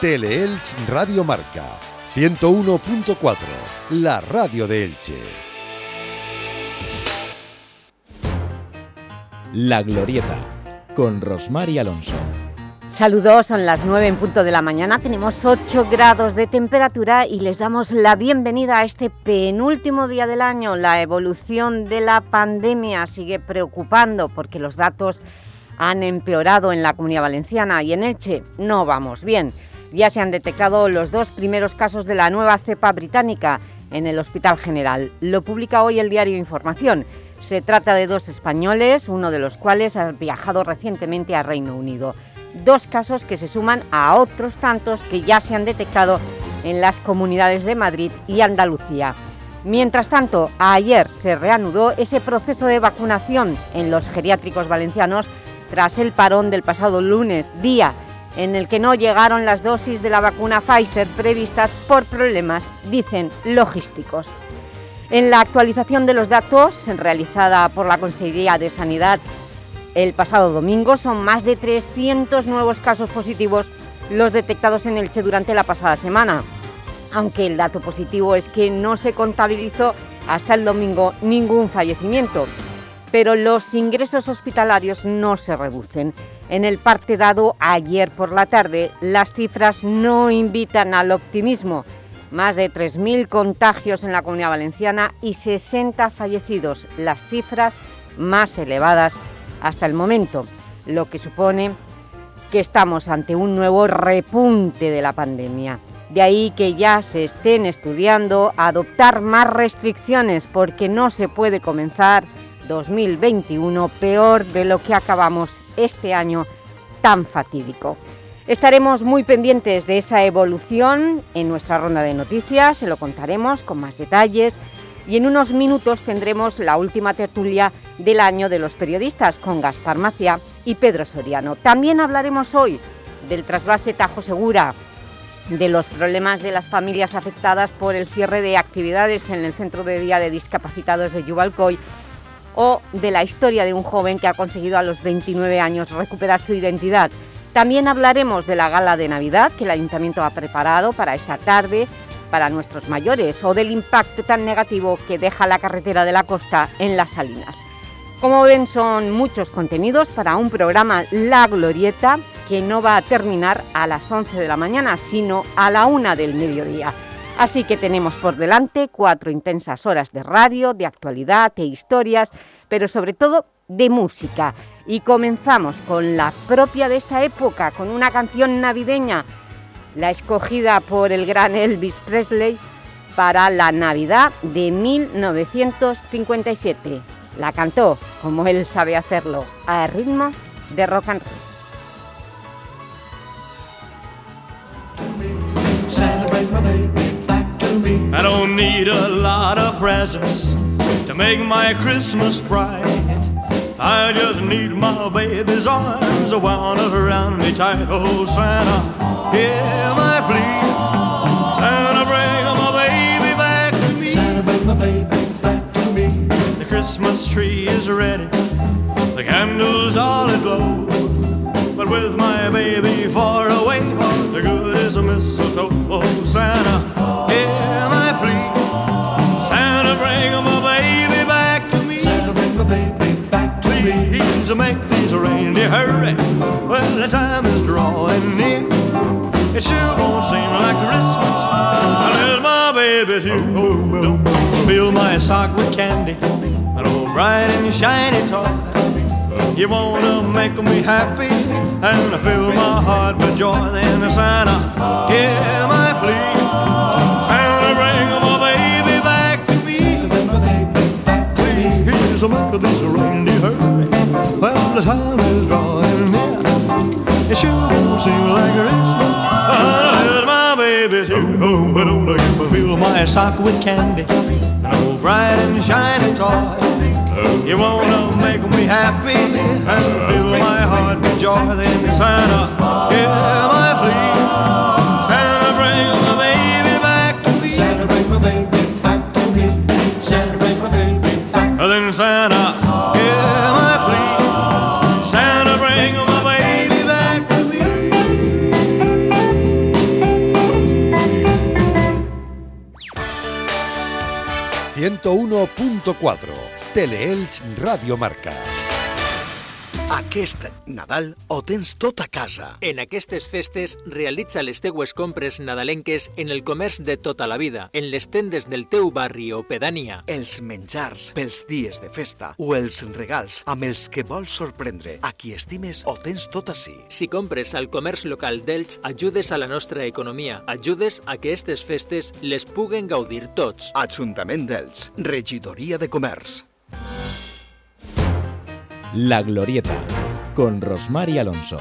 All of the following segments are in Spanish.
Teleelch Radio Marca 101.4, la radio de Elche. La Glorieta, con Rosmar y Alonso. Saludos, son las 9 en punto de la mañana, tenemos 8 grados de temperatura y les damos la bienvenida a este penúltimo día del año. La evolución de la pandemia sigue preocupando porque los datos han empeorado en la Comunidad Valenciana y en Elche no vamos bien. Ya se han detectado los dos primeros casos de la nueva cepa británica en el Hospital General. Lo publica hoy el diario Información. Se trata de dos españoles, uno de los cuales ha viajado recientemente a Reino Unido dos casos que se suman a otros tantos que ya se han detectado en las comunidades de Madrid y Andalucía. Mientras tanto, ayer se reanudó ese proceso de vacunación en los geriátricos valencianos tras el parón del pasado lunes, día en el que no llegaron las dosis de la vacuna Pfizer previstas por problemas, dicen, logísticos. En la actualización de los datos realizada por la Consejería de Sanidad el pasado domingo son más de 300 nuevos casos positivos los detectados en Elche durante la pasada semana, aunque el dato positivo es que no se contabilizó hasta el domingo ningún fallecimiento. Pero los ingresos hospitalarios no se reducen. En el parte dado ayer por la tarde, las cifras no invitan al optimismo. Más de 3.000 contagios en la Comunidad Valenciana y 60 fallecidos, las cifras más elevadas hasta el momento, lo que supone que estamos ante un nuevo repunte de la pandemia. De ahí que ya se estén estudiando adoptar más restricciones porque no se puede comenzar 2021 peor de lo que acabamos este año tan fatídico. Estaremos muy pendientes de esa evolución en nuestra ronda de noticias, se lo contaremos con más detalles y en unos minutos tendremos la última tertulia del año de los periodistas con Gaspar Macia y Pedro Soriano. También hablaremos hoy del trasvase Tajo Segura, de los problemas de las familias afectadas por el cierre de actividades en el Centro de Día de Discapacitados de Yubalcoy o de la historia de un joven que ha conseguido a los 29 años recuperar su identidad. También hablaremos de la gala de Navidad que el Ayuntamiento ha preparado para esta tarde para nuestros mayores o del impacto tan negativo que deja la carretera de la costa en las salinas. Como ven, son muchos contenidos para un programa La Glorieta que no va a terminar a las 11 de la mañana, sino a la una del mediodía. Así que tenemos por delante cuatro intensas horas de radio, de actualidad, de historias, pero sobre todo de música. Y comenzamos con la propia de esta época, con una canción navideña la escogida por el gran Elvis Presley para la Navidad de 1957. La cantó, como él sabe hacerlo, a ritmo de rock and roll. I don't need a lot of presents to make my Christmas bright. I just need my baby's arms wound around me tight. Oh, Santa, hear my plea. Santa, bring my baby back to me. Santa, bring my baby back to me. The Christmas tree is ready, the candles all aglow. But with my baby far away, the good is a mistletoe. Oh, Santa, hear my plea. Santa, bring my baby back to me. Santa, bring my baby Please make these reindeer hurry. Well, the time is drawing near. It sure won't seem like Christmas unless my baby's here. Oh, don't fill my sock with candy, an old bright and shiny toy. You wanna make me happy and fill my heart with joy. Then Santa, hear my plea. Santa, bring my baby back to me. Please make these reindeer hurry. Well, the time is drawing near. It sure won't seem like Christmas unless my baby's here. Oh, but don't let fill my sock with candy, an old bright and shiny toy. You wanna make me happy and fill my heart with joy, then Santa, my plea. Santa, bring my baby back to me. Santa, bring my baby back to me. Santa, bring back. Then Santa, give my plea. Santa, bring my baby back to me. Ciento uno punto cuatro Teleelch Radio Marca. Aquest Nadal ho tens tot a casa. En aquestes festes realitza les teues compres nadalenques en el comerç de tota la vida, en les tendes del teu barri o pedania. Els menjars pels dies de festa o els regals amb els que vols sorprendre a qui estimes ho tens tot així. Si compres al comerç local d'Elx, ajudes a la nostra economia, ajudes a que aquestes festes les puguen gaudir tots. Ajuntament d'Elx, Regidoria de Comerç. La Glorieta, con Rosmar y Alonso.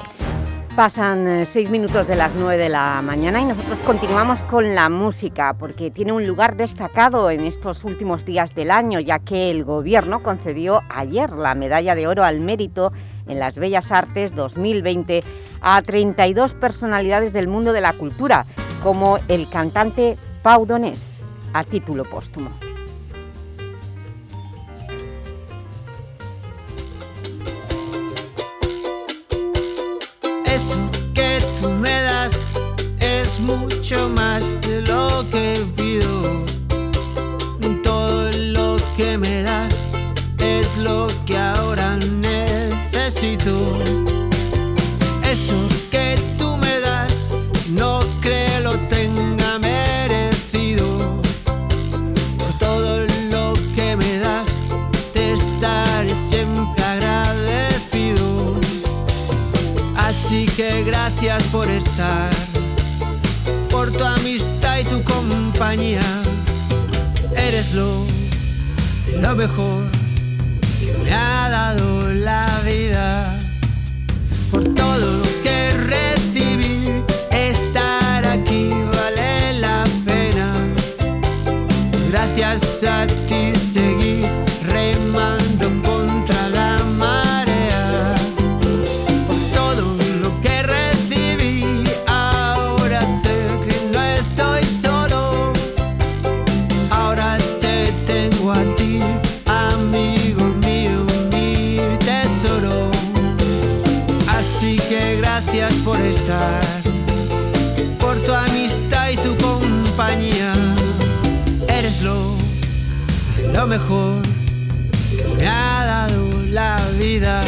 Pasan eh, seis minutos de las nueve de la mañana y nosotros continuamos con la música porque tiene un lugar destacado en estos últimos días del año ya que el Gobierno concedió ayer la Medalla de Oro al Mérito en las Bellas Artes 2020 a 32 personalidades del mundo de la cultura como el cantante Pau Donés a título póstumo. Eso que tú me das es mucho más de lo que pido. Todo lo que me das es lo que ahora necesito. Que gracias por estar, por tu amistad y tu compañía. Eres lo, lo mejor que me ha dado la vida. Por todo lo que recibí, estar aquí vale la pena. Gracias a ti seguí por tu amistad y tu compañía. Eres lo, lo mejor que me ha dado la vida.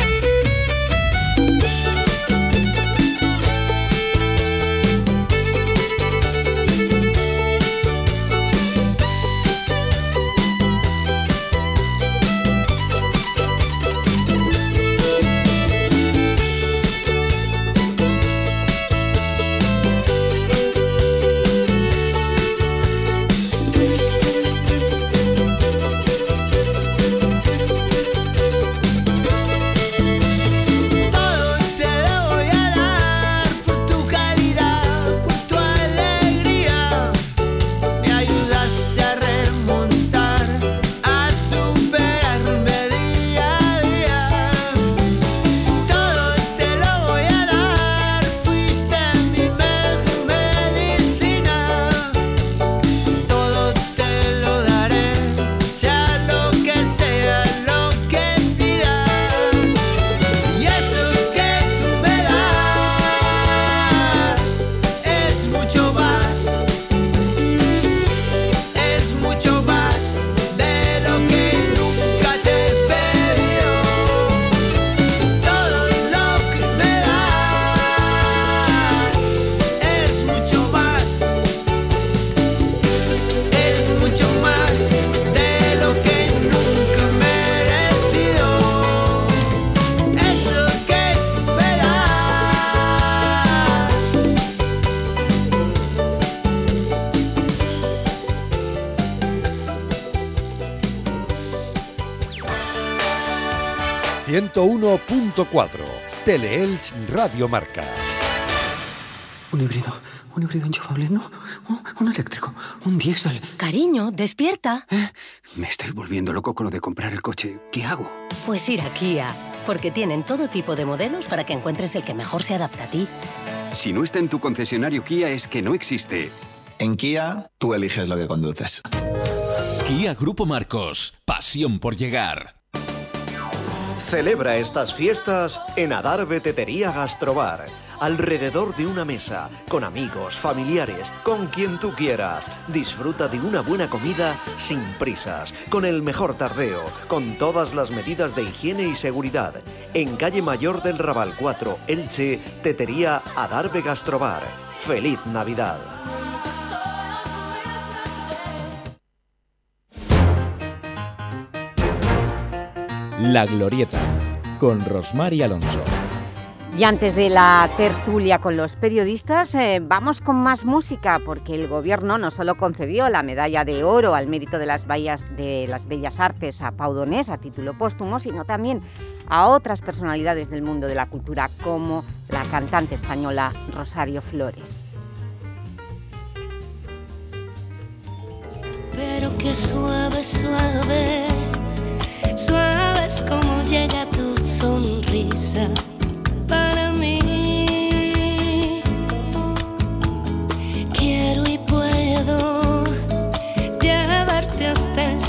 ...101.4... Teleelch Radio Marca. Un híbrido, un híbrido enchufable, no, un, un eléctrico, un diésel. Cariño, despierta. ¿Eh? Me estoy volviendo loco con lo de comprar el coche. ¿Qué hago? Pues ir a Kia, porque tienen todo tipo de modelos para que encuentres el que mejor se adapta a ti. Si no está en tu concesionario Kia es que no existe. En Kia, tú eliges lo que conduces. Kia Grupo Marcos. Pasión por llegar. Celebra estas fiestas en Adarve Tetería Gastrobar. alrededor de una mesa, con amigos, familiares, con quien tú quieras. Disfruta de una buena comida sin prisas, con el mejor tardeo, con todas las medidas de higiene y seguridad. En calle Mayor del Raval 4, Elche, Tetería Adarve Gastrobar. ¡Feliz Navidad! La Glorieta, con Rosmar y Alonso. Y antes de la tertulia con los periodistas, eh, vamos con más música, porque el Gobierno no solo concedió la medalla de oro al mérito de las, de las Bellas Artes a Pau Donés a título póstumo, sino también a otras personalidades del mundo de la cultura, como la cantante española Rosario Flores. Pero que suave, suave, suave es como llega tu sonrisa para mí. Quiero y puedo llevarte hasta el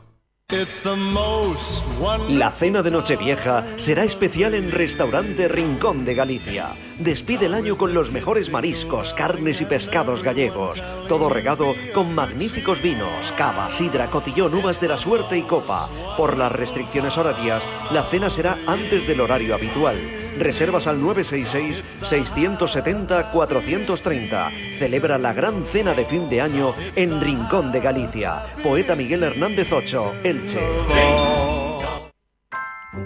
La cena de Nochevieja será especial en Restaurante Rincón de Galicia. Despide el año con los mejores mariscos, carnes y pescados gallegos. Todo regado con magníficos vinos, cava, sidra, cotillón, uvas de la suerte y copa. Por las restricciones horarias, la cena será antes del horario habitual. Reservas al 966-670-430. Celebra la gran cena de fin de año en Rincón de Galicia. Poeta Miguel Hernández Ocho, Elche.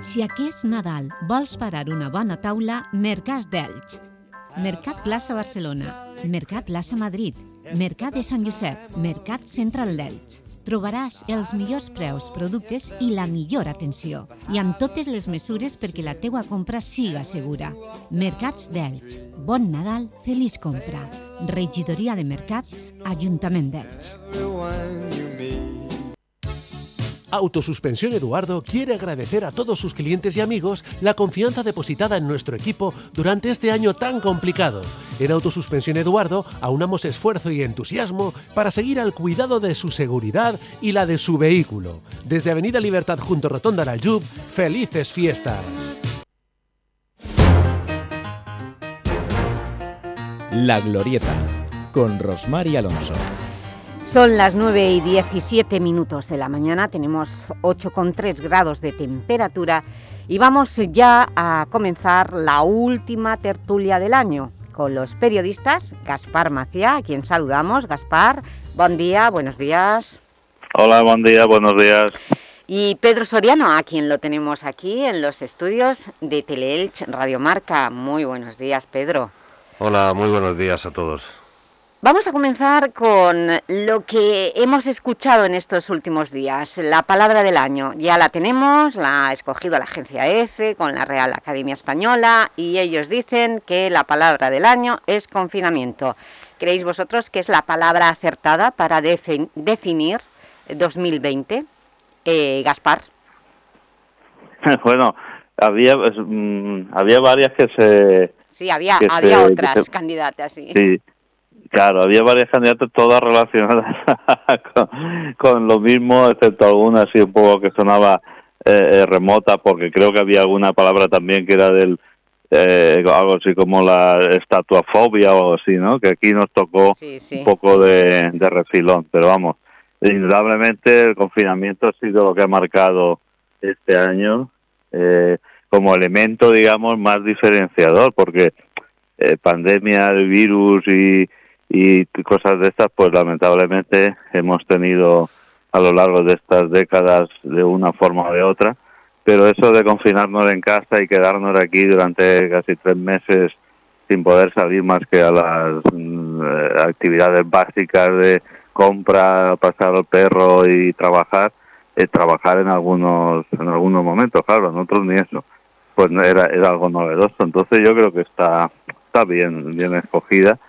Si aquest Nadal vols parar una bona taula, Mercats d'Elx. Mercat Plaça Barcelona, Mercat Plaça Madrid, Mercat de Sant Josep, Mercat Central d'Elx. Trobaràs els millors preus, productes i la millor atenció. I amb totes les mesures perquè la teua compra siga segura. Mercats d'Elx. Bon Nadal, feliç compra. Regidoria de Mercats, Ajuntament d'Elx. Autosuspensión Eduardo quiere agradecer a todos sus clientes y amigos la confianza depositada en nuestro equipo durante este año tan complicado. En Autosuspensión Eduardo aunamos esfuerzo y entusiasmo para seguir al cuidado de su seguridad y la de su vehículo. Desde Avenida Libertad junto a Rotonda Aljub, felices fiestas. La Glorieta, con Rosmar y Alonso. Son las 9 y 17 minutos de la mañana, tenemos 8,3 grados de temperatura y vamos ya a comenzar la última tertulia del año con los periodistas Gaspar Macía, a quien saludamos. Gaspar, buen día, buenos días. Hola, buen día, buenos días. Y Pedro Soriano, a quien lo tenemos aquí en los estudios de Teleelch Radio Marca. Muy buenos días, Pedro. Hola, muy buenos días a todos. Vamos a comenzar con lo que hemos escuchado en estos últimos días, la palabra del año. Ya la tenemos, la ha escogido la agencia EFE con la Real Academia Española y ellos dicen que la palabra del año es confinamiento. ¿Creéis vosotros que es la palabra acertada para definir 2020? Eh, Gaspar. Bueno, había, mm, había varias que se... Sí, había, había se- otras se- candidatas, sí. Sí, claro, había varias candidatas todas relacionadas con, con lo mismo, excepto alguna así un poco que sonaba eh, eh, remota, porque creo que había alguna palabra también que era del eh, algo así como la estatuafobia o algo así, ¿no? Que aquí nos tocó un poco de, de refilón, pero vamos, indudablemente el confinamiento ha sido lo que ha marcado este año eh, como elemento, digamos, más diferenciador, porque eh, pandemia, el virus y, y cosas de estas, pues lamentablemente hemos tenido a lo largo de estas décadas de una forma o de otra, pero eso de confinarnos en casa y quedarnos aquí durante casi tres meses sin poder salir más que a las mm, actividades básicas de compra, pasar al perro y trabajar, eh, trabajar en algunos en algunos momentos, claro, en otros ni eso, pues era, era algo novedoso. Entonces yo creo que está está bien bien escogida.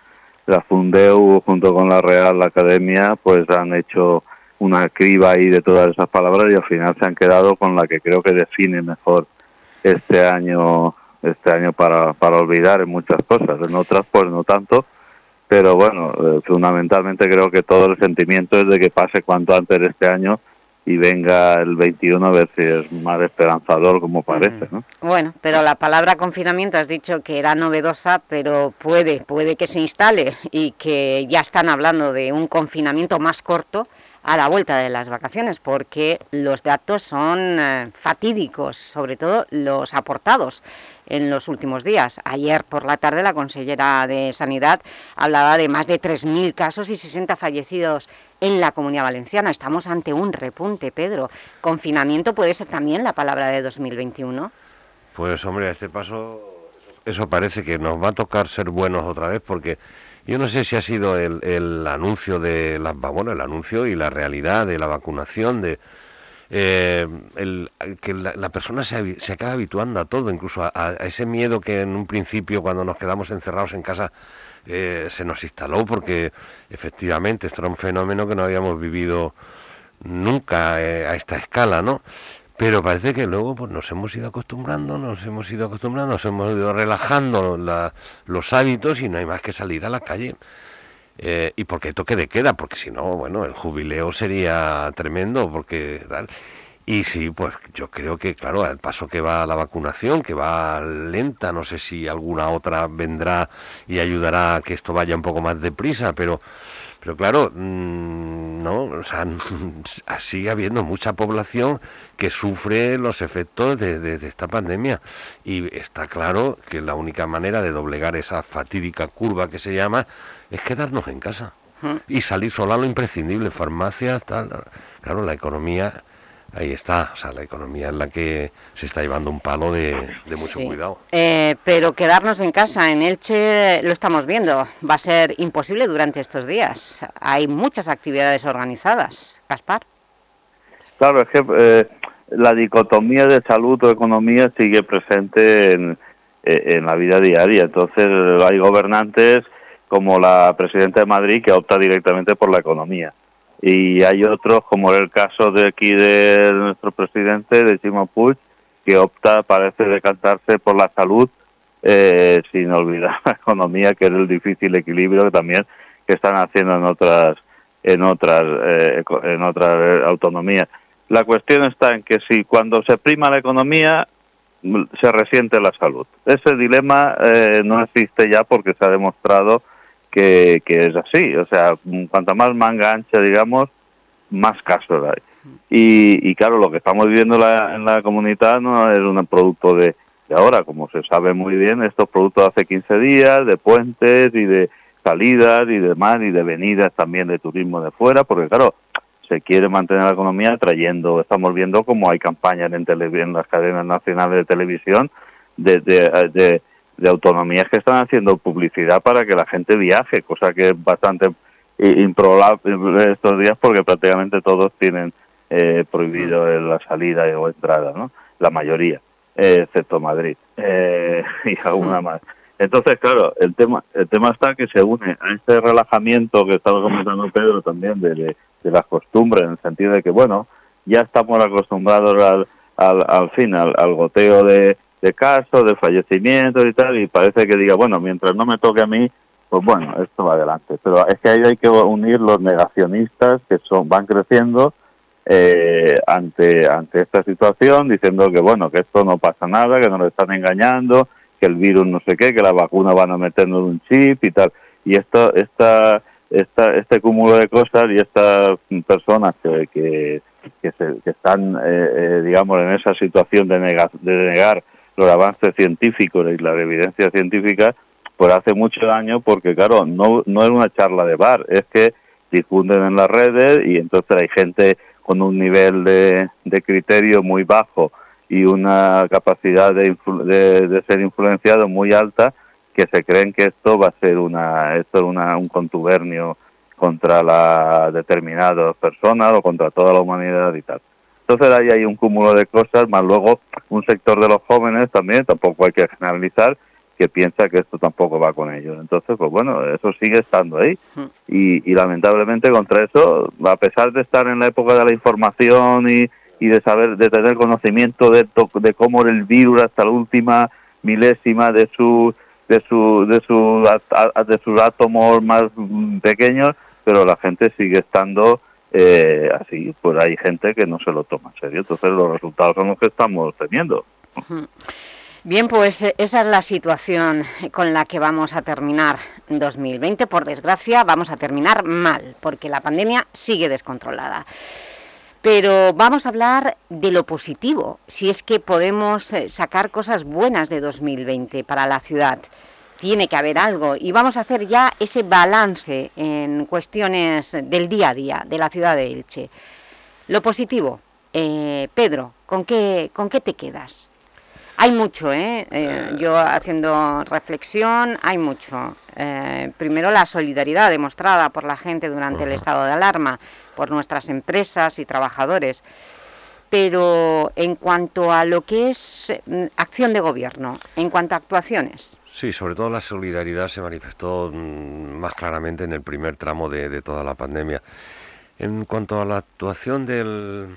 La Fundeu junto con la Real Academia pues han hecho una criba ahí de todas esas palabras y al final se han quedado con la que creo que define mejor este año este año para, para olvidar en muchas cosas, en otras pues no tanto, pero bueno, eh, fundamentalmente creo que todo el sentimiento es de que pase cuanto antes este año y venga el 21 a ver si es más esperanzador como parece, ¿no? Bueno, pero la palabra confinamiento has dicho que era novedosa, pero puede, puede que se instale y que ya están hablando de un confinamiento más corto a la vuelta de las vacaciones, porque los datos son eh, fatídicos, sobre todo los aportados en los últimos días. Ayer por la tarde la consellera de Sanidad hablaba de más de 3.000 casos y 60 fallecidos en la Comunidad Valenciana. Estamos ante un repunte, Pedro. ¿Confinamiento puede ser también la palabra de 2021? Pues hombre, a este paso eso parece que nos va a tocar ser buenos otra vez porque yo no sé si ha sido el, anuncio de las bueno, el anuncio y la realidad de la vacunación de eh, el, que la, persona se, acaba habituando a todo, incluso a ese miedo que en un principio cuando nos quedamos encerrados en casa eh, se nos instaló porque efectivamente esto era un fenómeno que no habíamos vivido nunca eh, a esta escala, ¿no? Pero parece que luego pues, nos hemos ido acostumbrando, nos hemos ido acostumbrando, nos hemos ido relajando la- los hábitos y no hay más que salir a la calle. Eh, y porque toque de queda, porque si no, bueno, el jubileo sería tremendo, porque tal. Y sí, pues yo creo que, claro, al paso que va la vacunación, que va lenta, no sé si alguna otra vendrá y ayudará a que esto vaya un poco más deprisa, pero, pero claro, mm, no, o sea, sigue habiendo mucha población que sufre los efectos de, de- de esta pandemia. Y está claro que la única manera de doblegar esa fatídica curva que se llama es quedarnos en casa y salir solo a lo imprescindible, farmacias, tal. Claro, la economía, ahí está, o sea, la economía es la que se está llevando un palo de, de mucho Sí. cuidado. Eh, pero quedarnos en casa, en Elche, lo estamos viendo, va a ser imposible durante estos días. Hay muchas actividades organizadas. Gaspar. Claro, es que eh, la dicotomía de salud o economía sigue presente en, eh, en la vida diaria. Entonces hay gobernantes como la presidenta de Madrid que opta directamente por la economía. Y hay otros, como el caso de aquí de nuestro presidente, de Chimo Puig, que opta, parece decantarse por la salud eh, sin olvidar la economía, que es el difícil equilibrio que también que están haciendo en otras en otras eh, en otras eh, autonomías. La cuestión está en que si cuando se prima la economía mm, se resiente la salud. Ese dilema eh, no existe ya porque se ha demostrado que, es así. O sea, cuanta más manga ancha, digamos, más casos hay. Y, y claro, lo que estamos viviendo la- en la comunidad no es un producto de, de ahora, como se sabe muy bien, estos productos de hace 15 días, de puentes y de salidas y demás, y de venidas también de turismo de fuera, porque claro, se quiere mantener la economía trayendo, estamos viendo como hay campañas en, tele- en las cadenas nacionales de televisión de, de, de- de autonomías que están haciendo publicidad para que la gente viaje, cosa que es bastante improbable estos días porque prácticamente todos tienen eh, prohibido eh, la salida o entrada, ¿no? La mayoría, eh, excepto Madrid eh, y alguna más. Entonces, claro, el tema el tema está que se une a este relajamiento que estaba comentando Pedro también de, de, de las costumbres, en el sentido de que, bueno, ya estamos acostumbrados al, al, al fin, al, al goteo de, de casos, de fallecimientos y tal, y parece que diga, bueno, mientras no me toque a mí, pues bueno, esto va adelante. Pero es que ahí hay que unir los negacionistas que son van creciendo eh, ante ante esta situación, diciendo que bueno, que esto no pasa nada, que nos están engañando, que el virus no sé qué, que la vacuna van a meternos un chip y tal. Y esto, esta, esta, este cúmulo de cosas y estas personas que, que, que, se- que están, eh, eh, digamos, en esa situación de, de negar los avances científicos y la evidencia científica, pues hace mucho daño porque, claro, no, no es una charla de bar, es que difunden en las redes y entonces hay gente con un nivel de, de criterio muy bajo y una capacidad de, de, de ser influenciado muy alta que se creen que esto va a ser una esto es una, un contubernio contra la determinadas personas o contra toda la humanidad y tal. Entonces ahí hay un cúmulo de cosas, más luego un sector de los jóvenes también, tampoco hay que generalizar, que piensa que esto tampoco va con ellos. Entonces, pues bueno, eso sigue estando ahí. Y, y lamentablemente contra eso, a pesar de estar en la época de la información y, y de saber, de tener conocimiento de, to- de cómo era el virus hasta la última milésima de su de su de su de sus átomos más pequeños, pero la gente sigue estando eh, así. Pues hay gente que no se lo toma en serio. Entonces los resultados son los que estamos teniendo. Bien, pues eh, esa es la situación con la que vamos a terminar 2020. Por desgracia, vamos a terminar mal, porque la pandemia sigue descontrolada. Pero vamos a hablar de lo positivo, si es que podemos eh, sacar cosas buenas de 2020 para la ciudad. Tiene que haber algo y vamos a hacer ya ese balance en cuestiones del día a día de la ciudad de Elche. Lo positivo, eh, Pedro, ¿con qué, ¿con qué te quedas? Hay mucho, ¿eh? Eh, yo haciendo reflexión, hay mucho. Eh, primero la solidaridad demostrada por la gente durante el estado de alarma, por nuestras empresas y trabajadores. pero en cuanto a lo que es mm, acción de gobierno, en cuanto a actuaciones. Sí, sobre todo la solidaridad se manifestó mm, más claramente en el primer tramo de, de toda la pandemia. En cuanto a la actuación del,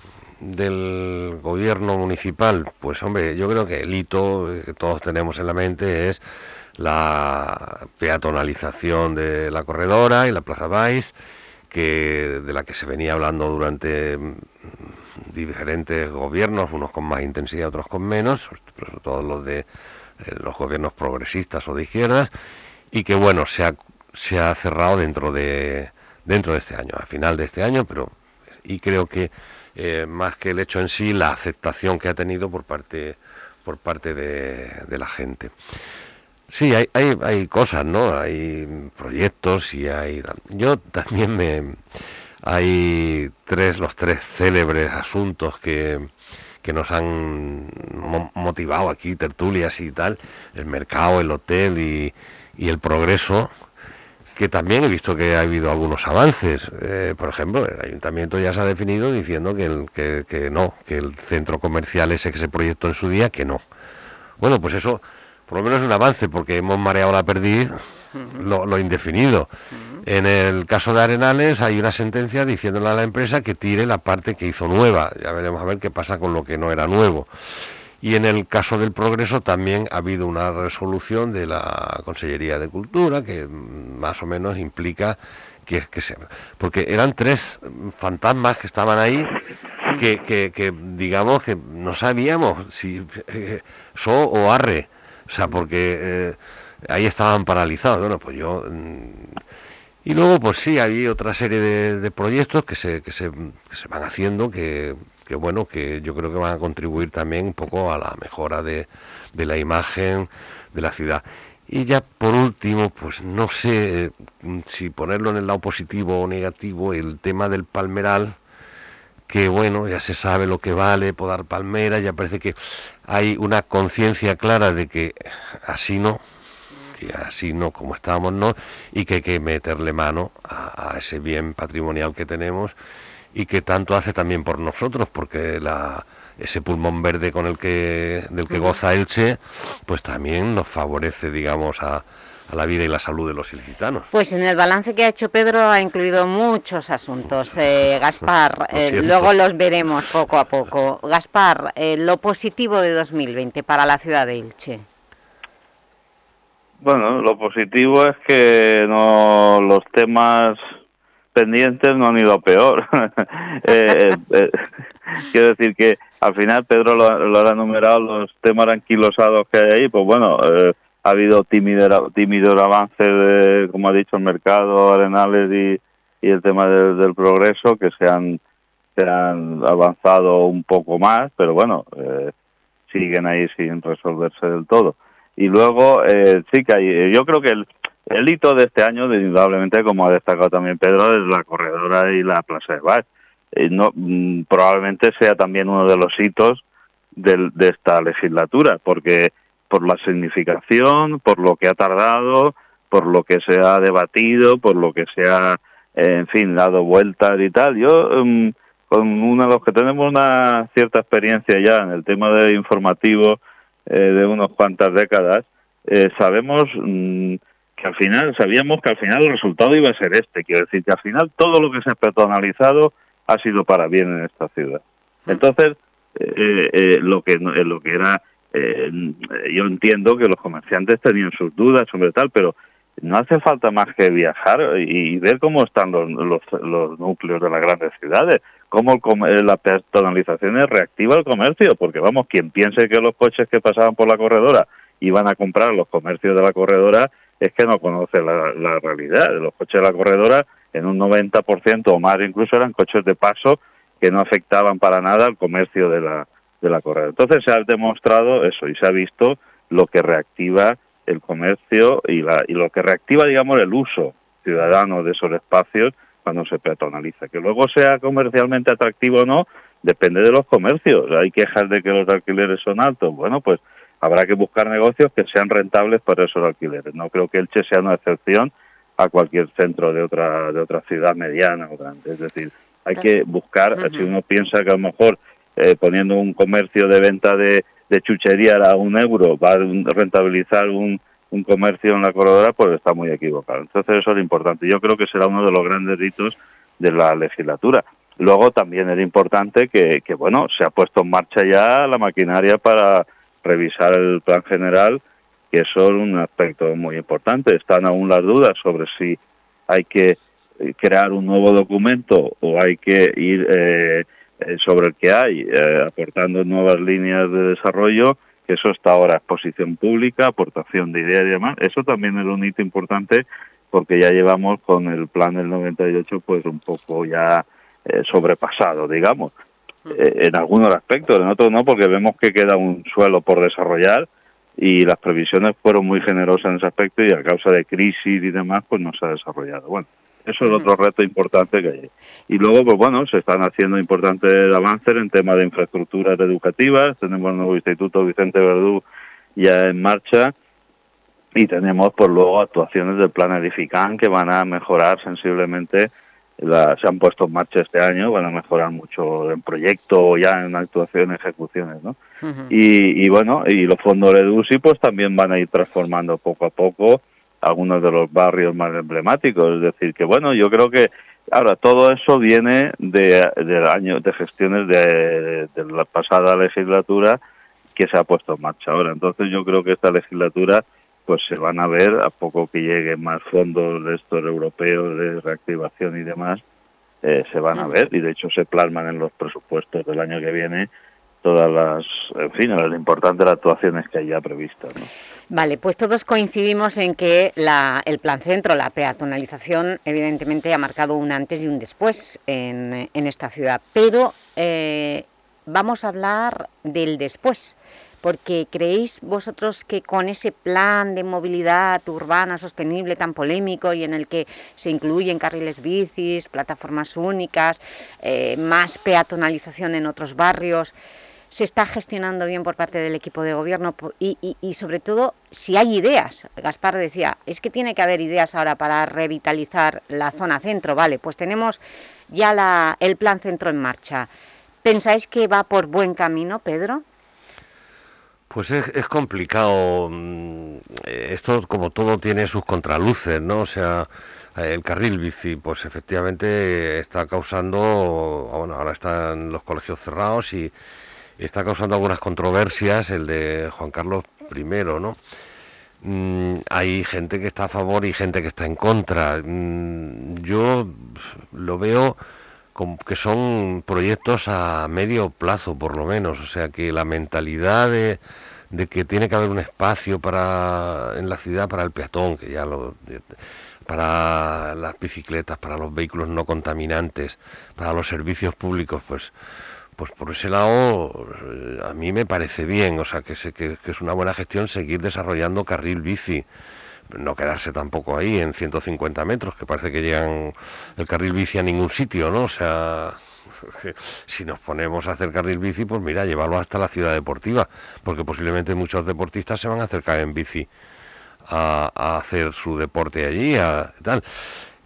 gobierno municipal, pues hombre, yo creo que el hito que todos tenemos en la mente es la peatonalización de la corredora y la Plaza Baix, que, de la que se venía hablando durante mm, diferentes gobiernos, unos con más intensidad, otros con menos, sobre todo los de los gobiernos progresistas o de izquierdas, y que bueno, se ha, se ha cerrado dentro de, dentro de este año, a final de este año, pero y creo que eh, más que el hecho en sí, la aceptación que ha tenido por parte por parte de, de la gente. Sí, hay, hay, hay, cosas, ¿no? Hay proyectos y hay... Yo también me... Hay tres, los tres célebres asuntos que, que nos han motivado aquí, tertulias y tal, el mercado, el hotel y, y el progreso, que también he visto que ha habido algunos avances. Eh, por ejemplo, el ayuntamiento ya se ha definido diciendo que, el, que, que, no, que el centro comercial ese que se proyectó en su día, que no. Bueno, pues eso por lo menos es un avance, porque hemos mareado la perdiz lo, lo indefinido. En el caso de Arenales hay una sentencia diciéndole a la empresa que tire la parte que hizo nueva. Ya veremos a ver qué pasa con lo que no era nuevo. Y en el caso del progreso también ha habido una resolución de la Consellería de Cultura que más o menos implica que, que se, porque eran tres fantasmas que estaban ahí que, que, que digamos que no sabíamos si eh, so o arre, o sea, porque eh, ahí estaban paralizados. Bueno, pues yo mm, y luego, pues sí, hay otra serie de, de proyectos que se, que se, se van haciendo que, que bueno, que yo creo que van a contribuir también un poco a la mejora de, de la imagen de la ciudad. Y ya por último, pues no sé mm, si ponerlo en el lado positivo o negativo, el tema del palmeral, que bueno, ya se sabe lo que vale podar palmera, ya parece que hay una conciencia clara de que así no, que así no, como estábamos no, y que hay que meterle mano a, a ese bien patrimonial que tenemos y que tanto hace también por nosotros, porque la, ese pulmón verde con el que, del que goza Elche, pues también nos favorece, digamos, a, a la vida y la salud de los ilicitanos. Pues en el balance que ha hecho Pedro ha incluido muchos asuntos. Eh, Gaspar, eh, luego los veremos poco a poco. Gaspar, eh, lo positivo de 2020 para la ciudad de Elche. Bueno, lo positivo es que no los temas pendientes no han ido peor. eh, eh, quiero decir que al final Pedro lo, lo ha enumerado, los temas anquilosados que hay ahí, pues bueno, eh, ha habido tímido, tímido avance, de, como ha dicho, el mercado, Arenales y, el tema del, del progreso, que se han, se han avanzado un poco más, pero bueno, eh, siguen ahí sin resolverse del todo. Y luego, eh, sí que hay, yo creo que el, hito de este año, indudablemente, como ha destacado también Pedro, es la corredora y la Plaza de Baix. Eh, no, mm, probablemente sea también uno de los hitos del, de esta legislatura, porque por la significación, por lo que ha tardado, por lo que se ha debatido, por lo que se ha, eh, en fin, dado vueltas y tal. Yo, um, con uno de los que tenemos una cierta experiencia ya en el tema de informativo eh, de unas cuantas décadas, eh, sabemos mm, que al final, sabíamos que al final el resultado iba a ser este. Quiero decir que al final todo lo que se ha personalizado ha sido para bien en esta ciudad. Entonces, eh, eh, lo que no- eh, lo que era, yo entiendo que los comerciantes tenían sus dudas sobre tal, pero no hace falta más que viajar y, y ver cómo están los, los, los núcleos de las grandes ciudades, cómo el eh, la personalización es reactiva al comercio, porque vamos, quien piense que los coches que pasaban por la corredora iban a comprar los comercios de la corredora es que no conoce la, la realidad. Los coches de la corredora en un 90% o más incluso eran coches de paso que no afectaban para nada al comercio de la, de la corredora. Entonces se ha demostrado eso y se ha visto lo que reactiva el comercio y, la, y lo que reactiva, digamos, el uso ciudadano de esos espacios cuando se peatonaliza. Que luego sea comercialmente atractivo o no, depende de los comercios. Hay quejas de que los alquileres son altos. Bueno, pues habrá que buscar negocios que sean rentables para esos alquileres. No creo que Elche sea una excepción a cualquier centro de otra de otra ciudad mediana o grande. Es decir, hay que buscar, si uno piensa que a lo mejor eh, poniendo un comercio de venta de, de chuchería a un euro va a rentabilizar un, un comercio en la corredora, pues está muy equivocado. Entonces eso es lo importante. Yo creo que será uno de los grandes hitos de la legislatura. Luego también es importante que, que, bueno, se ha puesto en marcha ya la maquinaria para revisar el plan general, que es un aspecto muy importante. Están aún las dudas sobre si hay que eh, crear un nuevo documento o hay que ir eh, eh, sobre el que hay, eh, aportando nuevas líneas de desarrollo, eso está ahora exposición pública, aportación de ideas y demás. Eso también es un hito importante porque ya llevamos con el plan del 98 pues un poco ya eh, sobrepasado, digamos, eh, en algunos aspectos, en otros no, porque vemos que queda un suelo por desarrollar y las previsiones fueron muy generosas en ese aspecto y a causa de crisis y demás pues no se ha desarrollado. Bueno, eso es otro reto importante que hay. Y luego, pues bueno, se están haciendo importantes avances en temas de infraestructuras educativas. Tenemos el nuevo Instituto Vicente Verdú ya en marcha y tenemos, pues luego, actuaciones del Plan Edifican que van a mejorar sensiblemente. La, se han puesto en marcha este año, van a mejorar mucho en proyecto, ya en actuación, ejecuciones, ¿no? y, y bueno, y los fondos de EDUSI pues también van a ir transformando poco a poco algunos de los barrios más emblemáticos. Es decir, que bueno, yo creo que ahora todo eso viene de, del año de gestiones de, de, la pasada legislatura que se ha puesto en marcha ahora. Entonces yo creo que esta legislatura pues se van a ver a poco que lleguen más fondos de estos europeos de reactivación y demás, eh, se van a ver y de hecho se plasman en los presupuestos del año que viene todas las, en fin, las importantes actuaciones que hay ya previstas. ¿no? Vale, pues todos coincidimos en que la, el plan centro, la peatonalización, evidentemente ha marcado un antes y un después en, esta ciudad, pero eh, vamos a hablar del después, porque creéis vosotros que con ese plan de movilidad urbana sostenible tan polémico y en el que se incluyen carriles bicis, plataformas únicas, eh, más peatonalización en otros barrios, se está gestionando bien por parte del equipo de gobierno y, y, sobre todo si hay ideas. Gaspar decía, es que tiene que haber ideas ahora para revitalizar la zona centro. Vale, pues tenemos ya la, el plan centro en marcha. ¿Pensáis que va por buen camino, Pedro? Pues es, es, complicado. Esto, como todo, tiene sus contraluces, ¿no? O sea, el carril bici, pues efectivamente está causando, bueno, ahora están los colegios cerrados y está causando algunas controversias, el de Juan Carlos I, ¿no? Mm, hay gente que está a favor y gente que está en contra. Mm, yo lo veo como que son proyectos a medio plazo, por lo menos. O sea, que la mentalidad de, de que tiene que haber un espacio para en la ciudad para el peatón, que ya lo para las bicicletas, para los vehículos no contaminantes, para los servicios públicos, pues pues por ese lado a mí me parece bien, o sea que, que, es una buena gestión seguir desarrollando carril bici no quedarse tampoco ahí en 150 metros, que parece que llegan el carril bici a ningún sitio, ¿no? O sea, si nos ponemos a hacer carril bici, pues mira, llevarlo hasta la ciudad deportiva, porque posiblemente muchos deportistas se van a acercar en bici a, hacer su deporte allí, a tal.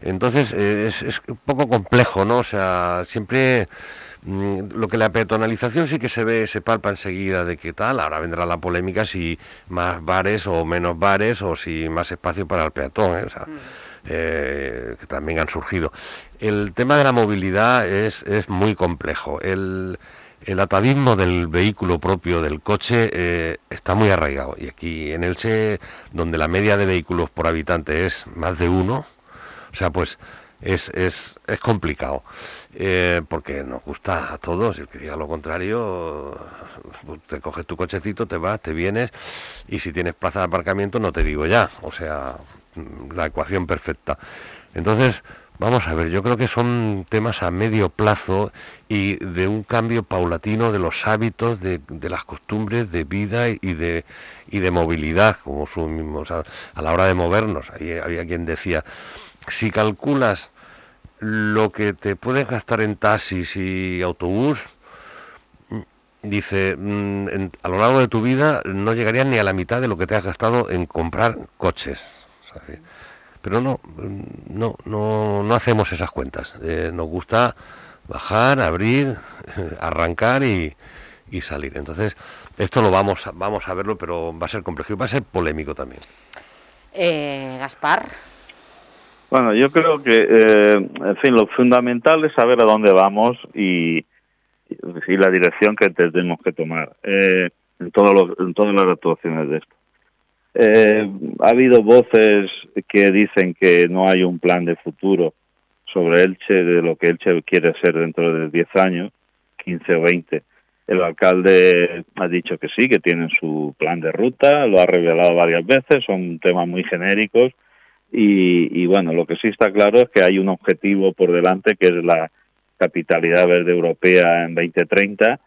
Entonces es, es un poco complejo, ¿no? O sea, siempre lo que la peatonalización sí que se ve, se palpa enseguida de qué tal, ahora vendrá la polémica si más bares o menos bares o si más espacio para el peatón, ¿eh? o sea, eh, que también han surgido. El tema de la movilidad es, es muy complejo. El, el atavismo del vehículo propio, del coche, eh, está muy arraigado. Y aquí en Elche, donde la media de vehículos por habitante es más de uno, o sea, pues es, es, es complicado. Eh, porque nos gusta a todos, el que diga lo contrario, te coges tu cochecito, te vas, te vienes, y si tienes plaza de aparcamiento no te digo ya, o sea, la ecuación perfecta. Entonces, vamos a ver, yo creo que son temas a medio plazo y de un cambio paulatino de los hábitos, de, de las costumbres de vida y de, y de movilidad, como su a la hora de movernos. Ahí había quien decía, si calculas lo que te puedes gastar en taxis y autobús, dice, mm, a lo largo de tu vida no llegarías ni a la mitad de lo que te has gastado en comprar coches. Pero no, no, no, no hacemos esas cuentas. Eh, nos gusta bajar, abrir, arrancar y, y salir. Entonces, esto lo vamos a, vamos a verlo, pero va a ser complejo y va a ser polémico también. Eh, Gaspar. Bueno, yo creo que, eh, en fin, lo fundamental es saber a dónde vamos y, y la dirección que tenemos que tomar eh, en, todo lo- en todas las actuaciones de esto. Eh, ha habido voces que dicen que no hay un plan de futuro sobre Elche, de lo que Elche quiere ser dentro de 10 años, 15 o 20. El alcalde ha dicho que sí, que tienen su plan de ruta, lo ha revelado varias veces, son temas muy genéricos y, y bueno, lo que sí está claro es que hay un objetivo por delante que es la capitalidad verde europea en 2030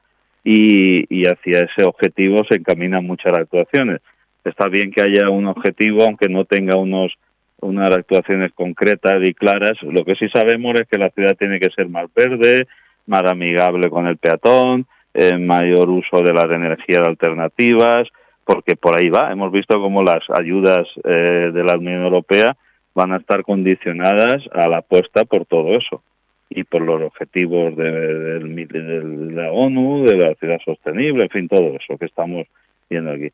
y, y hacia ese objetivo se encaminan muchas actuaciones. Está bien que haya un objetivo, aunque no tenga unos unas actuaciones concretas y claras. Lo que sí sabemos es que la ciudad tiene que ser más verde, más amigable con el peatón, eh, mayor uso de las energías alternativas, porque por ahí va. Hemos visto cómo las ayudas eh, de la Unión Europea van a estar condicionadas a la apuesta por todo eso y por los objetivos de, de la ONU, de la ciudad sostenible, en fin, todo eso que estamos viendo aquí.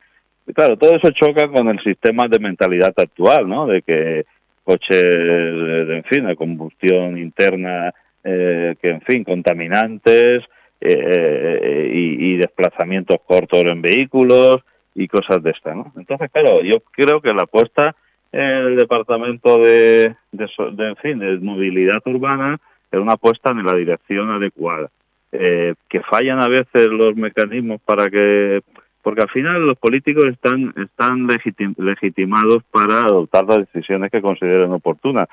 Y claro, todo eso choca con el sistema de mentalidad actual, ¿no? De que coches, eh, en fin, de combustión interna, eh, que en fin, contaminantes eh, eh, y, y desplazamientos cortos en vehículos y cosas de estas, ¿no? Entonces, claro, yo creo que la apuesta en el departamento de, de, de, en fin, de movilidad urbana es una apuesta en la dirección adecuada. Eh, que fallan a veces los mecanismos para que porque al final los políticos están están legitim- legitimados para adoptar las decisiones que consideren oportunas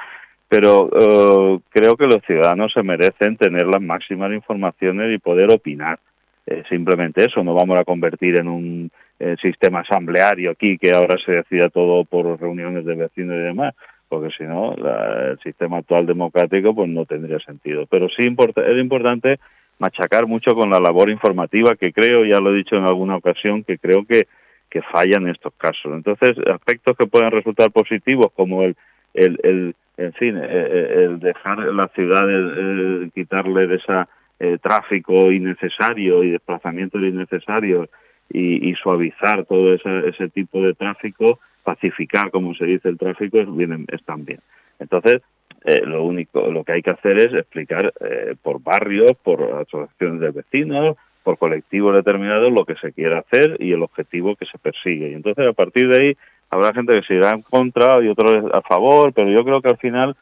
pero eh, creo que los ciudadanos se merecen tener las máximas informaciones y poder opinar Eh, simplemente eso no vamos a convertir en un eh, sistema asambleario aquí que ahora se decida todo por reuniones de vecinos y demás porque si no la- el sistema actual democrático pues no tendría sentido pero sí es importante machacar mucho con la labor informativa que creo, ya lo he dicho en alguna ocasión, que creo que, que falla en estos casos. Entonces, aspectos que pueden resultar positivos como el, el, el en fin, el dejar la ciudad, el- el quitarle de esa eh, tráfico innecesario y desplazamientos innecesarios y, y suavizar todo ese, ese tipo de tráfico, pacificar, como se dice, el tráfico, es- vienen, están bien. Entonces, eh, lo único, lo que hay que hacer es explicar eh, por barrios, por asociaciones de vecinos, por colectivos determinados lo que se quiere hacer y el objetivo que se persigue. Y entonces a partir de ahí habrá gente que se irá en contra y otros a favor, pero yo creo que al final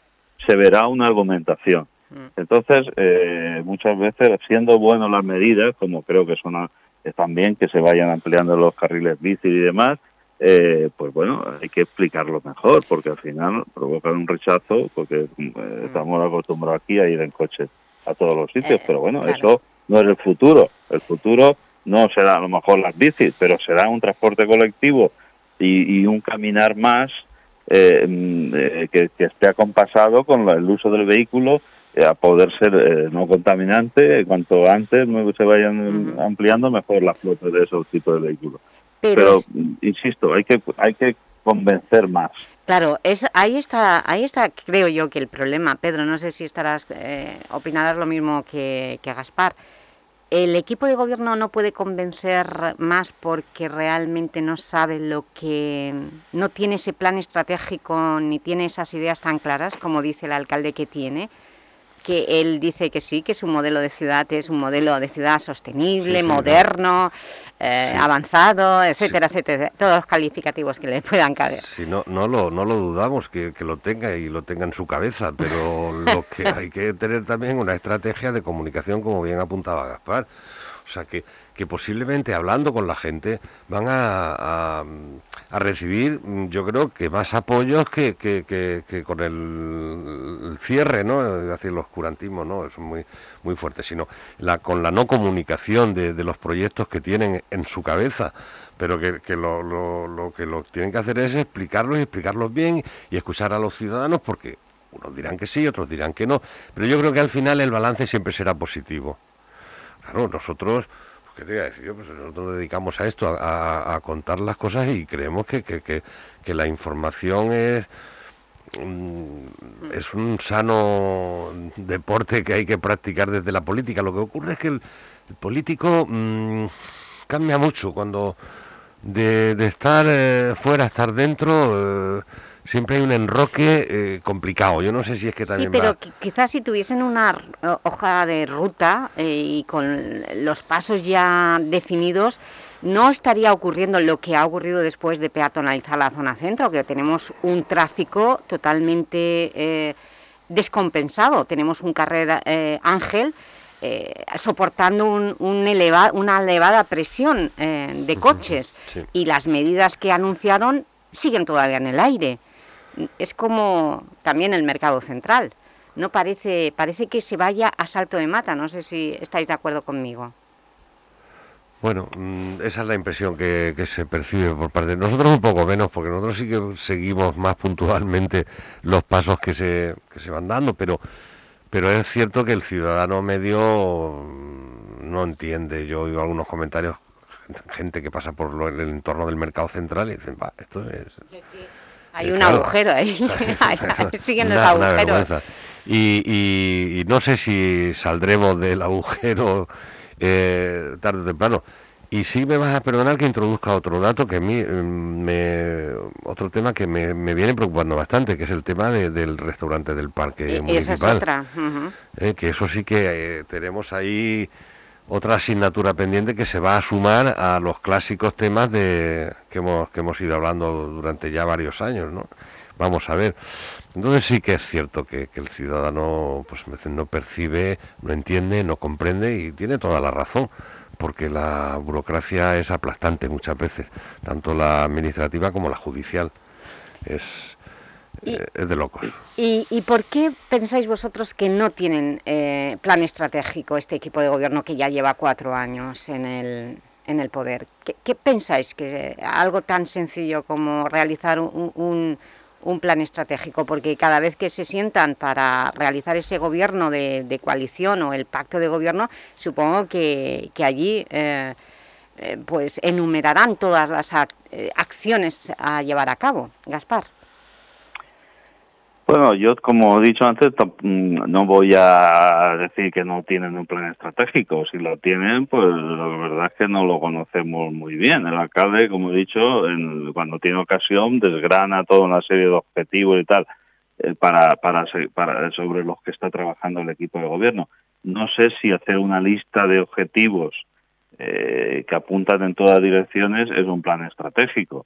se verá una argumentación. Entonces, eh, muchas veces, siendo buenas las medidas, como creo que son están bien que se vayan ampliando los carriles bici y demás, eh, pues bueno, hay que explicarlo mejor, porque al final provocan un rechazo, porque eh, estamos acostumbrados aquí a ir en coche a todos los sitios, pero bueno, eso no es el futuro. El futuro no será a lo mejor las bicis, pero será un transporte colectivo y, y un caminar más eh, mm, eh, que, que esté acompasado con el uso del vehículo eh, a poder ser eh, no contaminante. Cuanto antes se vayan ampliando, mejor la flota de esos tipos de vehículos. Pero Pero, insisto, hay que hay que convencer más. Claro, es, ahí, está, ahí está, creo yo, que el problema. Pedro, no sé si estarás, eh, opinarás lo mismo que, que Gaspar. El equipo de gobierno no puede convencer más porque realmente no sabe lo que... no tiene ese plan estratégico ni tiene esas ideas tan claras como dice el alcalde que tiene, que él dice que sí, que su modelo de ciudad es un modelo de ciudad sostenible, Sí, sí, moderno, eh, avanzado, etcétera, etcétera, todos los calificativos que le puedan caber. Si no, no lo, no lo dudamos que, que lo tenga y lo tenga en su cabeza, pero lo que hay que tener también una estrategia de comunicación, como bien apuntaba Gaspar. O sea, que, que posiblemente hablando con la gente van a, a- recibir, mm, yo creo que más apoyos que, que- que- con el, cierre, ¿no? Es decir, el oscurantismo, ¿no? Es muy, muy fuerte, sino la, con la no comunicación de, de los proyectos que tienen en su cabeza pero que, que lo, lo- lo que lo tienen que hacer es explicarlos y explicarlos bien y escuchar a los ciudadanos porque unos dirán que sí, otros dirán que no, pero yo creo que al final el balance siempre será positivo. Claro, nosotros, ¿qué te voy a decir yo? Pues nosotros nos dedicamos a esto, a, contar las cosas y creemos que, que- que- la información es, mm, es un sano deporte que hay que practicar desde la política. Lo que ocurre es que el, político mm, cambia mucho cuando de, de estar eh, fuera a estar dentro. eh, siempre hay un enroque eh, complicado. Yo no sé si es que Sí, también pero va- qui- quizás si tuviesen una hoja de ruta eh, y con los pasos ya definidos, no estaría ocurriendo lo que ha ocurrido después de peatonalizar la zona centro, que tenemos un tráfico totalmente eh, descompensado. Tenemos un carrera eh, Ángel eh, soportando un- un eleva- una elevada presión eh, de coches sí. y las medidas que anunciaron siguen todavía en el aire. Es como también el mercado central. No parece, parece que se vaya a salto de mata. No sé si estáis de acuerdo conmigo. Bueno, mm, esa es la impresión que, se percibe por parte de nosotros un poco menos, porque nosotros sí que seguimos más puntualmente los pasos que se, que se van dando, pero, pero es cierto que el ciudadano medio mm, no entiende. Yo oigo algunos comentarios, gente que pasa por lo- el entorno del mercado central y dicen, va, esto es... Hay Eh, un claro. agujero ahí. Siguen los Una- agujeros. Y, y- y no sé si saldremos del agujero eh, tarde o temprano. Y sí me vas a perdonar que introduzca otro dato que a mí mm, me, otro tema que me, me viene preocupando bastante, que es el tema de- del restaurante del parque Y esa es municipal. otra. Eh, que eso sí que eh, tenemos ahí otra asignatura pendiente que se va a sumar a los clásicos temas de que hemos que hemos ido hablando durante ya varios años, ¿no? Vamos a ver. Entonces sí que es cierto que, que el ciudadano pues no percibe, no entiende, no comprende y tiene toda la razón, porque la burocracia es aplastante muchas veces, tanto la administrativa como la judicial. Es, eh, es de locos. ¿Y, y por qué pensáis vosotros que no tienen eh, plan estratégico este equipo de gobierno que ya lleva cuatro años en el, en el poder? ¿Qué, qué pensáis que algo tan sencillo como realizar un, un- un plan estratégico? Porque cada vez que se sientan para realizar ese gobierno de, de coalición o el pacto de gobierno, supongo que, que allí eh, eh, pues enumerarán todas las eh, acciones a llevar a cabo. Gaspar. Bueno, yo como he dicho antes, mm, no voy a decir que no tienen un plan estratégico. Si lo tienen, pues la verdad es que no lo conocemos muy bien. El alcalde, como he dicho, en- cuando tiene ocasión, desgrana toda una serie de objetivos y tal eh, para, para, para sobre los que está trabajando el equipo de gobierno. No sé si hacer una lista de objetivos eh, que apuntan en todas direcciones es un plan estratégico.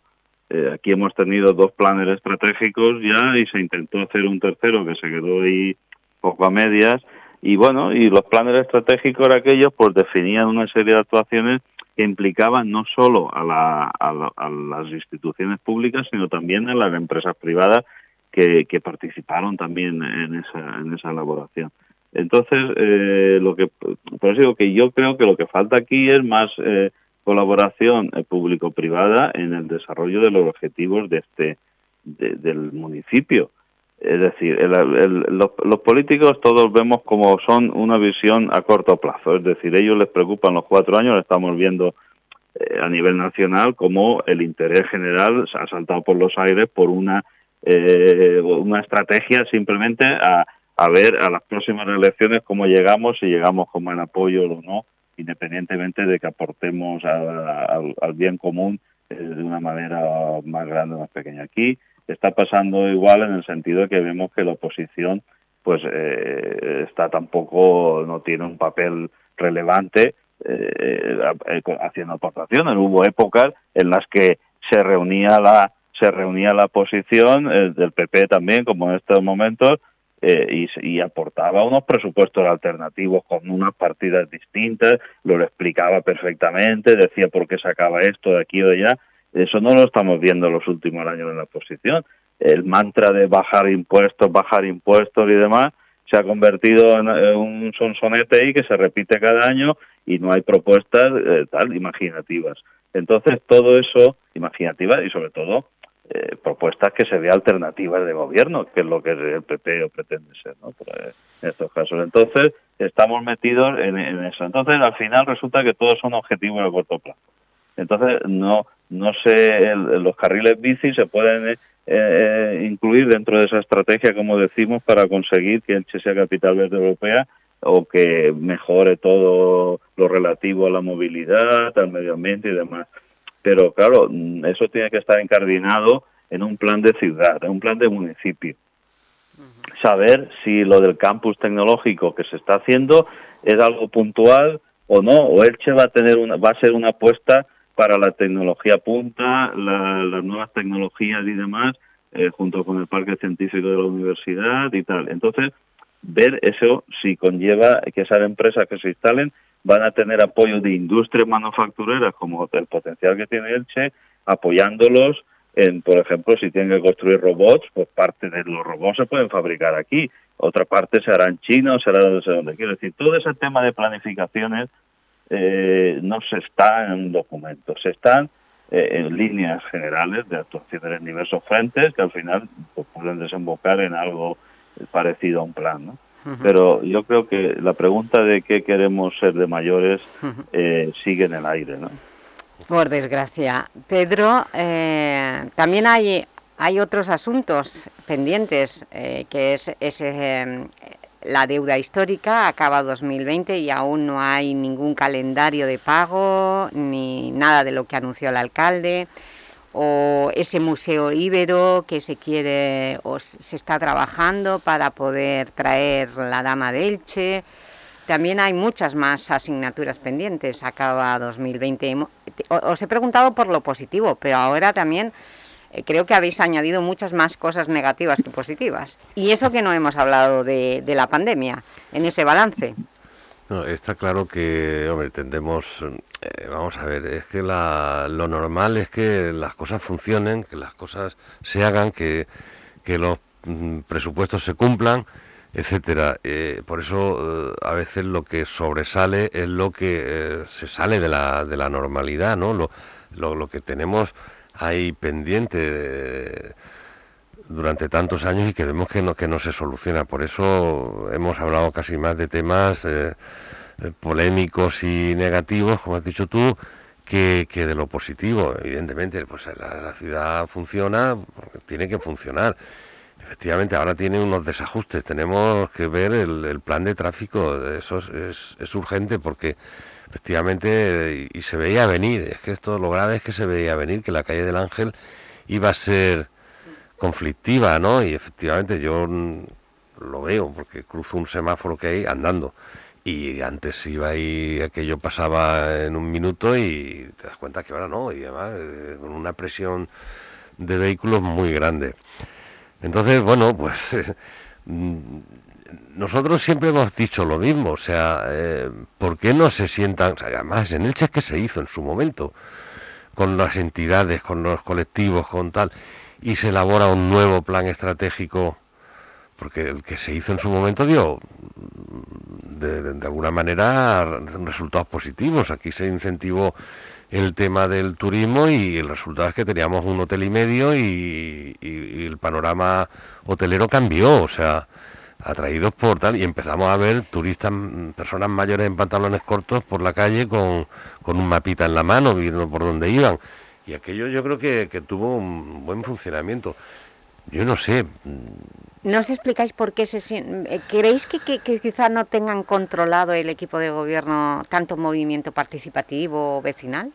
Eh, aquí hemos tenido dos planes estratégicos ya y se intentó hacer un tercero que se quedó ahí poco a medias. Y bueno, y los planes estratégicos aquellos, pues definían una serie de actuaciones que implicaban no solo a, la- a la- a las instituciones públicas, sino también a las empresas privadas que, que participaron también en esa, en esa elaboración. Entonces, eh, lo que, por eso digo que yo creo que lo que falta aquí es más eh, colaboración público-privada en el desarrollo de los objetivos de este de- del municipio. Es decir, el- el- los, los políticos todos vemos como son una visión a corto plazo. Es decir, ellos les preocupan los cuatro años, estamos viendo eh, a nivel nacional como el interés general se ha saltado por los aires por una eh, una estrategia simplemente a, a ver a las próximas elecciones cómo llegamos, si llegamos con buen apoyo o no, independientemente de que aportemos a- al, bien común eh, de una manera más grande o más pequeña. Aquí está pasando igual en el sentido de que vemos que la oposición pues eh, está tampoco no tiene un papel relevante eh, eh, haciendo aportaciones. Hubo épocas en las que se reunía la se reunía la oposición eh, del PP también, como en estos momentos, eh, y, y aportaba unos presupuestos alternativos con unas partidas distintas, lo explicaba perfectamente, decía por qué sacaba esto de aquí o de allá. Eso no lo estamos viendo en los últimos años en la oposición. El mantra de bajar impuestos, bajar impuestos y demás se ha convertido en, un sonsonete ahí que se repite cada año y no hay propuestas eh, tal imaginativas. Entonces todo eso imaginativas y sobre todo eh, propuestas que se vean alternativas de gobierno, que es lo que el PP pretende ser, ¿no? Por, eh, en estos casos. Entonces estamos metidos en, eso. Entonces al final resulta que todos son objetivos a corto plazo. Entonces no no sé el- los carriles bici se pueden eh, eh, incluir dentro de esa estrategia, como decimos, para conseguir que Elche sea capital verde europea o que mejore todo lo relativo a la movilidad, al medio ambiente y demás. Pero claro, mm, eso tiene que estar encardinado en un plan de ciudad, en un plan de municipio. Saber si lo del campus tecnológico que se está haciendo es algo puntual o no, o Elche va a tener una, va a ser una apuesta para la tecnología punta, las nuevas tecnologías y demás, eh, junto con el parque científico de la universidad y tal. Entonces, ver eso si conlleva que esas empresas que se instalen van a tener apoyo de industrias manufactureras como el potencial que tiene Elche, apoyándolos en, por ejemplo, si tienen que construir robots, pues parte de los robots se pueden fabricar aquí, otra parte se hará en China o será no sé dónde. Quiero decir, todo ese tema de planificaciones eh, no se está en documentos, se están eh, en líneas generales de actuaciones en diversos frentes que al final pues, pueden desembocar en algo parecido a un plan, ¿no? Pero yo creo que la pregunta de qué queremos ser de mayores eh, sigue en el aire, ¿no? Por desgracia. Pedro, eh, también hay, hay otros asuntos pendientes, eh, que es, ese la deuda histórica, acaba 2020 y aún no hay ningún calendario de pago, ni nada de lo que anunció el alcalde o ese museo íbero que se quiere o se está trabajando para poder traer la Dama de Elche. También hay muchas más asignaturas pendientes, acaba 2020. Os he preguntado por lo positivo, pero ahora también eh, creo que habéis añadido muchas más cosas negativas que positivas. Y eso que no hemos hablado de, de la pandemia en ese balance está claro que, hombre, tendemos, eh, vamos a ver, es que lo normal es que las cosas funcionen, que las cosas se hagan, que, los mm, presupuestos se cumplan, etcétera. Eh, por eso eh, a veces lo que sobresale es lo que se sale de la, de la normalidad, ¿no? Lo, lo, lo que tenemos ahí pendiente durante tantos años y que vemos que no, que no se soluciona. Por eso hemos hablado casi más de temas eh, eh, polémicos y negativos, como has dicho tú, que, que de lo positivo. Evidentemente, pues la, ciudad funciona tiene que funcionar. Efectivamente, ahora tiene unos desajustes. Tenemos que ver el, plan de tráfico. Eso es, es, urgente porque efectivamente, y se veía venir, es que esto lo grave es que se veía venir, que la calle del Ángel iba a ser conflictiva, ¿no? Y efectivamente yo lo veo porque cruzo un semáforo que hay andando y antes iba y aquello pasaba en un minuto y te das cuenta que ahora no y además eh, con una presión de vehículos muy grande. Entonces, bueno, pues mm, nosotros siempre hemos dicho lo mismo, o sea, eh, ¿por qué no se sientan, además en el que se hizo en su momento, con las entidades, con los colectivos, con tal, y se elabora un nuevo plan estratégico, porque el que se hizo en su momento dio de, alguna manera resultados positivos. Aquí se incentivó el tema del turismo y el resultado es que teníamos un hotel y medio y, el panorama hotelero cambió, o sea, atraídos por tal, y empezamos a ver turistas, personas mayores en pantalones cortos por la calle con, con un mapita en la mano, viendo por dónde iban y aquello yo creo que, tuvo un buen funcionamiento. Yo no sé. ¿No os explicáis por qué se eh, ¿Creéis que, que, quizá no tengan controlado el equipo de gobierno tanto movimiento participativo vecinal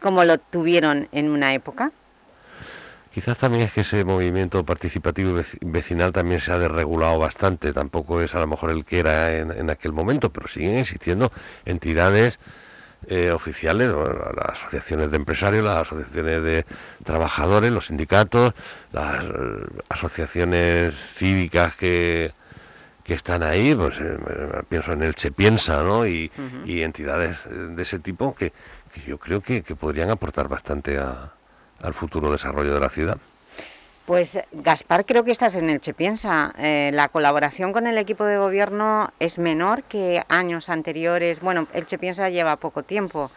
como lo tuvieron en una época? Quizás también es que ese movimiento participativo vecinal también se ha desregulado bastante, tampoco es a lo mejor el que era en, en aquel momento, pero siguen existiendo entidades eh, oficiales, las asociaciones de empresarios, las asociaciones de trabajadores, los sindicatos, las eh, asociaciones cívicas que, que están ahí, pues eh, pienso en el Che Piensa, ¿no? Y, entidades de ese tipo que, yo creo que, que podrían aportar bastante al futuro desarrollo de la ciudad. Pues Gaspar, creo que estás en el Che Piensa. Eh, la colaboración con el equipo de gobierno es menor que años anteriores. Bueno, el Che Piensa lleva poco tiempo,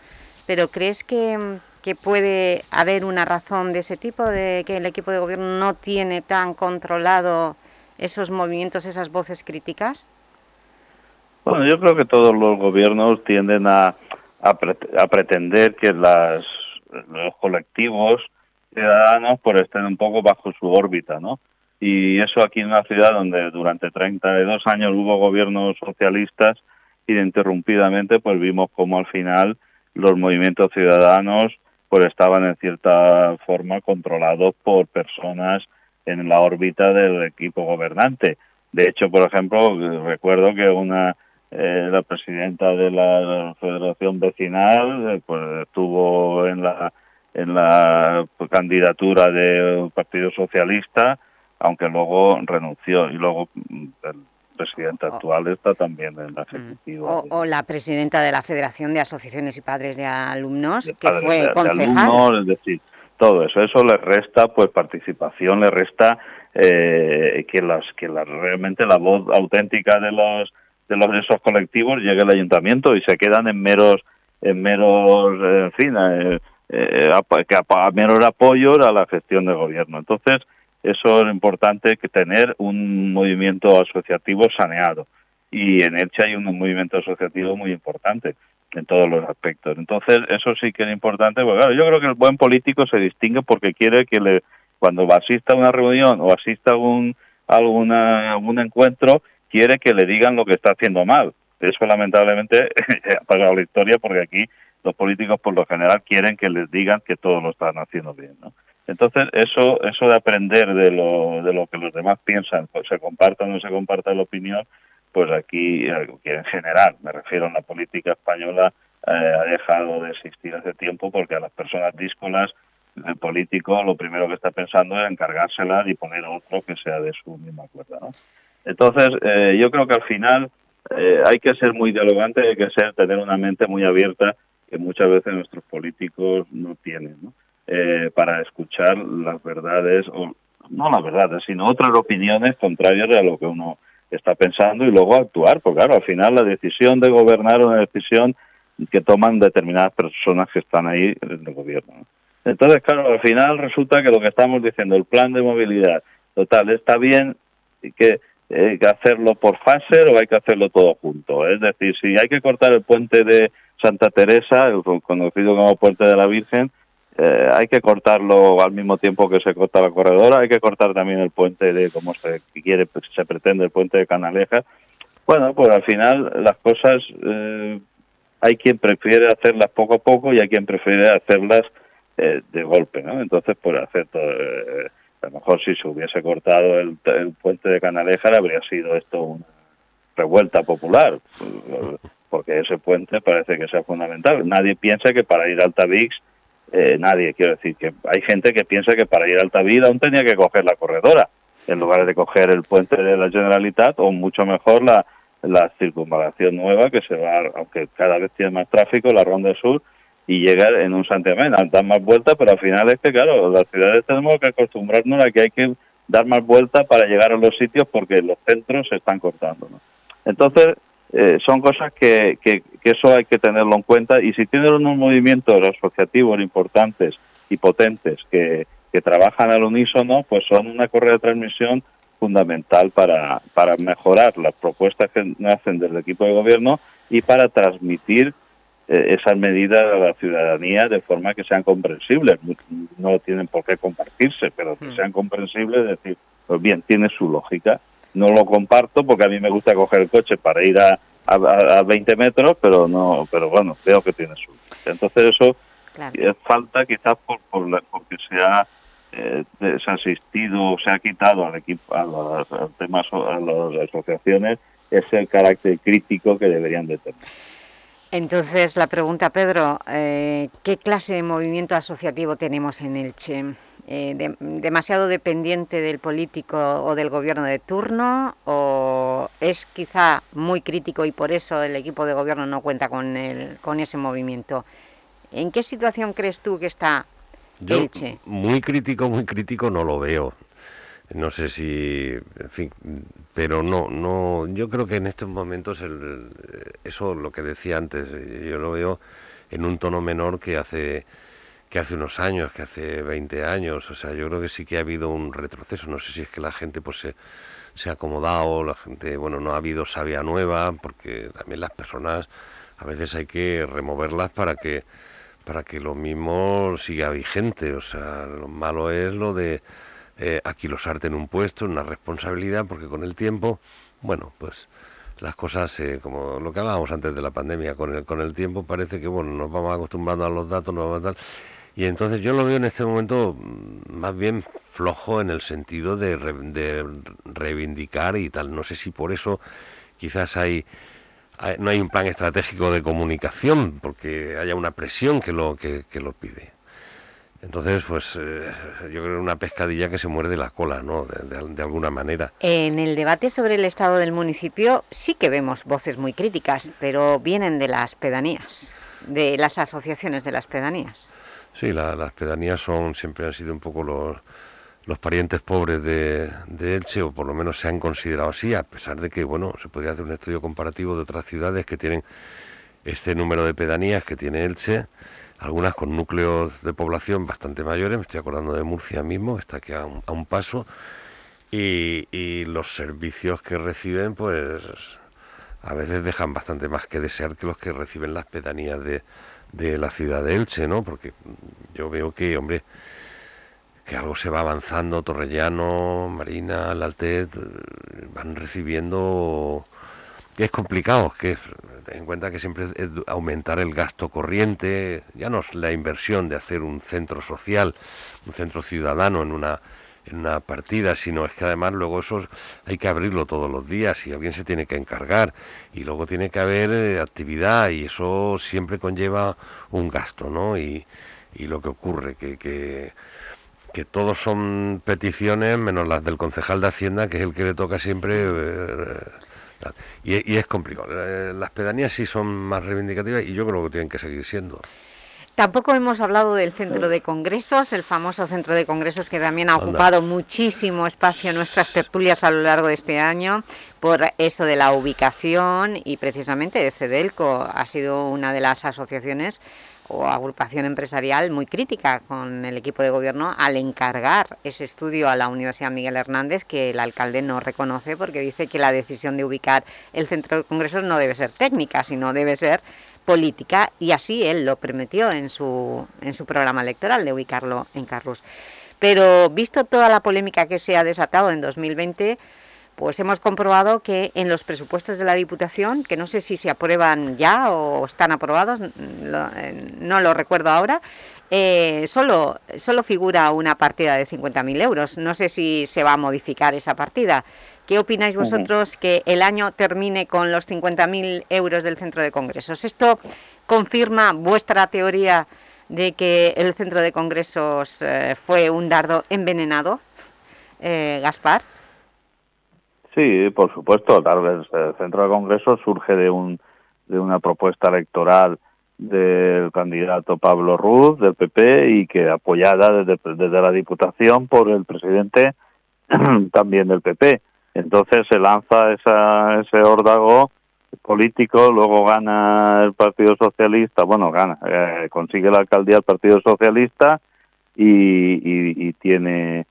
pero ¿crees que, puede haber una razón de ese tipo, de que el equipo de gobierno no tiene tan controlado esos movimientos, esas voces críticas? Bueno, yo creo que todos los gobiernos tienden a, a, pretender que las, los colectivos ciudadanos pues estén un poco bajo su órbita, ¿no? Y eso aquí en una ciudad donde durante 32 años hubo gobiernos socialistas, ininterrumpidamente, pues vimos como al final los movimientos ciudadanos pues estaban en cierta forma controlados por personas en la órbita del equipo gobernante. De hecho, por ejemplo, recuerdo que una eh, la presidenta de la Federación Vecinal eh, pues estuvo en la en la candidatura del Partido Socialista, aunque luego renunció y luego mm, el presidente actual está también en la ejecutiva. O, o la presidenta de la Federación de Asociaciones y Padres de Alumnos, que padres fue de- de concejal. alumnos, es decir, todo eso, eso le resta pues participación, le resta eh, que las que la, realmente la voz auténtica de los de los de esos colectivos llegue al ayuntamiento y se quedan en meros en meros eh, en fin eh, eh, que apa- a meros apoyos a la gestión del gobierno. Entonces eso es importante que tener un movimiento asociativo saneado y en Elche hay un movimiento asociativo muy importante en todos los aspectos. Entonces, eso sí que es importante, porque yo creo que el buen político se distingue porque quiere que le, cuando asista a una reunión o asista a un, a alguna, a un encuentro, quiere que le digan lo que está haciendo mal. Eso lamentablemente ha pagado la historia porque aquí los políticos por lo general quieren que les digan que todos lo están haciendo bien, ¿no? Entonces, eso, eso de aprender de lo, de lo que los demás piensan, pues se comparta o no se comparta la opinión, pues aquí, que en general, me refiero a la política española, eh, ha dejado de existir hace tiempo porque a las personas díscolas, el político lo primero que está pensando es encargárselas y poner otro que sea de su misma cuerda, ¿no? Entonces, eh, yo creo que al final eh, hay que ser muy dialogante, hay que ser tener una mente muy abierta que muchas veces nuestros políticos no tienen, ¿no? Eh, para escuchar las verdades, o no las verdades, sino otras opiniones contrarias a lo que uno está pensando y luego actuar, porque claro, al final la decisión de gobernar es una decisión que toman determinadas personas que están ahí en el gobierno. ¿no? Entonces, claro, al final resulta que lo que estamos diciendo, el plan de movilidad, total, está bien que eh, hay que hacerlo por fase o hay que hacerlo todo junto. Es decir, si hay que cortar el puente de Santa Teresa, conocido como puente de la Virgen, eh, hay que cortarlo al mismo tiempo que se corta la corredora, hay que cortar también el puente de, como se quiere, pues, se pretende, el puente de Canaleja. Bueno, pues al final las cosas eh, hay quien prefiere hacerlas poco a poco y hay quien prefiere hacerlas eh, de golpe, ¿no? Entonces, por hacer todo, eh, a lo mejor si se hubiese cortado el, el puente de Canaleja habría sido esto una revuelta popular, porque ese puente parece que sea fundamental. Nadie piensa que para ir a Altavix, eh, nadie, quiero decir, que hay gente que piensa que para ir a Altavix aún tenía que coger la corredora, en lugar de coger el puente de la Generalitat, o mucho mejor la, la circunvalación nueva, que se va, aunque cada vez tiene más tráfico, la Ronda Sur, y llegar en un santiamén, dar más vueltas, pero al final es que, claro, las ciudades tenemos que acostumbrarnos a que hay que dar más vueltas para llegar a los sitios porque los centros se están cortando. ¿no? Entonces, eh, son cosas que, que, que eso hay que tenerlo en cuenta y si tienen unos movimientos asociativos importantes y potentes que, que trabajan al unísono, pues son una correa de transmisión fundamental para, para mejorar las propuestas que nacen del equipo de gobierno y para transmitir eh, esas medidas a la ciudadanía de forma que sean comprensibles. No tienen por qué compartirse, pero que sean comprensibles, es decir, pues bien, tiene su lógica. No lo comparto porque a mí me gusta coger el coche para ir a, a, a 20 metros, pero no, pero bueno, veo que tiene su. Entonces eso es falta quizás por, por la- porque se ha eh, se ha asistido, se ha quitado al equipo, a los, al tema a las asociaciones ese carácter crítico que deberían de tener. Entonces, la pregunta, Pedro, eh, ¿qué clase de movimiento asociativo tenemos en Elche? Eh, de- ¿Demasiado dependiente del político o del gobierno de turno? ¿O es quizá muy crítico y por eso el equipo de gobierno no cuenta con, el, con ese movimiento? ¿En qué situación crees tú que está Yo Elche? muy crítico, muy crítico no lo veo. No sé si, en fin, pero no, no. Yo creo que en estos momentos el, eso, lo que decía antes, eh, yo lo veo en un tono menor que hace que hace unos años, que hace 20 años. O sea, yo creo que sí que ha habido un retroceso. No sé si es que la gente pues se, se ha acomodado, la gente, bueno, no ha habido savia nueva, porque también las personas a veces hay que removerlas para que para que lo mismo siga vigente. O sea, lo malo es lo de eh, aquilosarte en un puesto, en una responsabilidad, porque con el tiempo, bueno, pues las cosas, eh, como lo que hablábamos antes de la pandemia, con el, con el tiempo parece que, bueno, nos vamos acostumbrando a los datos, nos vamos a tal. Y entonces yo lo veo en este momento mm, más bien flojo en el sentido de, de reivindicar y tal. No sé si por eso quizás hay no hay un plan estratégico de comunicación porque haya una presión que lo que, lo pide. Entonces, pues eh, yo creo una pescadilla que se muerde la cola, ¿no? De, alguna manera. En el debate sobre el estado del municipio sí que vemos voces muy críticas, pero vienen de las pedanías, de las asociaciones de las pedanías. Sí, las pedanías son siempre han sido un poco los, los parientes pobres de, de, Elche, o por lo menos se han considerado así, a pesar de que, bueno, se podría hacer un estudio comparativo de otras ciudades que tienen este número de pedanías que tiene Elche, algunas con núcleos de población bastante mayores, me estoy acordando de Murcia mismo, está aquí a un, paso, y, y, los servicios que reciben, pues a veces dejan bastante más que desear que los que reciben las pedanías de, de la ciudad de Elche, ¿no? Porque yo veo que, hombre, que algo se va avanzando, Torrellano, Marina, Laltet, eh, van recibiendo... Es complicado, que ten en cuenta que siempre es aumentar el gasto corriente, ya no es la inversión de hacer un centro social, un centro ciudadano en una, en una partida, sino es que además luego eso hay que abrirlo todos los días y alguien se tiene que encargar y luego tiene que haber eh, actividad y eso siempre conlleva un gasto, ¿no? Y, y lo que ocurre, que, que que todos son peticiones menos las del concejal de Hacienda, que es el que le toca siempre. Eh, y, es complicado. Eh, las pedanías sí son más reivindicativas y yo creo que tienen que seguir siendo. Tampoco hemos hablado del centro de congresos, el famoso centro de congresos que también ha ocupado muchísimo espacio en nuestras tertulias a lo largo de este año por eso de la ubicación y precisamente de CEDELCO. Ha sido una de las asociaciones o agrupación empresarial muy crítica con el equipo de gobierno al encargar ese estudio a la Universidad Miguel Hernández que el alcalde no reconoce porque dice que la decisión de ubicar el centro de congresos no debe ser técnica, sino debe ser política y así él lo prometió en su, en su programa electoral de ubicarlo en Carrus. Pero visto toda la polémica que se ha desatado en 2020 pues hemos comprobado que en los presupuestos de la Diputación, que no sé si se aprueban ya o están aprobados, eh, no lo recuerdo ahora, eh, solo, solo figura una partida de 50.000 euros. No sé si se va a modificar esa partida. ¿Qué opináis vosotros que el año termine con los 50.000 euros del Centro de Congresos? ¿Esto confirma vuestra teoría de que el Centro de Congresos eh, fue un dardo envenenado, Gaspar? Sí, por supuesto. Tal vez el Centro de Congreso surge de, un, de una propuesta electoral del candidato Pablo Ruz del PP y que apoyada desde, desde la Diputación por el presidente también del PP. Entonces se lanza esa, ese órdago político, luego gana el Partido Socialista, bueno, gana, eh, consigue la alcaldía el Partido Socialista y, y tiene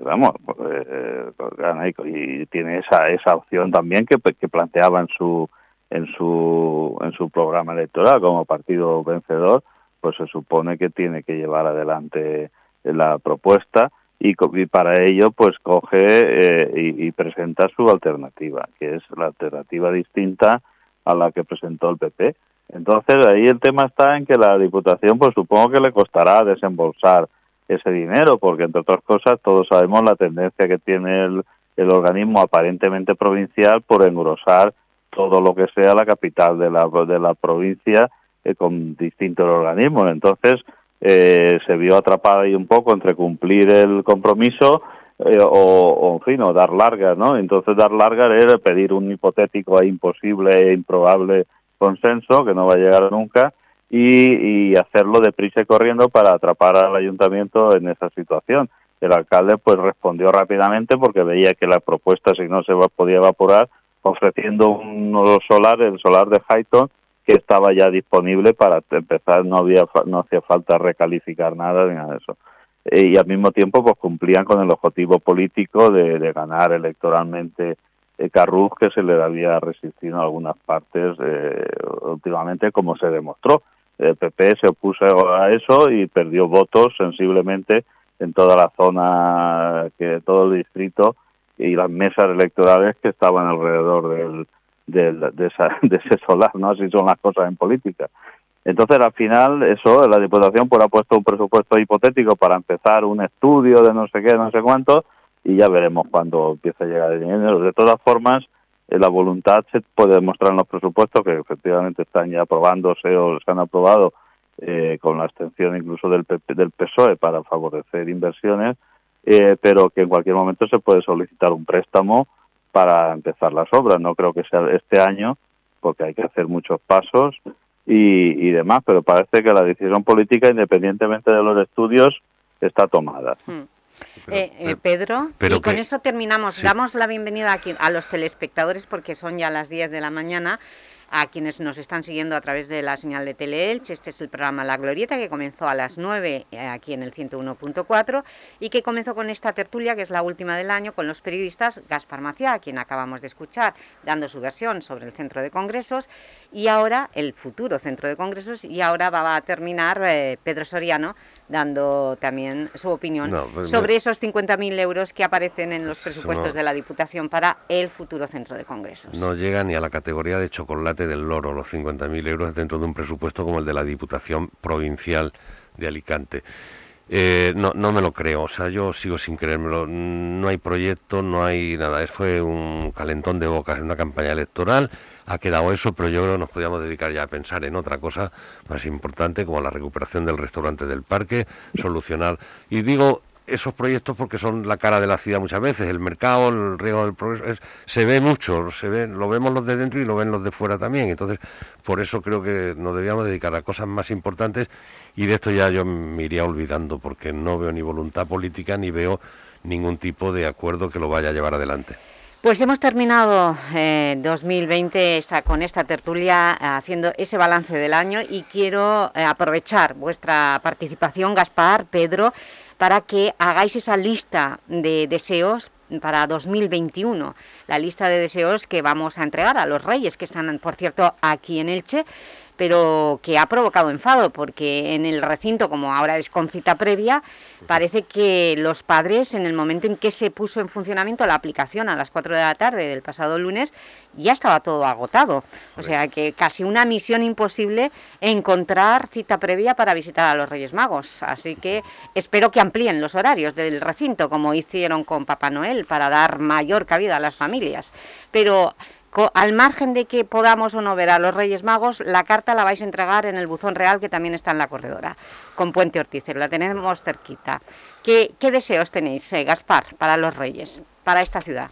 vamos, eh, y tiene esa esa opción también que, que planteaba en su en su en su programa electoral como partido vencedor, pues se supone que tiene que llevar adelante la propuesta y, para ello pues coge eh, y, y, presenta su alternativa, que es la alternativa distinta a la que presentó el PP. Entonces ahí el tema está en que la Diputación pues supongo que le costará desembolsar ese dinero, porque entre otras cosas todos sabemos la tendencia que tiene el, el organismo aparentemente provincial por engrosar todo lo que sea la capital de la, de la provincia eh, con distintos organismos. Entonces eh, se vio atrapada ahí un poco entre cumplir el compromiso eh, o, en fin, o dar largas, ¿no? Entonces dar largas era pedir un hipotético e imposible e improbable consenso que no va a llegar nunca y, y hacerlo deprisa y corriendo para atrapar al ayuntamiento en esa situación. El alcalde pues respondió rápidamente porque veía que la propuesta si no se podía evaporar ofreciendo un solar, el solar de Highton, que estaba ya disponible para empezar, no había no hacía falta recalificar nada ni nada de eso. E, y al mismo tiempo pues cumplían con el objetivo político de, de ganar electoralmente eh, Carruz que se le había resistido en algunas partes eh, últimamente como se demostró el PP se opuso a eso y perdió votos sensiblemente en toda la zona, que todo el distrito y las mesas electorales que estaban alrededor del, del, de, esa, de ese solar, ¿no? Así son las cosas en política. Entonces, al final, eso, la Diputación pues ha puesto un presupuesto hipotético para empezar un estudio de no sé qué, no sé cuánto, y ya veremos cuándo empieza a llegar el dinero. De todas formas, la voluntad se puede demostrar en los presupuestos, que efectivamente están ya aprobándose o se han aprobado eh, con la abstención incluso del, PP, del PSOE para favorecer inversiones, eh, pero que en cualquier momento se puede solicitar un préstamo para empezar las obras. No creo que sea este año, porque hay que hacer muchos pasos y, y demás, pero parece que la decisión política, independientemente de los estudios, está tomada. Hmm. Eh, eh, Pedro, pero y con que- eso terminamos. sí. Damos la bienvenida aquí a los telespectadores porque son ya las 10 de la mañana. A quienes nos están siguiendo a través de la señal de Teleelch, este es el programa La Glorieta que comenzó a las 9 eh, aquí en el 101.4 y que comenzó con esta tertulia que es la última del año con los periodistas Gaspar Maciá, a quien acabamos de escuchar, dando su versión sobre el centro de congresos y ahora el futuro centro de congresos y ahora va a terminar eh, Pedro Soriano dando también su opinión No, pues sobre me- esos 50.000 euros que aparecen en los presupuestos no. de la Diputación para el futuro centro de congresos. No llega ni a la categoría de chocolate del loro, los 50.000 euros dentro de un presupuesto como el de la Diputación Provincial de Alicante. Eh, no, no me lo creo, o sea, yo sigo sin creérmelo. No hay proyecto, no hay nada. Es- Fue un calentón de bocas en una campaña electoral. Ha quedado eso, pero yo creo que nos podíamos dedicar ya a pensar en otra cosa más importante, como la recuperación del restaurante del parque, solucionar. Y digo esos proyectos porque son la cara de la ciudad muchas veces, el mercado, el riego del progreso, es- se ve mucho, se ve, lo vemos los de dentro y lo ven los de fuera también, entonces por eso creo que nos debíamos dedicar a cosas más importantes y de esto ya yo me iría olvidando porque no veo ni voluntad política ni veo ningún tipo de acuerdo que lo vaya a llevar adelante. Pues hemos terminado eh, 2020 esta, con esta tertulia haciendo ese balance del año y quiero eh, aprovechar vuestra participación, Gaspar, Pedro, para que hagáis esa lista de deseos para 2021, la lista de deseos que vamos a entregar a los reyes, que están, por cierto, aquí en Elche, pero que ha provocado enfado, porque en el recinto, como ahora es con cita previa, parece que los padres, en el momento en que se puso en funcionamiento la aplicación a las 4 de la tarde del pasado lunes, ya estaba todo agotado. O sea que casi una misión imposible encontrar cita previa para visitar a los Reyes Magos. Así que espero que amplíen los horarios del recinto, como hicieron con Papá Noel, para dar mayor cabida a las familias. Pero al margen de que podamos o no ver a los Reyes Magos, la carta la vais a entregar en el buzón real que también está en la corredora, con Puente Ortiz, la tenemos cerquita. ¿Qué, deseos tenéis, eh, Gaspar, para los Reyes, para esta ciudad?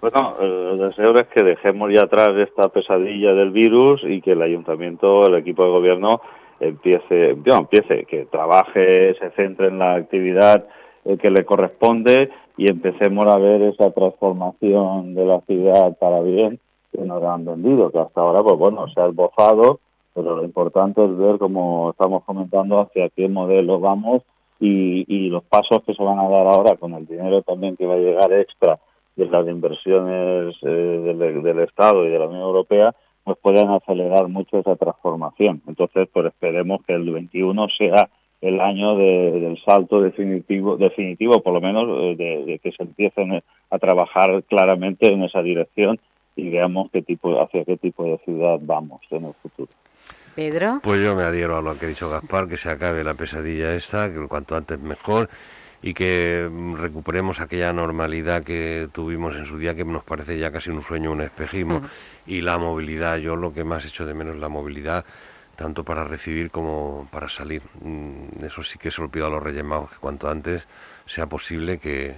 Bueno, el deseo es que dejemos ya atrás esta pesadilla del virus y que el ayuntamiento, el equipo de gobierno empiece, no, empiece, que trabaje, se centre en la actividad eh, que le corresponde y empecemos a ver esa transformación de la ciudad para bien que nos han vendido, que hasta ahora, pues bueno, se ha esbozado, pero lo importante es ver, como estamos comentando, hacia qué modelo vamos y, y los pasos que se van a dar ahora con el dinero también que va a llegar extra de las inversiones eh, del, del Estado y de la Unión Europea, pues puedan acelerar mucho esa transformación. Entonces, pues esperemos que el 21 sea el año de- del salto definitivo, definitivo por lo menos, eh, de, de que se empiecen a trabajar claramente en esa dirección y veamos qué tipo, hacia qué tipo de ciudad vamos en el futuro. Pedro. Pues yo me adhiero a lo que ha dicho Gaspar, que se acabe la pesadilla esta, que cuanto antes mejor, y que mm, recuperemos aquella normalidad que tuvimos en su día, que nos parece ya casi un sueño, un espejismo, y la movilidad. Yo lo que más echo de menos es la movilidad, tanto para recibir como para salir. Mm, Eso sí que se lo pido a los Reyes Magos, que cuanto antes sea posible que,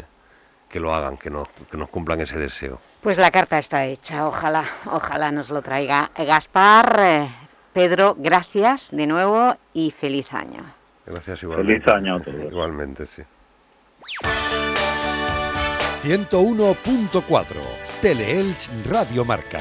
que lo hagan, que nos, que nos cumplan ese deseo. Pues la carta está hecha, ojalá, ojalá nos lo traiga. Gaspar, eh, Pedro, gracias de nuevo y feliz año. Gracias igualmente. Feliz año a todos. Igualmente, sí. 101.4 Teleelch Radio Marca.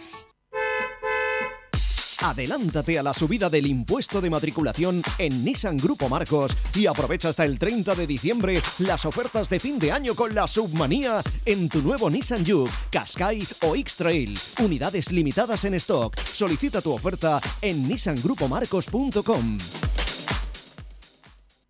Adelántate a la subida del impuesto de matriculación en Nissan Grupo Marcos y aprovecha hasta el 30 de diciembre las ofertas de fin de año con la submanía en tu nuevo Nissan Juke, Qashqai o X-Trail. Unidades limitadas en stock. Solicita tu oferta en nissangrupomarcos.com.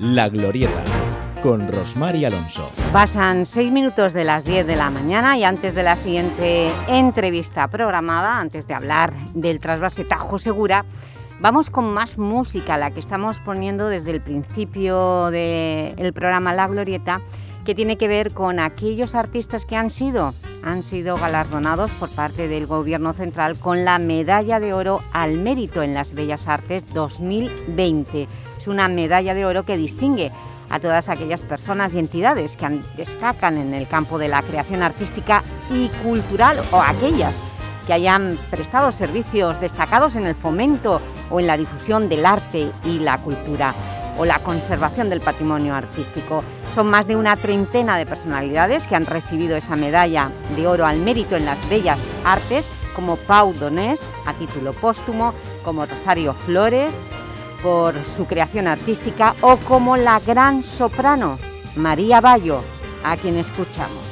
La Glorieta, con Rosmar y Alonso. Pasan seis minutos de las 10 de la mañana y antes de la siguiente entrevista programada, antes de hablar del trasvase Tajo Segura, vamos con más música, la que estamos poniendo desde el principio del programa La Glorieta, que tiene que ver con aquellos artistas que han sido, han sido galardonados por parte del Gobierno Central con la Medalla de Oro al Mérito en las Bellas Artes 2020. Es una medalla de oro que distingue a todas aquellas personas y entidades que destacan en el campo de la creación artística y cultural o aquellas que hayan prestado servicios destacados en el fomento o en la difusión del arte y la cultura o la conservación del patrimonio artístico. Son más de una treintena de personalidades que han recibido esa medalla de oro al mérito en las bellas artes, como Pau Donés, a título póstumo, como Rosario Flores, por su creación artística, o como la gran soprano María Bayo, a quien escuchamos.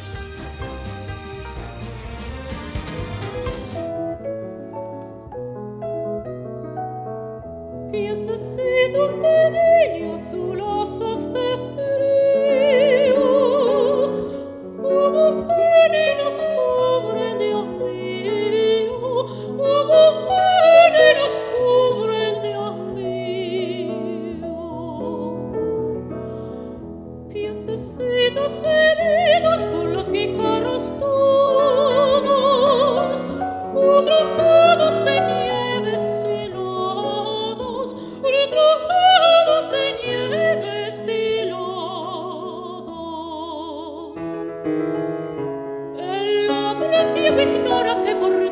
El hombre ciego ignora que por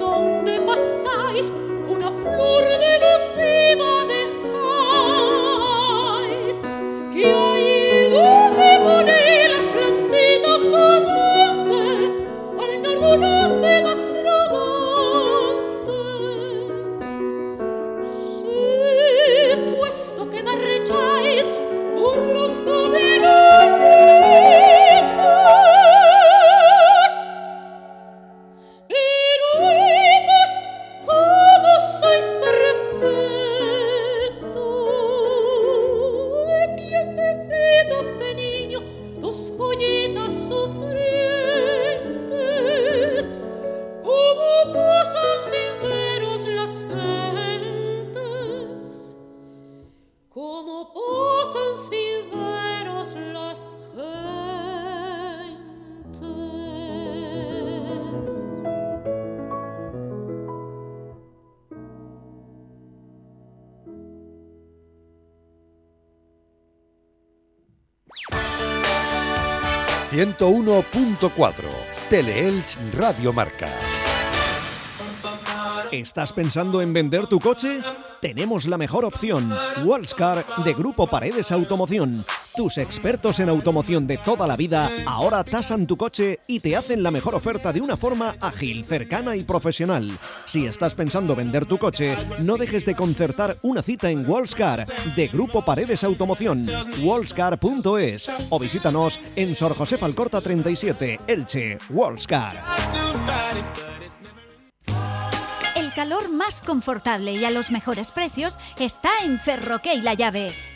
101.4 Teleelch Radio Marca. ¿Estás pensando en vender tu coche? Tenemos la mejor opción. Wallscar de Grupo Paredes Automoción. Tus expertos en automoción de toda la vida ahora tasan tu coche y te hacen la mejor oferta de una forma ágil, cercana y profesional. Si estás pensando vender tu coche, no dejes de concertar una cita en Wallscar de Grupo Paredes Automoción, wallscar.es o visítanos en Sor José Falcorta 37, Elche, Wallscar. El calor más confortable y a los mejores precios está en Ferroque La Llave.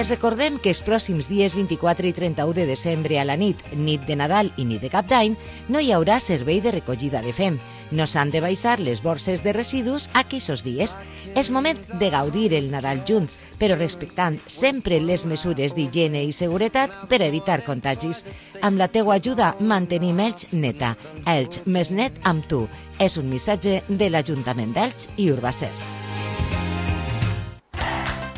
Es recordem que els pròxims dies 24 i 31 de desembre a la nit, nit de Nadal i nit de Cap d'Any, no hi haurà servei de recollida de fem. No s'han de baixar les borses de residus aquells dies. És moment de gaudir el Nadal junts, però respectant sempre les mesures d'higiene i seguretat per evitar contagis. Amb la teua ajuda mantenim Elx neta. Elx més net amb tu. És un missatge de l'Ajuntament d'Elx i Urbacer.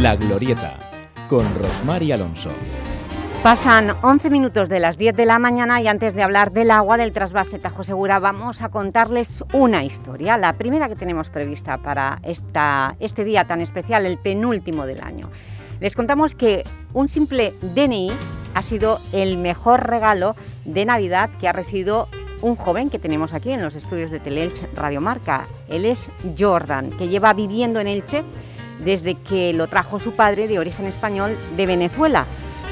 La Glorieta, con Rosmar y Alonso. Pasan 11 minutos de las 10 de la mañana y antes de hablar del agua del trasvase Tajo Segura vamos a contarles una historia, la primera que tenemos prevista para esta, este día tan especial, el penúltimo del año. Les contamos que un simple DNI ha sido el mejor regalo de Navidad que ha recibido un joven que tenemos aquí en los estudios de Teleelch Radio Marca. Él es Jordan, que lleva viviendo en Elche desde que lo trajo su padre de origen español de Venezuela,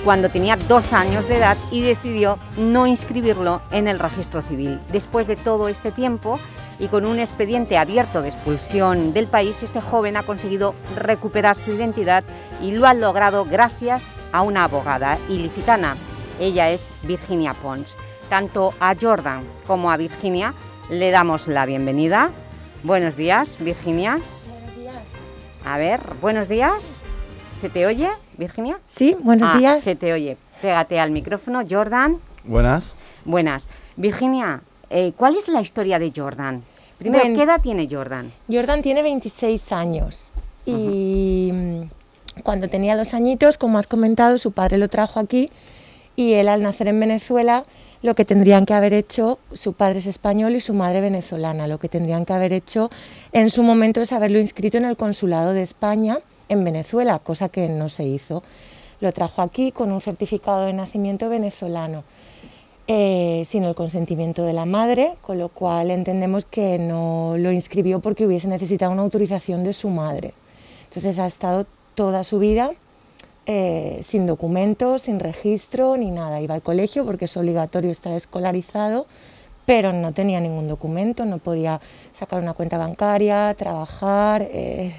cuando tenía dos años de edad y decidió no inscribirlo en el registro civil. Después de todo este tiempo y con un expediente abierto de expulsión del país, este joven ha conseguido recuperar su identidad y lo ha logrado gracias a una abogada ilicitana. Ella es Virginia Pons. Tanto a Jordan como a Virginia le damos la bienvenida. Buenos días, Virginia. A ver, buenos días. ¿Se te oye, Virginia? Sí, buenos Ah, días. se te oye. Pégate al micrófono, Jordan. Buenas. Buenas. Virginia, eh, ¿cuál es la historia de Jordan? Primero, Bueno. ¿qué edad tiene Jordan? Jordan tiene 26 años y mm, cuando tenía dos añitos, como has comentado, su padre lo trajo aquí y él al nacer en Venezuela lo que tendrían que haber hecho, su padre es español y su madre venezolana, lo que tendrían que haber hecho en su momento es haberlo inscrito en el consulado de España en Venezuela, cosa que no se hizo. Lo trajo aquí con un certificado de nacimiento venezolano. eh, sin el consentimiento de la madre, con lo cual entendemos que no lo inscribió porque hubiese necesitado una autorización de su madre. Entonces ha estado toda su vida eh, sin documentos, sin registro ni nada. Iba al colegio porque es obligatorio estar escolarizado, pero no tenía ningún documento, no podía sacar una cuenta bancaria, trabajar, eh,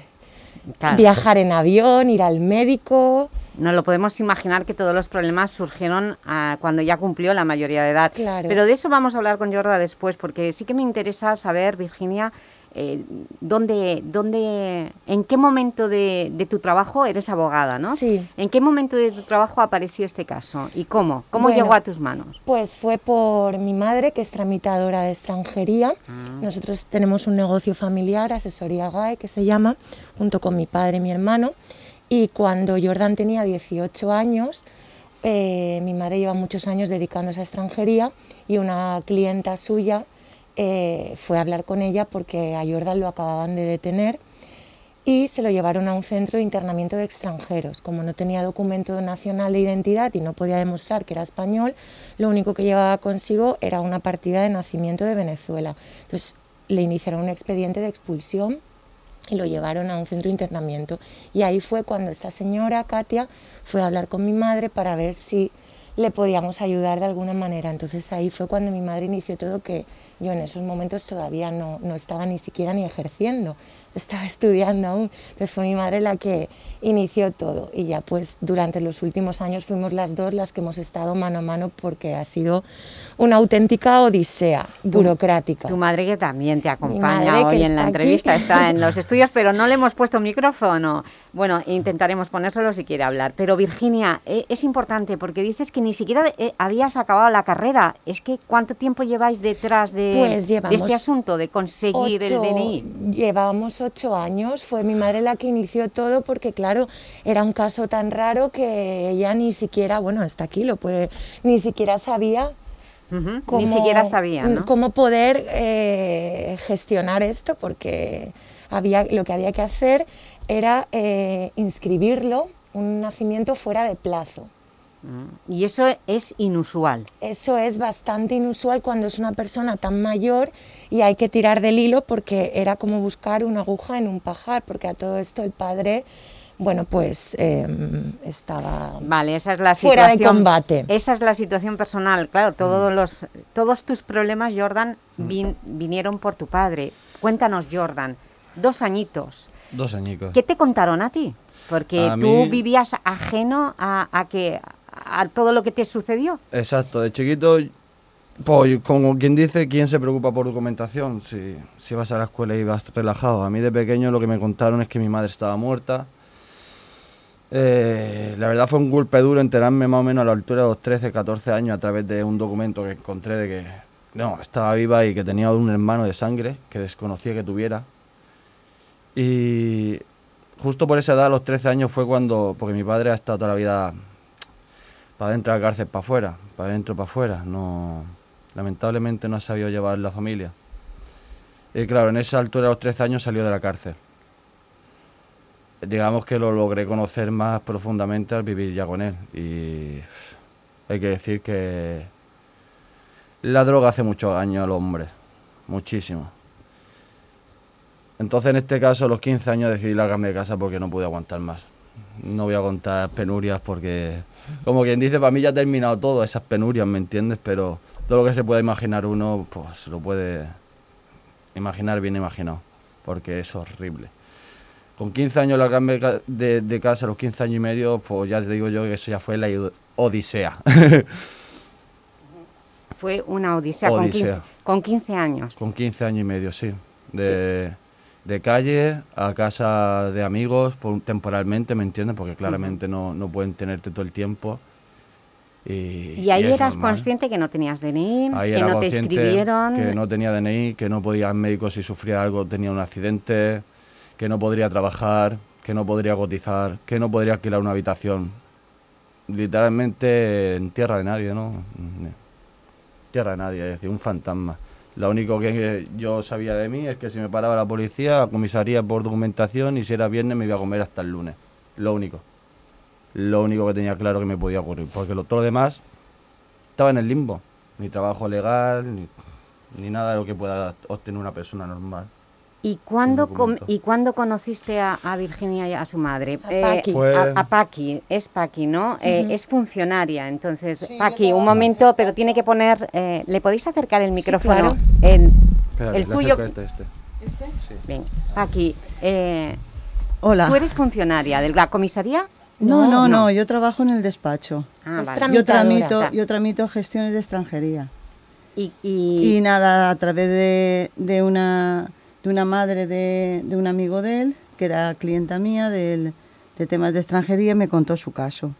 Claro. viajar en avión, ir al médico. No lo podemos imaginar que todos los problemas surgieron ah, cuando ya cumplió la mayoría de edad. Claro. Pero de eso vamos a hablar con Jordan después, porque sí que me interesa saber, Virginia, eh, dónde, dónde, en qué momento de, de tu trabajo eres abogada, ¿no? Sí. ¿En qué momento de tu trabajo apareció este caso y cómo? ¿Cómo Bueno, llegó a tus manos? Pues fue por mi madre, que es tramitadora de extranjería. Nosotros tenemos un negocio familiar, Asesoría GAE, que se llama, junto con mi padre y mi hermano. Y cuando Jordan tenía 18 años, eh, mi madre lleva muchos años dedicándose a extranjería y una clienta suya eh, fue a hablar con ella porque a Jordan lo acababan de detener y se lo llevaron a un centro de internamiento de extranjeros. Como no tenía documento nacional de identidad y no podía demostrar que era español, lo único que llevaba consigo era una partida de nacimiento de Venezuela. Entonces le iniciaron un expediente de expulsión y lo llevaron a un centro de internamiento. Y ahí fue cuando esta señora, Katia, fue a hablar con mi madre para ver si le podíamos ayudar de alguna manera. Entonces ahí fue cuando mi madre inició todo, que yo en esos momentos todavía no, no estaba ni siquiera ni ejerciendo, estaba estudiando aún. Entonces fue mi madre la que inició todo y ya pues durante los últimos años fuimos las dos las que hemos estado mano a mano porque ha sido una auténtica odisea burocrática. Tu madre que también te acompaña hoy en la entrevista, aquí. está en los estudios, pero no le hemos puesto micrófono. Bueno, intentaremos ponérselo si quiere hablar. Pero Virginia, eh, es importante porque dices que ni siquiera eh, habías acabado la carrera. Es que ¿cuánto tiempo lleváis detrás de, Pues de llevamos este asunto, de conseguir el DNI? Llevábamos ocho años, fue mi madre la que inició todo porque claro, era un caso tan raro que ella ni siquiera, bueno, hasta aquí lo puede, ni siquiera sabía Ni siquiera sabía, ¿no? cómo poder eh, gestionar esto porque había, lo que había que hacer era eh, inscribirlo, un nacimiento fuera de plazo. Mm. Y eso es inusual. Eso es bastante inusual cuando es una persona tan mayor y hay que tirar del hilo porque era como buscar una aguja en un pajar, porque a todo esto el padre, bueno, pues eh, estaba Vale, esa es la fuera situación. de combate. Esa es la situación personal. Claro, todos, los, todos tus problemas, Jordan, vin- vinieron por tu padre. Cuéntanos, Jordan, dos añitos. Dos añicos. ¿Qué te contaron a ti? Porque A tú mí- vivías ajeno a, a que a todo lo que te sucedió. Exacto, de chiquito, pues como quien dice, ¿quién se preocupa por documentación? Si, si vas a la escuela y vas relajado. A mí de pequeño lo que me contaron es que mi madre estaba muerta. Eh, la verdad fue un golpe duro enterarme más o menos a la altura de los 13, 14 años a través de un documento que encontré de que no, estaba viva y que tenía un hermano de sangre que desconocía que tuviera. Y justo por esa edad, los 13 años, fue cuando, porque mi padre ha estado toda la vida para adentro de la cárcel, para afuera, para adentro, para afuera. No, lamentablemente no ha sabido llevar la familia. Y claro, en esa altura de los 13 años salió de la cárcel. Digamos que lo logré conocer más profundamente al vivir ya con él. Y hay que decir que la droga hace mucho daño al hombre, muchísimo. Entonces en este caso a los 15 años decidí largarme de casa porque no pude aguantar más. No voy a contar penurias porque, como quien dice, para mí ya ha terminado todo, esas penurias, ¿me entiendes? Pero todo lo que se pueda imaginar uno, pues se lo puede imaginar bien imaginado, porque es horrible. Con 15 años largarme de ca- de, de casa, a los 15 años y medio, pues ya te digo yo que eso ya fue la odisea. Fue una odisea, Con, Odisea. 15, con 15 años. Con 15 años y medio, sí. De, de calle a casa de amigos por, temporalmente, ¿me entiendes? Porque claramente no, no pueden tenerte todo el tiempo. Y, Y ahí eras normal. consciente que no tenías DNI, Ahí que no te escribieron. Que no tenía DNI, que no podía ir al médico si sufría algo, tenía un accidente, que no podría trabajar, que no podría cotizar, que no podría alquilar una habitación. Literalmente en tierra de nadie, ¿no? Tierra de nadie, es decir, un fantasma. Lo único que yo sabía de mí es que si me paraba la policía, comisaría por documentación y si era viernes me iba a comer hasta el lunes. Lo único. Lo único que tenía claro que me podía ocurrir. Porque lo, todo lo demás estaba en el limbo. Ni trabajo legal, ni, ni nada de lo que pueda obtener una persona normal. ¿Y cuándo. ¿Y cuándo conociste a, a Virginia y a su madre? A Paqui. Fue- a, a Paqui, es Paqui, ¿no? Eh, es funcionaria, entonces, Sí, Paqui, un momento, pero tiene que poner... eh, ¿Le podéis acercar el Sí, micrófono? claro. El, Espérate, el tuyo... acerco este, este. Bien, Paqui, eh, Hola. ¿tú eres funcionaria de la comisaría? No, no, no, yo trabajo en el despacho. Ah, Es vale. Yo tramito, yo tramito gestiones de extranjería. Y, y- Y nada, a través de, de una, de una madre de, de un amigo de él, que era clienta mía del- de temas de extranjería, me contó su caso.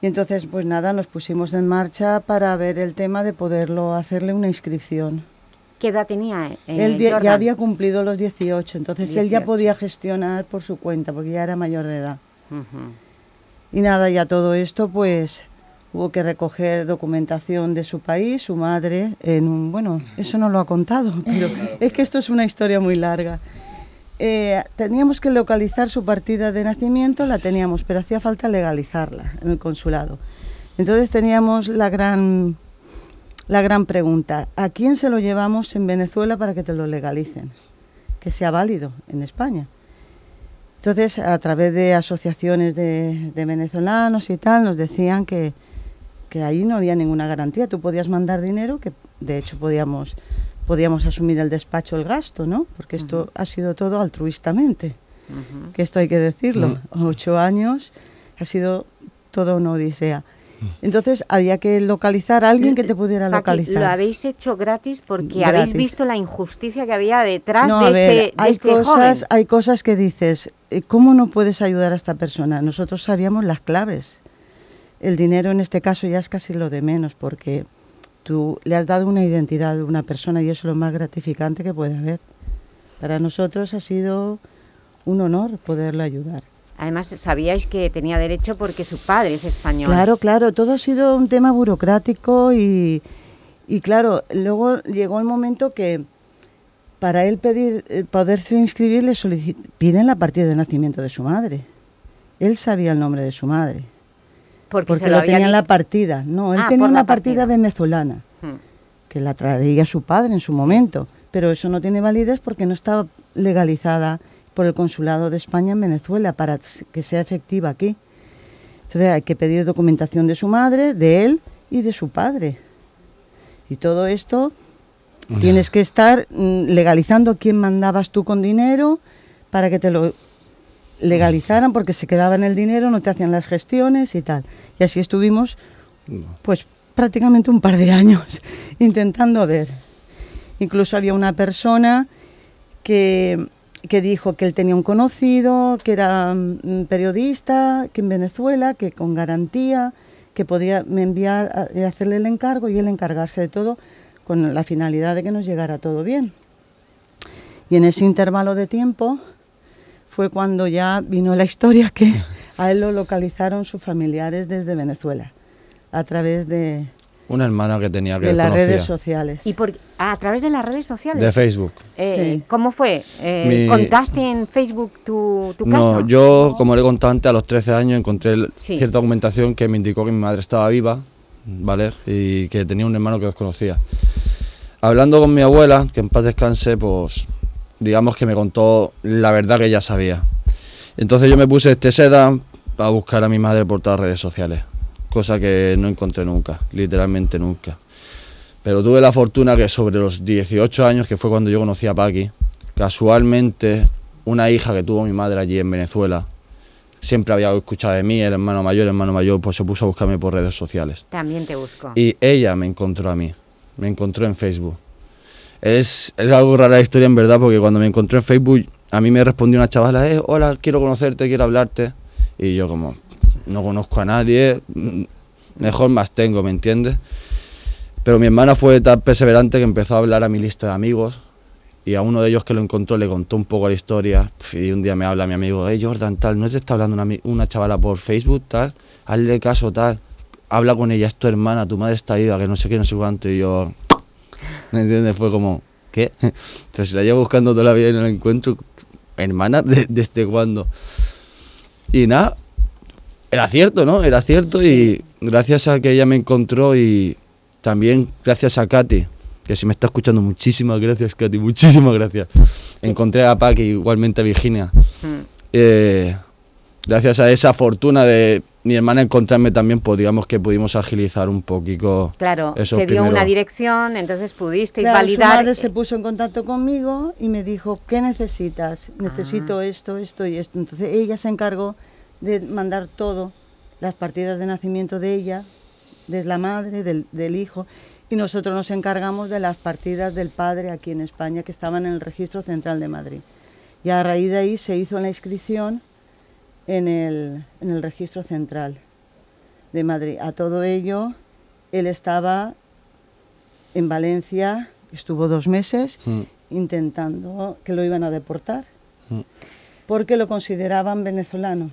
Y entonces, pues nada, nos pusimos en marcha para ver el tema de poderlo hacerle una inscripción. ¿Qué edad tenía eh, él ya había cumplido los 18, entonces él ya 18. podía gestionar por su cuenta, porque ya era mayor de edad. Y nada, ya todo esto, pues hubo que recoger documentación de su país, su madre, en un, bueno, eso no lo ha contado, pero es que esto es una historia muy larga. Eh, teníamos que localizar su partida de nacimiento, la teníamos, pero hacía falta legalizarla en el consulado. Entonces teníamos la gran, la gran pregunta, ¿a quién se lo llevamos en Venezuela para que te lo legalicen? Que sea válido en España. Entonces, a través de asociaciones de, de venezolanos y tal, nos decían que, que ahí no había ninguna garantía. Tú podías mandar dinero, que de hecho podíamos, podíamos asumir el despacho, el gasto, ¿no? Porque esto ha sido todo altruistamente, que esto hay que decirlo. Ocho años ha sido toda una odisea. Entonces había que localizar a alguien que te pudiera Paqui, localizar. lo habéis hecho gratis porque Gratis. habéis visto la injusticia que había detrás No, de, a ver, este, de hay este cosas, joven. hay cosas que dices, eh, ¿cómo no puedes ayudar a esta persona? Nosotros sabíamos las claves. El dinero en este caso ya es casi lo de menos porque tú le has dado una identidad a una persona y eso es lo más gratificante que puede haber. Para nosotros ha sido un honor poderle ayudar. Además, sabíais que tenía derecho porque su padre es español. Claro, claro, todo ha sido un tema burocrático y, y claro, luego llegó el momento que para él pedir, eh, poderse inscribir le piden la partida de nacimiento de su madre. Él sabía el nombre de su madre. Porque, Porque se lo tenía en la partida. No, él Ah, tenía una partida, venezolana, Hmm. que la traería su padre en su momento. Pero eso no tiene validez porque no estaba legalizada por el consulado de España en Venezuela para que sea efectiva aquí. Entonces hay que pedir documentación de su madre, de él y de su padre. Y todo esto tienes que estar mm, legalizando quién mandabas tú con dinero para que te lo legalizaran porque se quedaban el dinero, no te hacían las gestiones y tal. Y así estuvimos pues prácticamente un par de años intentando ver. Incluso había una persona que, que dijo que él tenía un conocido, que era mm, periodista, que en Venezuela, que con garantía, que podía me enviar, a- y hacerle el encargo y él encargarse de todo con la finalidad de que nos llegara todo bien. Y en ese intervalo de tiempo fue cuando ya vino la historia que a él lo localizaron sus familiares desde Venezuela, a través de, Una hermana que tenía que de las redes sociales. ¿Y por, ah, a través de las redes sociales? De Facebook. Eh, Sí. ¿Cómo fue? Eh, Mi- ¿Contaste en Facebook tu, tu caso? No, yo, como le he contado antes, a los 13 años encontré Sí. cierta documentación que me indicó que mi madre estaba viva, ¿vale? Y que tenía un hermano que desconocía. Hablando con mi abuela, que en paz descanse, pues digamos que me contó la verdad que ella sabía. Entonces yo me puse este seda a buscar a mi madre por todas las redes sociales, cosa que no encontré nunca, literalmente nunca. Pero tuve la fortuna que sobre los 18 años, que fue cuando yo conocí a Paqui, casualmente una hija que tuvo mi madre allí en Venezuela, siempre había escuchado de mí, el hermano mayor, el hermano mayor, pues se puso a buscarme por redes sociales. También te busco. Y ella me encontró a mí, me encontró en Facebook. Es, es algo rara la historia en verdad, porque cuando me encontró en Facebook, a mí me respondió una chavala, eh, hola, quiero conocerte, quiero hablarte. Y yo como, no conozco a nadie, mm, mejor más tengo, ¿me entiendes? Pero mi hermana fue tan perseverante que empezó a hablar a mi lista de amigos y a uno de ellos que lo encontró le contó un poco la historia y un día me habla mi amigo, hey Jordan, tal, ¿no te está hablando una, una chavala por Facebook, tal? Hazle caso, tal, habla con ella, es tu hermana, tu madre está viva, que no sé qué, no sé cuánto, y yo, ¿me entiendes? Fue como, ¿qué? Entonces la llevo buscando toda la vida y no la encuentro, hermana, ¿De- ¿desde cuándo? Y nada, era cierto, ¿no? Era cierto y gracias a que ella me encontró y también gracias a Katy, que si me está escuchando, muchísimas gracias Katy, muchísimas gracias. Encontré a Paqui, igualmente a Virginia. Mm. Eh, gracias a esa fortuna de mi hermana encontrarme también, pues digamos que pudimos agilizar un poquito Claro, te dio una primeros- dirección, entonces pudisteis Claro, validar. Su madre se puso en contacto conmigo y me dijo, ¿qué necesitas? Necesito Ah. esto, esto y esto. Entonces ella se encargó de mandar todo, las partidas de nacimiento de ella, de la madre, del, del hijo, y nosotros nos encargamos de las partidas del padre aquí en España que estaban en el Registro Central de Madrid. Y a raíz de ahí se hizo la inscripción en el, en el Registro Central de Madrid. A todo ello, él estaba en Valencia, estuvo dos meses Mm. intentando que lo iban a deportar, Mm. porque lo consideraban venezolano,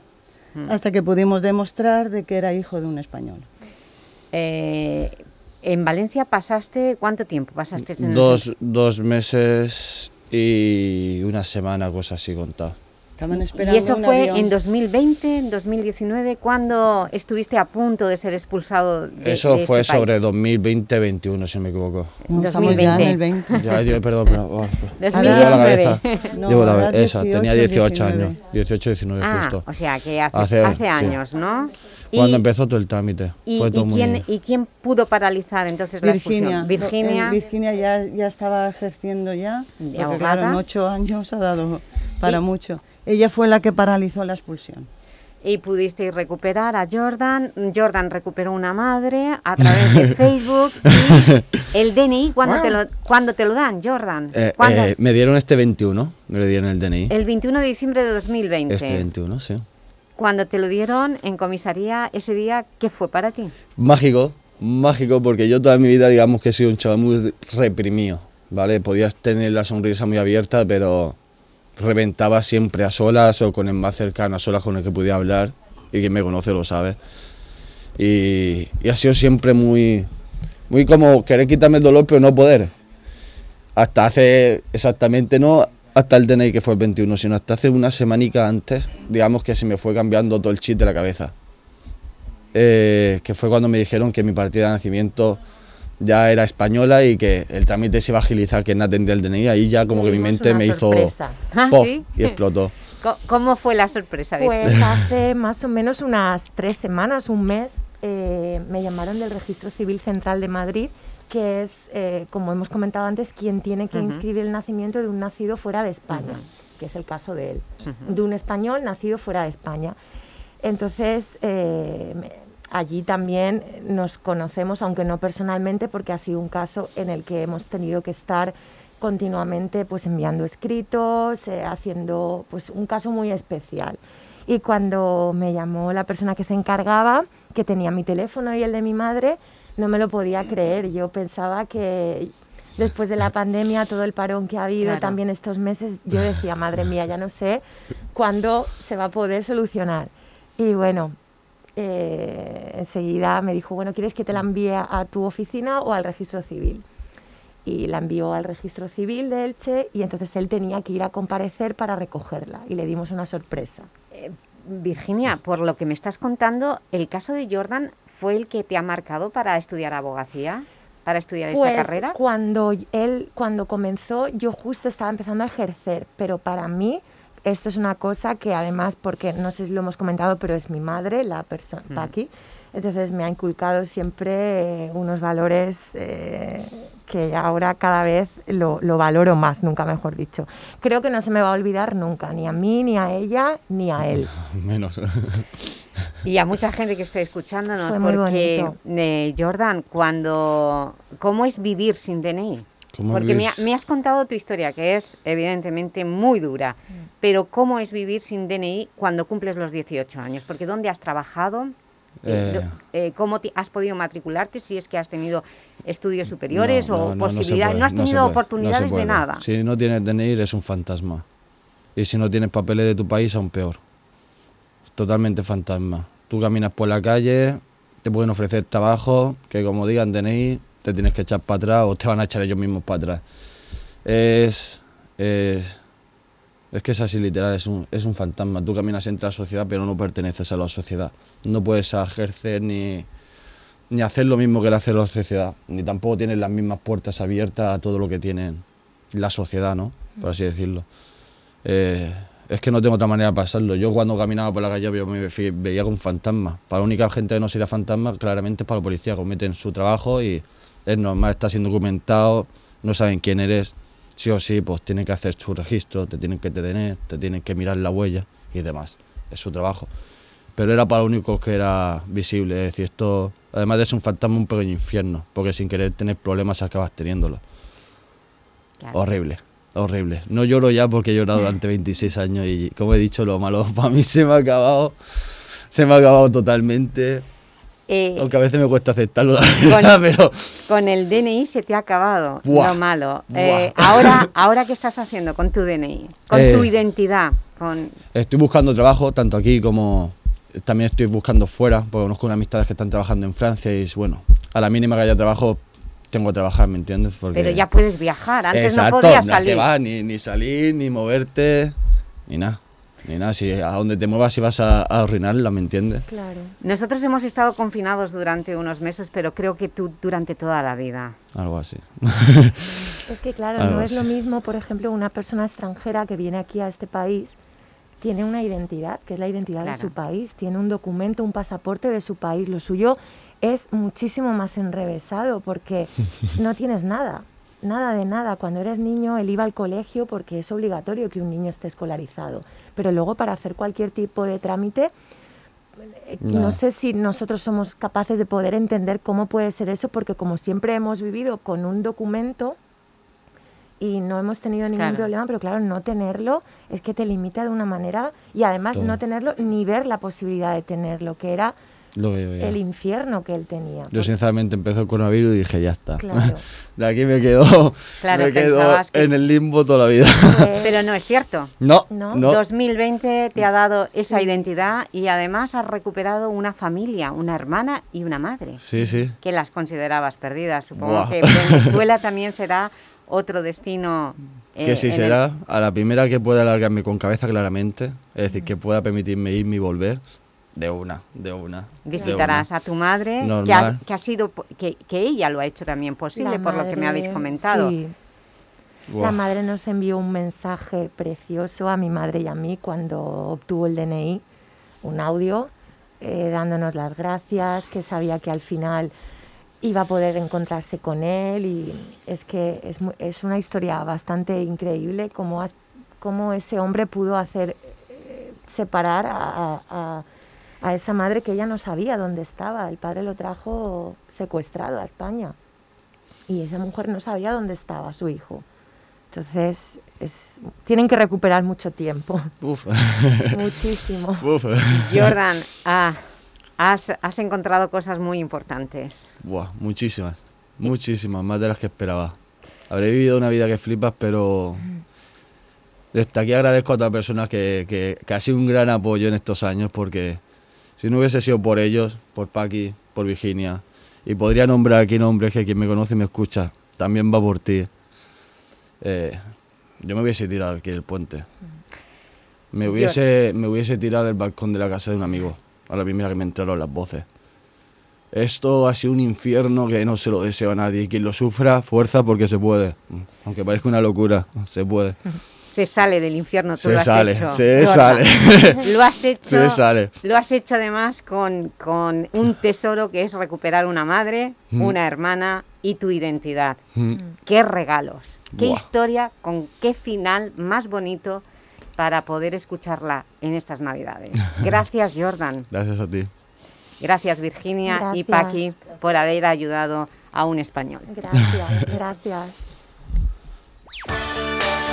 Mm. hasta que pudimos demostrar de que era hijo de un español. Eh, en Valencia pasaste, ¿cuánto tiempo pasaste en el Dos, dos meses y una semana, cosas así contado. Estaban esperando ¿Y eso un fue avión. en 2020, en 2019, cuando estuviste a punto de ser expulsado de Eso de fue este sobre 2020-21, si no me equivoco. No, estamos ya en el 20. Ya, yo, perdón, pero... oh, Ahora- llevo la cabeza. 2019. No, llevo la esa, tenía 18, 18 años. 19. 18, 19 Ah, justo. o sea que hace, hace, sí. años, ¿no? Cuando Y- empezó todo el trámite. ¿Y, fue todo y muy... quién, ¿Y quién pudo paralizar entonces la Virginia. expulsión? Virginia. Eh, Virginia ya, ya estaba ejerciendo ya. ¿De Porque claro, en ocho años ha dado para Y- mucho. Ella fue la que paralizó la expulsión. Y pudisteis recuperar a Jordan. Jordan recuperó una madre a través de Facebook. Y el DNI, ¿cuándo, te, lo, ¿cuándo te lo dan, Jordan? Eh, eh, me dieron este 21, me lo dieron el DNI. el 21 de diciembre de 2020. Este 21, sí. Cuando te lo dieron en comisaría ese día, ¿qué fue para ti? Mágico, mágico, porque yo toda mi vida, digamos que he sido un chaval muy reprimido, ¿vale? Podías tener la sonrisa muy abierta, pero reventaba siempre a solas o con el más cercano, a solas con el que podía hablar, y quien me conoce lo sabe. Y, ha sido siempre muy, muy como querer quitarme el dolor, pero no poder. Hasta hace exactamente, no hasta el DNI que fue el 21, sino hasta hace una semanica antes, digamos que se me fue cambiando todo el chip de la cabeza eh, que fue cuando me dijeron que mi partida de nacimiento ya era española y que el trámite se iba a agilizar, que no atendía el DNI, ahí ya como que mi mente me hizo sorpresa. Ah, ¡pof! ¿sí? y explotó. ¿Cómo fue la sorpresa? de Pues esto? hace más o menos unas tres semanas, un mes, eh, me llamaron del Registro Civil Central de Madrid, que es, eh, como hemos comentado antes, quien tiene que Ujú. inscribir el nacimiento de un nacido fuera de España, que es el caso de él, Ujú. de un español nacido fuera de España. Entonces, eh, allí también nos conocemos, aunque no personalmente, porque ha sido un caso en el que hemos tenido que estar continuamente pues enviando escritos, eh, haciendo pues un caso muy especial. Y cuando me llamó la persona que se encargaba, que tenía mi teléfono y el de mi madre, no me lo podía creer. Yo pensaba que después de la pandemia, todo el parón que ha habido Claro. también estos meses, yo decía, madre mía, ya no sé cuándo se va a poder solucionar. Y bueno, eh, enseguida me dijo, bueno, ¿quieres que te la envíe a tu oficina o al registro civil? Y la envió al registro civil de Elche y entonces él tenía que ir a comparecer para recogerla y le dimos una sorpresa. Eh, Virginia, por lo que me estás contando, ¿el caso de Jordan fue el que te ha marcado para estudiar abogacía? ¿Para estudiar esta Pues carrera? cuando él, cuando comenzó, yo justo estaba empezando a ejercer, pero para mí esto es una cosa que además, porque no sé si lo hemos comentado, pero es mi madre, la persona, Mm. Paqui, entonces me ha inculcado siempre eh, unos valores eh, que ahora cada vez lo, lo valoro más, nunca mejor dicho. Creo que no se me va a olvidar nunca, ni a mí, ni a ella, ni a él. Menos. Y a mucha gente que esté escuchándonos, Fue muy porque eh, Jordan, cuando ¿cómo es vivir sin DNI? ¿Cómo Porque me, vivir ha- me has contado tu historia, que es evidentemente muy dura, pero ¿cómo es vivir sin DNI cuando cumples los 18 años? Porque ¿dónde has trabajado? Eh, Eh, eh, ¿Cómo has podido matricularte? Si es que has tenido estudios superiores No, o no, no posibilidades. No, has tenido puede, oportunidades de nada. Si no tienes DNI eres un fantasma. Y si no tienes papeles de tu país, aún peor. Totalmente fantasma. Tú caminas por la calle, te pueden ofrecer trabajo, que como digan DNI, te tienes que echar para atrás o te van a echar ellos mismos para atrás. Es, es, es que es así literal, es un, es un fantasma. Tú caminas entre la sociedad, pero no perteneces a la sociedad. No puedes ejercer ni, ni hacer lo mismo que le hace la sociedad, ni tampoco tienes las mismas puertas abiertas a todo lo que tiene la sociedad, ¿no? Por así decirlo. Eh, es que no tengo otra manera de pasarlo. Yo cuando caminaba por la calle yo me ve- veía como un fantasma. Para la única gente que no sería fantasma, claramente es para la policía. Cometen su trabajo y es normal, está siendo documentado, no saben quién eres. Sí o sí, pues tienen que hacer su registro, te tienen que detener, te tienen que mirar la huella y demás. Es su trabajo. Pero era para lo único que era visible. Es decir, esto, además de ser un fantasma, un pequeño infierno. Porque sin querer tener problemas acabas teniéndolo. Horrible, horrible. No lloro ya porque he llorado durante 26 años y como he dicho, lo malo para mí se me ha acabado. Se me ha acabado totalmente. Eh, Aunque a veces me cuesta aceptarlo, con, pero con el DNI se te ha acabado Buah, lo malo. Eh, ahora, ahora, ¿qué estás haciendo con tu DNI? Con Eh, tu identidad. Con... estoy buscando trabajo, tanto aquí como también estoy buscando fuera, porque conozco unas amistades que están trabajando en Francia y bueno, a la mínima que haya trabajo, tengo que trabajar, ¿me entiendes? Porque- Pero ya puedes viajar. Antes Exacto, no podías que salir. va, ni, ni salir, ni moverte, ni nada. Ni nada, si a donde te muevas si vas a, a arruinarla, ¿me entiendes? Claro. Nosotros hemos estado confinados durante unos meses, pero creo que tú durante toda la vida. Algo así. Es que claro, Algo no es lo mismo, por ejemplo, una persona extranjera que viene aquí a este país tiene una identidad, que es la identidad Claro. de su país, tiene un documento, un pasaporte de su país. Lo suyo es muchísimo más enrevesado porque no tienes nada, nada de nada. Cuando eres niño, él iba al colegio porque es obligatorio que un niño esté escolarizado. Pero luego para hacer cualquier tipo de trámite, eh, No. no sé si nosotros somos capaces de poder entender cómo puede ser eso, porque como siempre hemos vivido con un documento y no hemos tenido ningún Claro. problema, pero claro, no tenerlo es que te limita de una manera y además no tenerlo ni ver la posibilidad de tenerlo, que era Lo ya. el infierno que él tenía. Yo sinceramente empezó el coronavirus y dije, ya está. Claro. De aquí me quedo, Claro, me quedo que- en el limbo toda la vida. Pero no es cierto. No, No. no. 2020 te ha dado esa identidad y además has recuperado una familia, una hermana y una madre, Sí, sí. que las considerabas perdidas. Supongo Buah. que Venezuela también será otro destino. eh, Que sí el- será a la primera que pueda alargarme con cabeza claramente, es decir, que pueda permitirme irme y volver, de una, de una. de Visitarás una. a tu madre, que, has- que ha sido que, que ella lo ha hecho también posible, La por lo que me habéis comentado. sí. La madre nos envió un mensaje precioso a mi madre y a mí cuando obtuvo el DNI, un audio eh, dándonos las gracias, que sabía que al final iba a poder encontrarse con él y es que es, es una historia bastante increíble cómo, has- cómo ese hombre pudo hacer eh, separar a, a- a esa madre que ella no sabía dónde estaba. El padre lo trajo secuestrado a España y esa mujer no sabía dónde estaba su hijo. Entonces, es, tienen que recuperar mucho tiempo. Uf. Muchísimo. Uf. Jordan, ah, has, has encontrado cosas muy importantes. Buah, muchísimas, muchísimas, más de las que esperaba. Habré vivido una vida que flipas, pero desde aquí agradezco a todas las personas que, que, que ha sido un gran apoyo en estos años, porque si no hubiese sido por ellos, por Paqui, por Virginia, y podría nombrar aquí nombres que quien me conoce y me escucha, también va por ti, eh, yo me hubiese tirado aquí del puente. Me hubiese, me hubiese tirado del balcón de la casa de un amigo, a la primera que me entraron las voces. Esto ha sido un infierno que no se lo deseo a nadie. Quien lo sufra, fuerza porque se puede. Aunque parezca una locura, se puede. Se sale del infierno, tú Se lo has sale, hecho. se Jordan. sale. Lo has hecho. Se sale. Lo has hecho además con, con un tesoro que es recuperar una madre, Mm. una hermana y tu identidad. Mm. Qué regalos, qué Buah. historia, con qué final más bonito para poder escucharla en estas Navidades. Gracias, Jordan. Gracias a ti. Gracias, Virginia y. Paqui, por haber ayudado a un español. Gracias, gracias.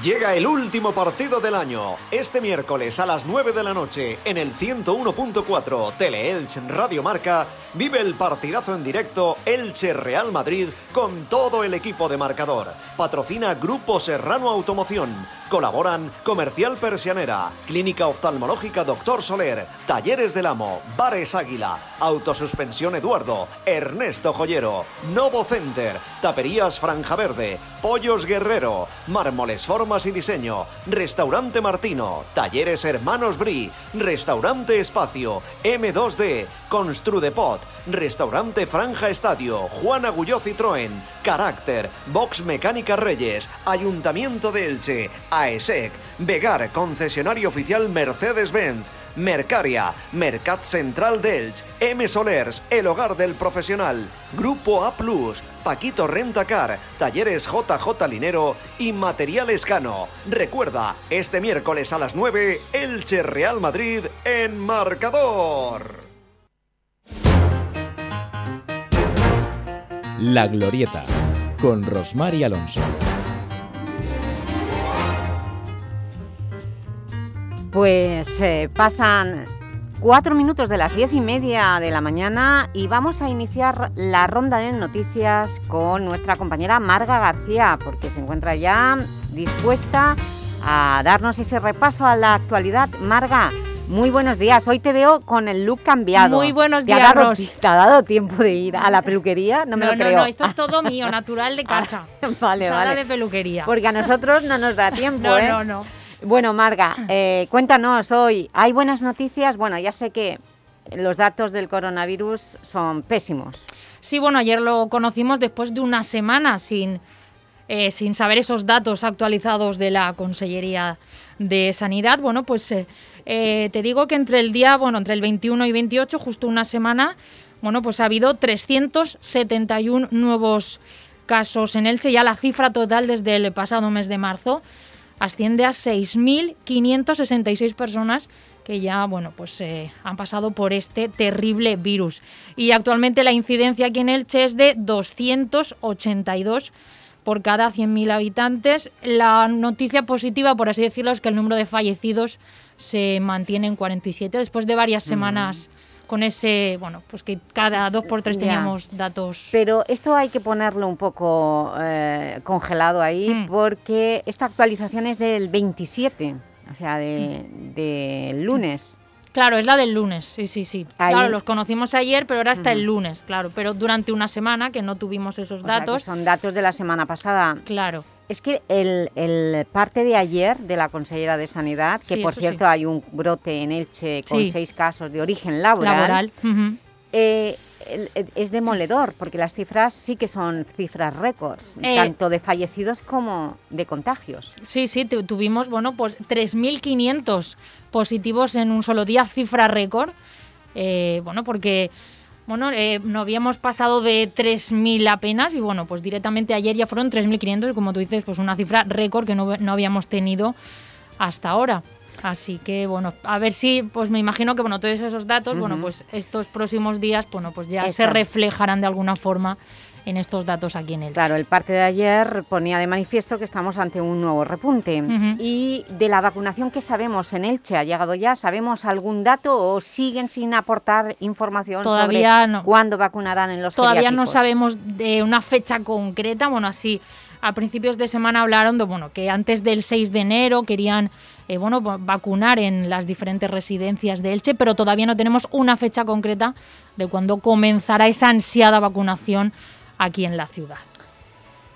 Llega el último partido del año, este miércoles a las 9 de la noche en el 101.4 Teleelch Radio Marca, vive el partidazo en directo Elche Real Madrid con todo el equipo de marcador. Patrocina Grupo Serrano Automoción. Colaboran Comercial Persianera, Clínica Oftalmológica Doctor Soler, Talleres del Amo, Bares Águila, Autosuspensión Eduardo, Ernesto Joyero, Novo Center, Taperías Franja Verde, Pollos Guerrero, Mármoles Y Diseño, Restaurante Martino, Talleres Hermanos Bri, Restaurante Espacio, M2D, Construdepot, Restaurante Franja Estadio, Juan Agulló Citroën, Carácter, Box Mecánica Reyes, Ayuntamiento de Elche, AESEC, Vegar, concesionario oficial Mercedes-Benz, Mercaria, Mercat Central de Elche, M Solers, El Hogar del Profesional, Grupo A Plus, Paquito Rentacar, Talleres JJ Linero y Material Escano. Recuerda, este miércoles a las 9, Elche Real Madrid en marcador. La Glorieta, con Rosmar y Alonso. Pues eh, pasan cuatro minutos de las diez y media de la mañana y vamos a iniciar la ronda de noticias con nuestra compañera Marga García, porque se encuentra ya dispuesta a darnos ese repaso a la actualidad. Marga, muy buenos días. Hoy te veo con el look cambiado. Muy buenos ¿Te ha días, dado- Ros. ¿Te ha dado tiempo de ir a la peluquería? No me no, lo no, creo. no, esto es todo mío, natural de casa. vale, Nada vale. de peluquería. Porque a nosotros no nos da tiempo, No, ¿eh? no, no. Bueno, Marga, eh, cuéntanos hoy. ¿Hay buenas noticias? Bueno, ya sé que los datos del coronavirus son pésimos. Sí, bueno, ayer lo conocimos después de una semana sin, eh, sin saber esos datos actualizados de la Consellería de Sanidad. Bueno, pues eh, eh, te digo que entre el día, bueno, entre el 21 y 28, justo una semana, bueno, pues ha habido 371 nuevos casos en Elche. Ya la cifra total desde el pasado mes de marzo asciende a 6.566 personas que ya bueno pues eh, han pasado por este terrible virus y actualmente la incidencia aquí en Elche es de 282 por cada 100.000 habitantes. La noticia positiva, por así decirlo, es que el número de fallecidos se mantiene en 47 después de varias semanas con ese, bueno, pues que cada dos por tres Ya. teníamos datos. Pero esto hay que ponerlo un poco eh, congelado ahí Mm. porque esta actualización es del 27, o sea, de, del lunes. Claro, es la del lunes, sí, sí, sí. Ahí- Claro, los conocimos ayer, pero era hasta el Ujú. lunes, claro. Pero durante una semana que no tuvimos esos O sea, que datos. son datos de la semana pasada. Claro. Es que el, el parte de ayer de la consellera de Sanidad, que Sí, por cierto sí. hay un brote en Elche con Sí. seis casos de origen laboral, eh, es demoledor, porque las cifras sí que son cifras récords, Eh, tanto de fallecidos como de contagios. Sí, sí, tu- tuvimos, bueno, pues 3.500 positivos en un solo día, cifra récord. Eh, bueno, porque, bueno, eh, no habíamos pasado de 3.000 apenas y, bueno, pues directamente ayer ya fueron 3.500 y, como tú dices, pues una cifra récord que no, no habíamos tenido hasta ahora. Así que, bueno, a ver si, pues me imagino que, bueno, todos esos datos, bueno, pues estos próximos días, bueno, pues ya se reflejarán de alguna forma en estos datos aquí en el Claro, el parte de ayer ponía de manifiesto que estamos ante un nuevo repunte. Y de la vacunación que sabemos en Elche, ¿ha llegado ya? ¿Sabemos algún dato o siguen sin aportar información Todavía sobre no. cuándo vacunarán en los Todavía no sabemos de una fecha concreta, bueno, así a principios de semana hablaron de bueno, que antes del 6 de enero querían eh, bueno, va- vacunar en las diferentes residencias de Elche, pero todavía no tenemos una fecha concreta de cuándo comenzará esa ansiada vacunación aquí en la ciudad.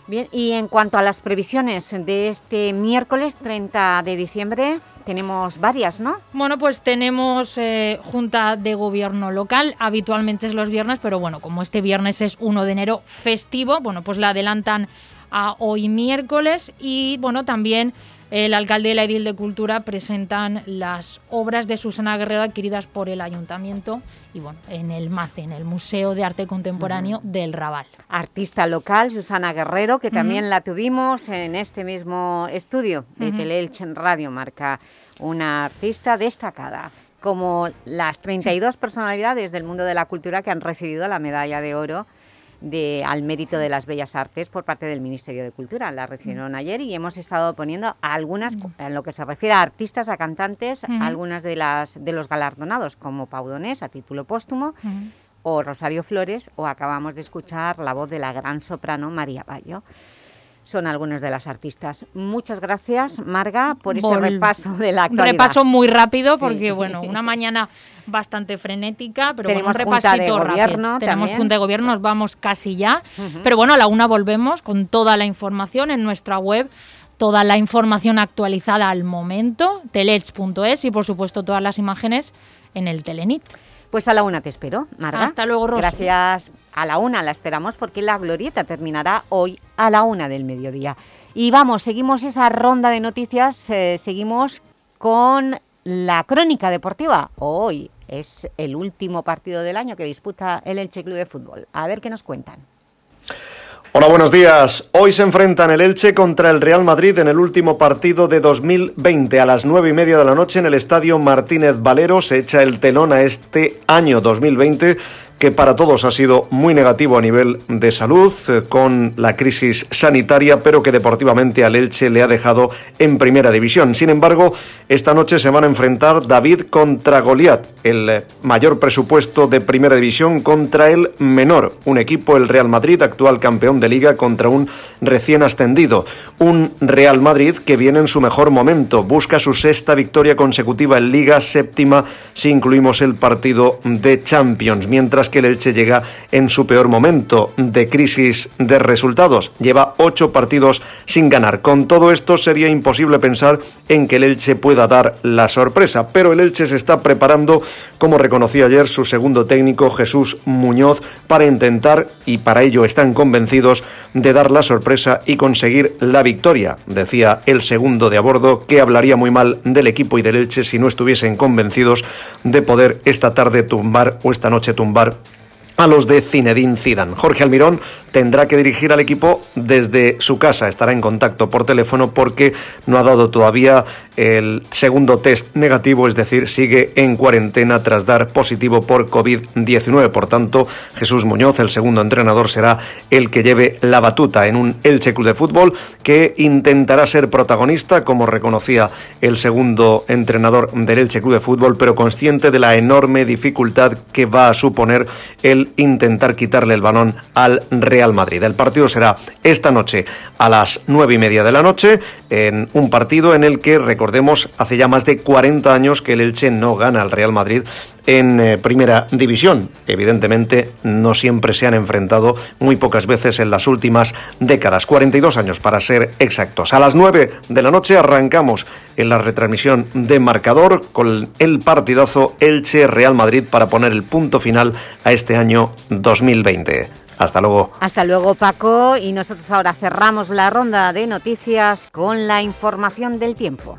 Bien, y en cuanto a las previsiones de este miércoles 30 de diciembre, tenemos varias, ¿no? Bueno, pues tenemos eh, Junta de Gobierno local, habitualmente es los viernes, pero bueno, como este viernes es 1 de enero festivo, bueno, pues la adelantan a hoy miércoles y bueno, también el alcalde y la edil de Cultura presentan las obras de Susana Guerrero adquiridas por el Ayuntamiento y bueno, en el MACE, en el Museo de Arte Contemporáneo del Raval. Artista local, Susana Guerrero, que también la tuvimos en este mismo estudio de. Teleelch en Radio Marca, una artista destacada, como las 32 personalidades del mundo de la cultura que han recibido la medalla de oro de, al mérito de las bellas artes por parte del Ministerio de Cultura. La recibieron ayer y hemos estado poniendo a algunas, en lo que se refiere a artistas, a cantantes, algunas de, las, de los galardonados, como Pau Donés, a título póstumo, o Rosario Flores, o acabamos de escuchar la voz de la gran soprano María Bayo. Son algunos de las artistas. Muchas gracias, Marga, por ese Vol- repaso de la Un actualidad. repaso muy rápido Sí. porque, bueno, una mañana bastante frenética, pero Tenemos bueno, un repasito rápido. Gobierno Tenemos también. Junta de Gobierno, nos vamos casi ya. Pero bueno, a la una volvemos con toda la información en nuestra web, toda la información actualizada al momento, telech.es y por supuesto todas las imágenes en el Telenit. Pues a la una te espero, Marga. Hasta luego. Gracias. A la una la esperamos porque la glorieta terminará hoy a la una del mediodía. Y vamos, seguimos esa ronda de noticias, eh, seguimos con la crónica deportiva. Hoy es el último partido del año que disputa el Elche Club de Fútbol. A ver qué nos cuentan. Hola, buenos días. Hoy se enfrentan el Elche contra el Real Madrid en el último partido de 2020 a las nueve y media de la noche en el Estadio Martínez Valero. Se echa el telón a este año 2020 que para todos ha sido muy negativo a nivel de salud, eh, con la crisis sanitaria, pero que deportivamente al Elche le ha dejado en primera división. Sin embargo, esta noche se van a enfrentar David contra Goliat, el eh, mayor presupuesto de primera división contra el menor, un equipo, el Real Madrid, actual campeón de liga, contra un recién ascendido. Un Real Madrid que viene en su mejor momento, busca su sexta victoria consecutiva en liga, séptima si incluimos el partido de Champions, mientras que el Elche llega en su peor momento de crisis de resultados. Lleva ocho partidos sin ganar. Con todo esto sería imposible pensar en que el Elche pueda dar la sorpresa, pero el Elche se está preparando, como reconoció ayer su segundo técnico Jesús Muñoz, para intentar, y para ello están convencidos, de dar la sorpresa y conseguir la victoria. Decía el segundo de a bordo que hablaría muy mal del equipo y del Elche si no estuviesen convencidos de poder esta tarde tumbar o esta noche tumbar a los de Zinedine Zidane. Jorge Almirón tendrá que dirigir al equipo desde su casa. Estará en contacto por teléfono porque no ha dado todavía el segundo test negativo, es decir, sigue en cuarentena tras dar positivo por COVID-19. Por tanto, Jesús Muñoz, el segundo entrenador, será el que lleve la batuta en un Elche Club de Fútbol que intentará ser protagonista, como reconocía el segundo entrenador del Elche Club de Fútbol, pero consciente de la enorme dificultad que va a suponer el intentar quitarle el balón al Real Madrid. El partido será esta noche a las nueve y media de la noche, en un partido en el que, recordemos, hace ya más de 40 años que el Elche no gana al Real Madrid en eh, primera división. Evidentemente, no siempre se han enfrentado, muy pocas veces en las últimas décadas, 42 años para ser exactos. A las 9 de la noche arrancamos en la retransmisión de marcador con el partidazo Elche-Real Madrid para poner el punto final a este año 2020. Hasta luego. Hasta luego, Paco. Y nosotros ahora cerramos la ronda de noticias con la información del tiempo.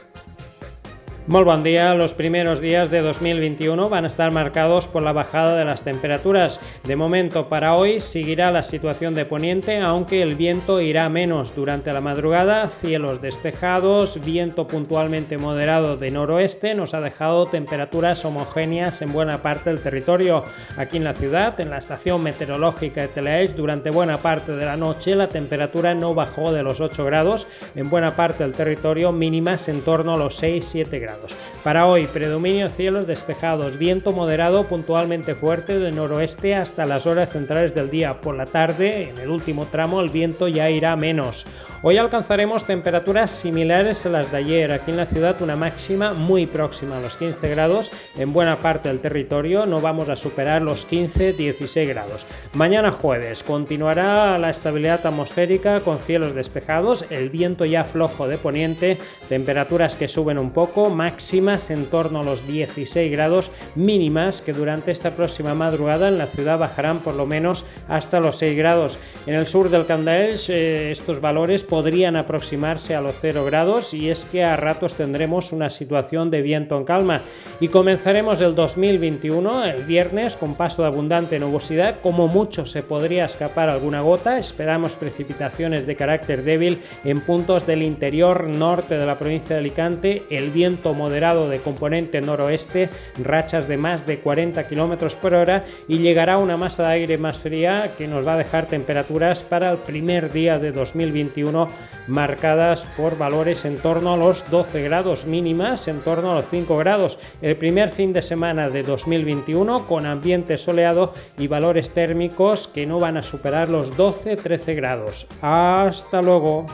Muy buen día. Los primeros días de 2021 van a estar marcados por la bajada de las temperaturas. De momento, para hoy seguirá la situación de poniente, aunque el viento irá menos durante la madrugada. Cielos despejados, viento puntualmente moderado de noroeste nos ha dejado temperaturas homogéneas en buena parte del territorio. Aquí en la ciudad, en la estación meteorológica de Telaech, durante buena parte de la noche la temperatura no bajó de los 8 grados. En buena parte del territorio mínimas en torno a los 6-7 grados. Para hoy, predominio cielos despejados, viento moderado puntualmente fuerte de noroeste hasta las horas centrales del día. Por la tarde, en el último tramo, el viento ya irá menos. Hoy alcanzaremos temperaturas similares a las de ayer. Aquí en la ciudad una máxima muy próxima a los 15 grados. En buena parte del territorio no vamos a superar los 15-16 grados. Mañana jueves continuará la estabilidad atmosférica con cielos despejados, el viento ya flojo de poniente, temperaturas que suben un poco, máximas en torno a los 16 grados mínimas que durante esta próxima madrugada en la ciudad bajarán por lo menos hasta los 6 grados. En el sur del Candaels eh, estos valores podrían aproximarse a los 0 grados y es que a ratos tendremos una situación de viento en calma. Y comenzaremos el 2021 el viernes con paso de abundante nubosidad como mucho se podría escapar alguna gota. Esperamos precipitaciones de carácter débil en puntos del interior norte de la provincia de Alicante el viento moderado de componente noroeste rachas de más de 40 km por hora y llegará una masa de aire más fría que nos va a dejar temperaturas para el primer día de 2021 marcadas por valores en torno a los 12 grados mínimas, en torno a los 5 grados. El primer fin de semana de 2021 con ambiente soleado y valores térmicos que no van a superar los 12-13 grados. Hasta luego.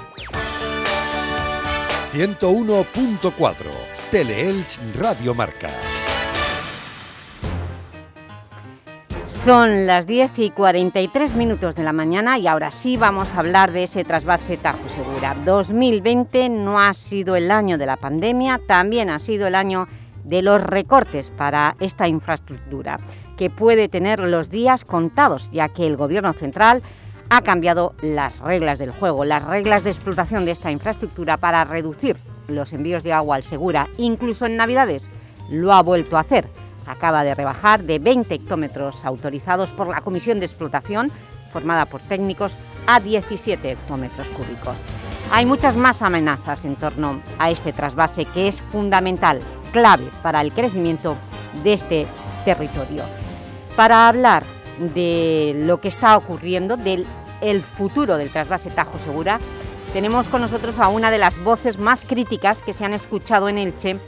101.4 Teleelch Radio Marca. Son las 10 y 43 minutos de la mañana y ahora sí vamos a hablar de ese trasvase Tajo Segura. 2020 no ha sido el año de la pandemia, también ha sido el año de los recortes para esta infraestructura, que puede tener los días contados, ya que el Gobierno central ha cambiado las reglas del juego, las reglas de explotación de esta infraestructura para reducir los envíos de agua al Segura, incluso en Navidades, lo ha vuelto a hacer acaba de rebajar de 20 hectómetros autorizados por la Comisión de Explotación formada por técnicos, a 17 hectómetros cúbicos. Hay muchas más amenazas en torno a este trasvase que es fundamental, clave para el crecimiento de este territorio. Para hablar de lo que está ocurriendo, del el futuro del trasvase Tajo Segura, tenemos con nosotros a una de las voces más críticas que se han escuchado en Elche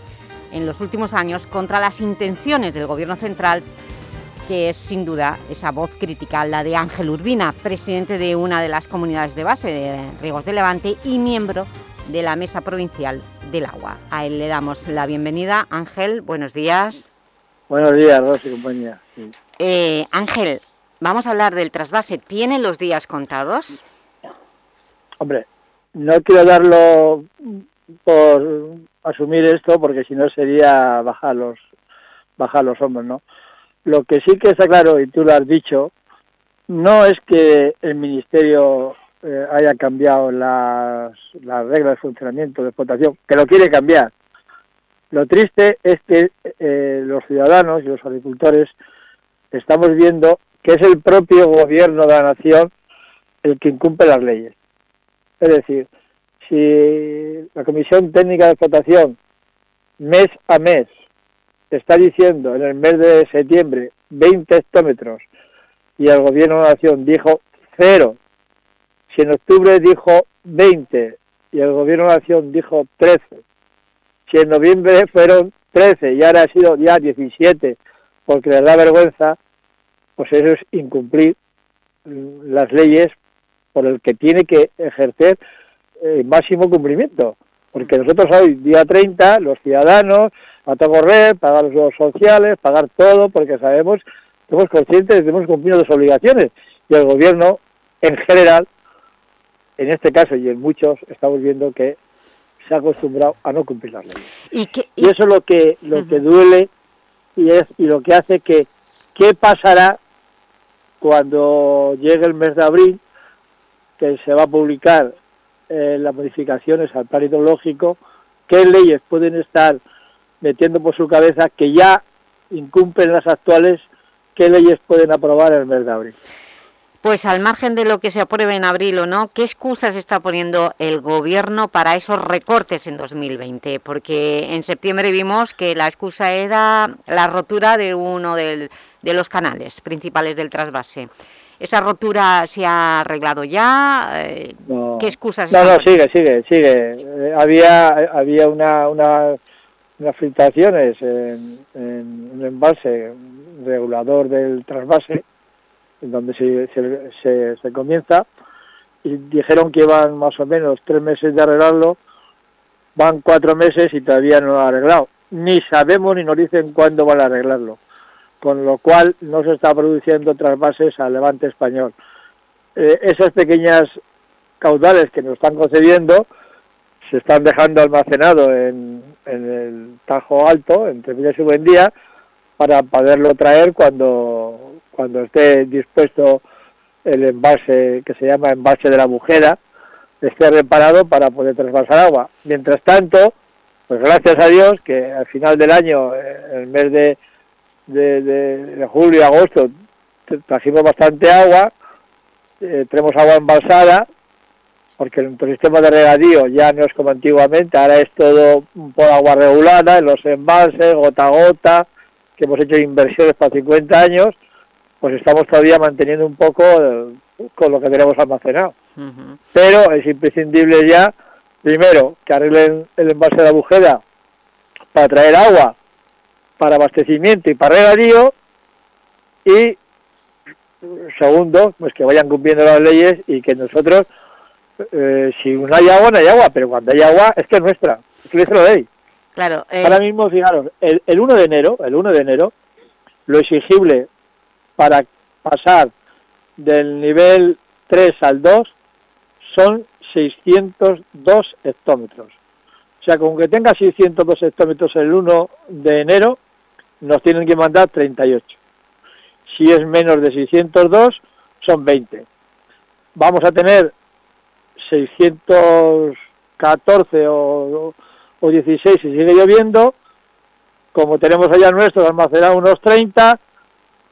en los últimos años contra las intenciones del Gobierno central que es sin duda esa voz crítica, la de Ángel Urbina, presidente de una de las comunidades de base de Riegos de Levante y miembro de la Mesa Provincial del Agua. A él le damos la bienvenida. Ángel, buenos días. Buenos días, Rosy, compañía. Sí. Eh, Ángel, vamos a hablar del trasvase. ¿Tiene los días contados? Hombre, no quiero darlo por asumir esto porque si no sería bajar los, bajar los hombros, ¿no? Lo que sí que está claro, y tú lo has dicho, no es que el Ministerio eh, haya cambiado las, las reglas de funcionamiento de explotación, que lo quiere cambiar. Lo triste es que eh, los ciudadanos y los agricultores estamos viendo que es el propio gobierno de la nación el que incumple las leyes. Es decir, si la Comisión Técnica de Explotación mes a mes está diciendo en el mes de septiembre 20 hectómetros y el gobierno de la nación dijo cero, si en octubre dijo 20 y el gobierno de la nación dijo 13, si en noviembre fueron 13 y ahora ha sido ya 17 porque les da vergüenza, pues eso es incumplir las leyes por el que tiene que ejercer el máximo cumplimiento. Porque nosotros hoy, día 30, los ciudadanos, a todo correr, pagar los sociales, pagar todo, porque sabemos, somos conscientes de que hemos cumplido las obligaciones. Y el gobierno, en general, en este caso y en muchos, estamos viendo que se ha acostumbrado a no cumplir las leyes. Y, que, y eso es lo que, lo que duele y, es, y lo que hace que, ¿qué pasará cuando llegue el mes de abril, que se va a publicar eh, las modificaciones al plan hidrológico, qué leyes pueden estar metiendo por su cabeza que ya incumplen las actuales, qué leyes pueden aprobar en el mes de abril. Pues al margen de lo que se apruebe en abril o no, ¿qué excusas está poniendo el Gobierno para esos recortes en 2020? Porque en septiembre vimos que la excusa era la rotura de uno de los canales principales del trasvase. ¿Esa rotura se ha arreglado ya? Eh, No. ¿Qué excusas? No, no, sigue, sigue, sigue. Eh, había había una, una, unas filtraciones en, en un embalse regulador del trasvase, en donde se, se, se, se comienza, y dijeron que iban más o menos tres meses de arreglarlo, van cuatro meses y todavía no lo han arreglado. Ni sabemos ni nos dicen cuándo van a arreglarlo, con lo cual no se está produciendo trasvases al levante español. Eh, esas pequeñas caudales que nos están concediendo se están dejando almacenado en, en el Tajo Alto, entre Villas y Buendía, para poderlo traer cuando, cuando esté dispuesto el embalse que se llama embalse de la Bujera, esté reparado para poder trasvasar agua. Mientras tanto, pues gracias a Dios que al final del año, eh, en el mes de, de, de- de julio y agosto, tra- trajimos bastante agua, eh, tenemos agua embalsada, porque nuestro sistema de regadío ya no es como antiguamente, ahora es todo por agua regulada, en los embalses, gota a gota, que hemos hecho inversiones para 50 años, pues estamos todavía manteniendo un poco eh, con lo que tenemos almacenado. Pero es imprescindible ya, primero, que arreglen el embalse de la Bujeda para traer agua, para abastecimiento y para regadío, y segundo, pues que vayan cumpliendo las leyes y que nosotros, eh, si no hay agua, no hay agua, pero cuando hay agua es que es nuestra, es que es la ley. Claro, eh, Ahora mismo, fijaros, el, el 1 de enero, el 1 de enero, lo exigible para pasar del nivel 3 al 2 son 602 hectómetros. O sea, con que tenga 602 hectómetros el 1 de enero, nos tienen que mandar 38. Si es menos de 602, son 20. Vamos a tener 614 o, o 16 si sigue lloviendo. Como tenemos allá nuestro almacenado unos 30,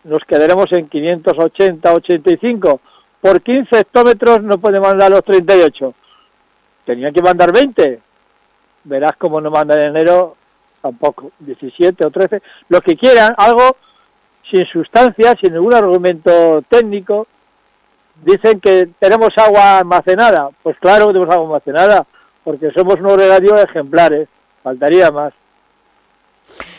nos quedaremos en 580, 85, por 15 hectómetros no puede mandar los 38. Tenía que mandar 20. Verás cómo no manda en enero tampoco, 17 o 13. Los que quieran, algo sin sustancia, sin ningún argumento técnico. Dicen que tenemos agua almacenada. Pues claro que tenemos agua almacenada, porque somos unos regadíos ejemplares. Faltaría más.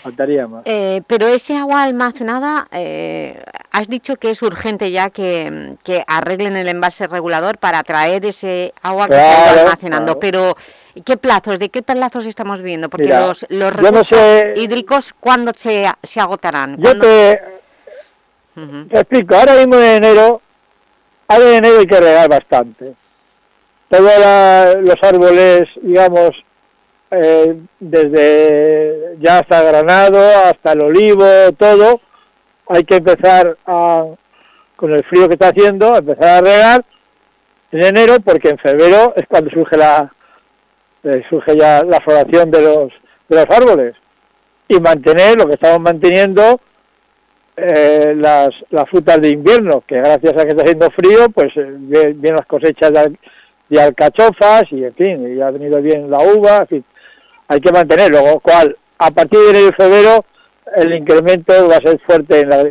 Faltaría más. Eh, pero ese agua almacenada, eh, has dicho que es urgente ya que, que arreglen el envase regulador para traer ese agua que se está almacenando. claro. Pero, ¿qué plazos? ¿De qué plazos estamos viendo? Porque Mira, los, los no recursos sé- hídricos, ¿cuándo se, se agotarán? Yo ¿Cuándo- te, te explico, ahora mismo en enero, ahora en enero hay que regar bastante. Todos los árboles, digamos, eh, desde ya hasta granado, hasta el olivo, todo, hay que empezar con el frío que está haciendo, empezar a regar en enero, porque en febrero es cuando surge la eh, surge ya la floración de los de los árboles. Y mantener lo que estamos manteniendo eh, las, las frutas de invierno, que gracias a que está haciendo frío, pues eh, bien, bien las cosechas de, de alcachofas y en fin, y ha venido bien la uva, hay que mantener, luego cual, a partir de enero y febrero el incremento va a ser fuerte en la,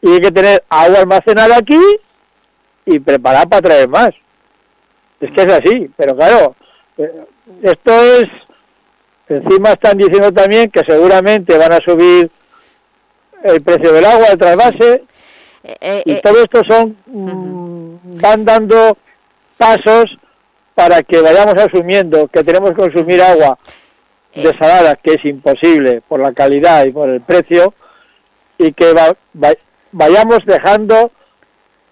y hay que tener agua almacenada aquí y preparar para traer más. Es que es así, pero claro, eh, esto es, encima están diciendo también que seguramente van a subir el precio del agua, el trasvase, Eh, y todo esto son, mm, van dando pasos para que vayamos asumiendo que tenemos que consumir agua desalada, que es imposible por la calidad y por el precio, y que va- va- vayamos dejando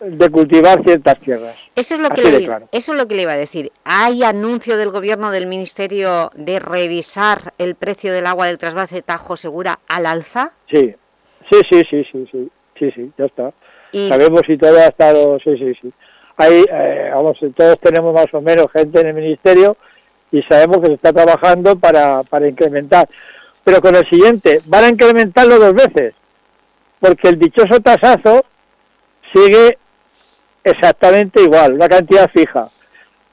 de cultivar ciertas tierras. Eso es, lo que le, claro. eso es lo que le iba a decir. ¿Hay anuncio del Gobierno del Ministerio de revisar el precio del agua del trasvase Tajo Segura al alza? Sí, sí, sí, sí, sí, sí, sí, sí, ya está. Y- Sabemos si todo ha estado, sí, sí, sí. Hay, eh, vamos, todos tenemos más o menos gente en el ministerio y sabemos que se está trabajando para, para incrementar. Pero con el siguiente, van a incrementarlo dos veces, porque el dichoso tasazo sigue exactamente igual, una cantidad fija.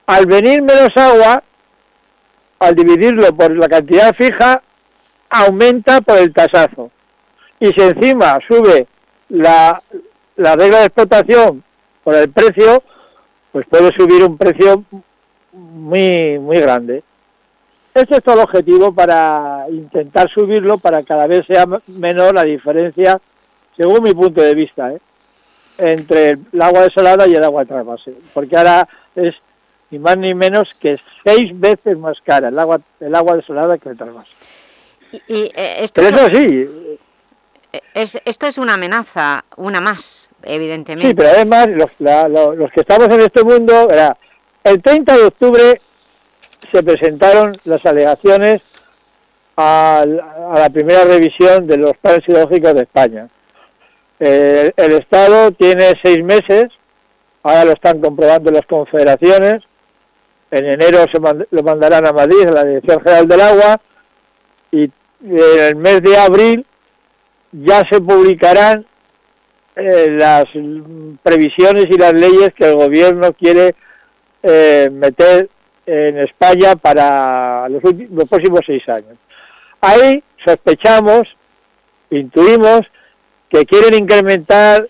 Al venir menos agua, al dividirlo por la cantidad fija, aumenta por el tasazo. Y si encima sube la, la regla de explotación por el precio, pues puede subir un precio muy, muy grande. Este es todo el objetivo para intentar subirlo para que cada vez sea menor la diferencia, según mi punto de vista, ¿eh? entre el agua desalada y el agua de trasvase. Porque ahora es ni más ni menos que seis veces más cara el agua, el agua desalada que el trasvase. Y, y, eh, esto, Pero es, eso sí, es- esto es una amenaza, una más, evidentemente. Sí, pero además los, la- lo- los que estamos en este mundo, verá, el 30 de octubre se presentaron las alegaciones al- a, la primera revisión de los planes hidrológicos de España. Eh, el Estado tiene seis meses, ahora lo están comprobando las confederaciones, en enero se lo mandarán a Madrid, a la Dirección General del Agua, y en el mes de abril ya se publicarán eh, las previsiones y las leyes que el gobierno quiere eh, meter en España para los, los próximos seis años. Ahí sospechamos, intuimos, que quieren incrementar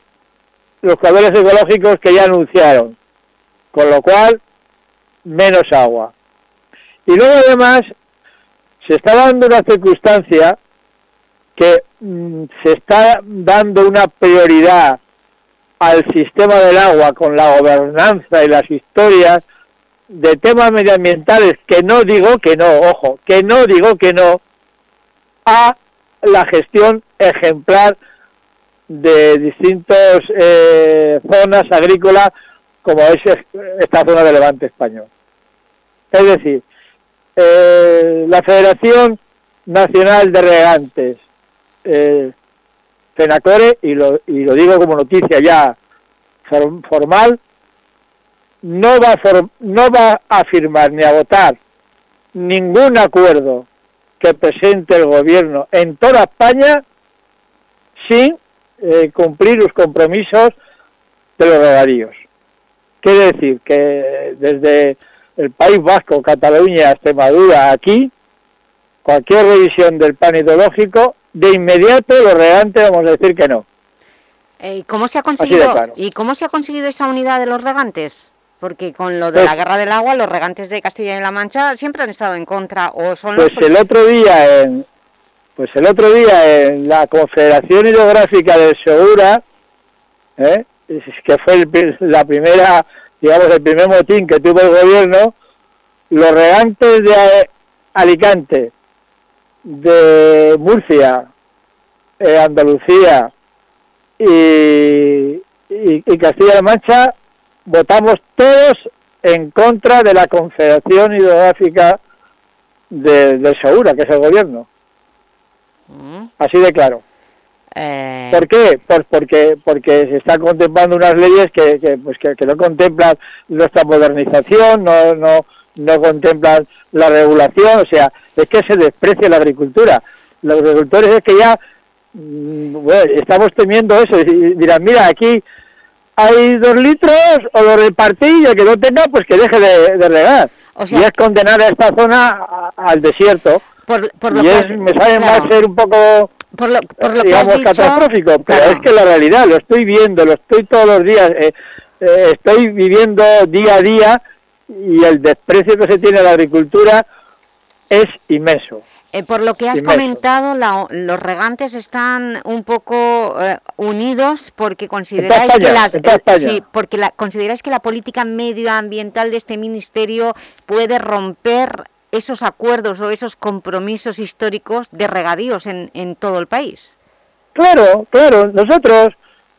los caudales ecológicos que ya anunciaron, con lo cual menos agua. Y luego además se está dando una circunstancia que mm, se está dando una prioridad al sistema del agua con la gobernanza y las historias de temas medioambientales que no digo que no, ojo, que no digo que no a la gestión ejemplar de distintas eh, zonas agrícolas como es es- esta zona de Levante español. Es decir, eh, la Federación Nacional de Regantes, eh, FENACORE, y lo, y lo digo como noticia ya for- formal, no va, a for- no va a firmar ni a votar ningún acuerdo que presente el gobierno en toda España sin eh, cumplir los compromisos de los regadíos. Quiere decir que desde el País Vasco, Cataluña, Extremadura, aquí, cualquier revisión del plan hidrológico, de inmediato los regantes vamos a decir que no. Eh, ¿Y cómo se ha conseguido claro. y cómo se ha conseguido esa unidad de los regantes? Porque con lo de Pues- la guerra del agua, los regantes de Castilla y La Mancha siempre han estado en contra o son los Pues el otro día en pues el otro día en la Confederación Hidrográfica del Segura, ¿eh? que fue el la primera, digamos, el primer motín que tuvo el gobierno, los regantes de Alicante, de Murcia, eh, Andalucía y, y, y Castilla-La Mancha, votamos todos en contra de la Confederación Hidrográfica de, del Segura, que es el gobierno. Así de claro. Eh, ¿Por qué? Pues porque porque se están contemplando unas leyes que, que, pues que, que no contemplan nuestra modernización, no, no, no contemplan la regulación, o sea, es que se desprecia la agricultura. Los agricultores es que ya mm, bueno, estamos temiendo eso, y dirán, mira, aquí hay dos litros o lo repartí y el que no tenga, pues que deje de, de regar. y es condenar a esta zona a- al desierto. por lo y es, me sabe claro. mal ser un poco por lo, por lo digamos dicho, catastrófico, pero claro. es que la realidad, lo estoy viendo, lo estoy todos los días, eh, eh, estoy viviendo día a día y el desprecio que se tiene a la agricultura es inmenso. Eh, por lo que has Inmenso. comentado, la- los regantes están un poco eh, unidos porque consideráis España, que las, eh, sí, porque la, consideráis que la política medioambiental de este ministerio puede romper esos acuerdos o esos compromisos históricos de regadíos en, en todo el país. Claro, claro, nosotros,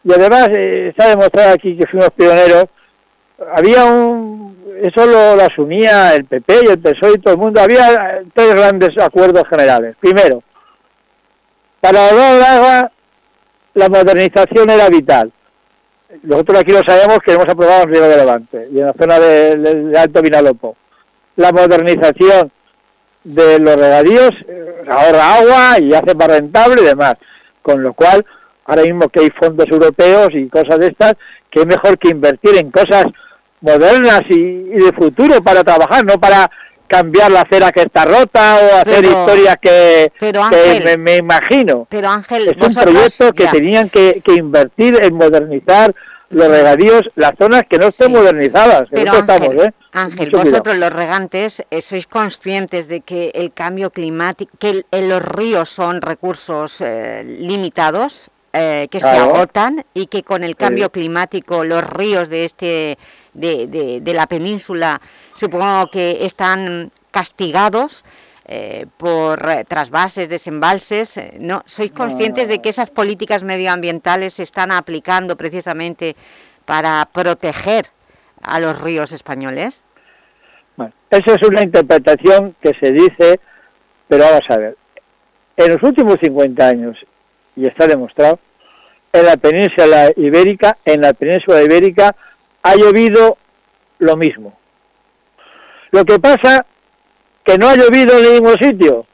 y además eh, está demostrado aquí que fuimos pioneros, había un, eso lo, asumía el PP y el PSOE y todo el mundo, había tres grandes acuerdos generales. Primero, para el agua, la modernización era vital. Nosotros aquí lo sabemos que hemos aprobado en Río de Levante y en la zona de, de- de Alto Vinalopó. La modernización de los regadíos eh, ahorra agua y hace más rentable y demás. Con lo cual, ahora mismo que hay fondos europeos y cosas de estas, que es mejor que invertir en cosas modernas y, y de futuro para trabajar, no para cambiar la acera que está rota o hacer Pero- historias que, pero, que Ángel, me, me imagino. Pero Ángel, Es un proyecto que ya. tenían que, que invertir en modernizar los regadíos, las zonas que no estén modernizadas. Pero Ángel, estamos, ¿eh? Ángel, Mucho cuidado. vosotros los regantes eh, sois conscientes de que el cambio climático, que el- los ríos son recursos eh, limitados, eh, que se agotan y que con el cambio Sí. climático los ríos de este de, de- de la península supongo que están castigados eh, por trasvases, desembalses, eh, ¿no? ¿Sois conscientes de que esas políticas medioambientales se están aplicando precisamente para proteger a los ríos españoles? Bueno, esa es una interpretación que se dice, pero vamos a ver. En los últimos 50 años, y está demostrado, en la península ibérica, en la península ibérica ha llovido lo mismo. Lo que pasa que no ha llovido en ningún sitio.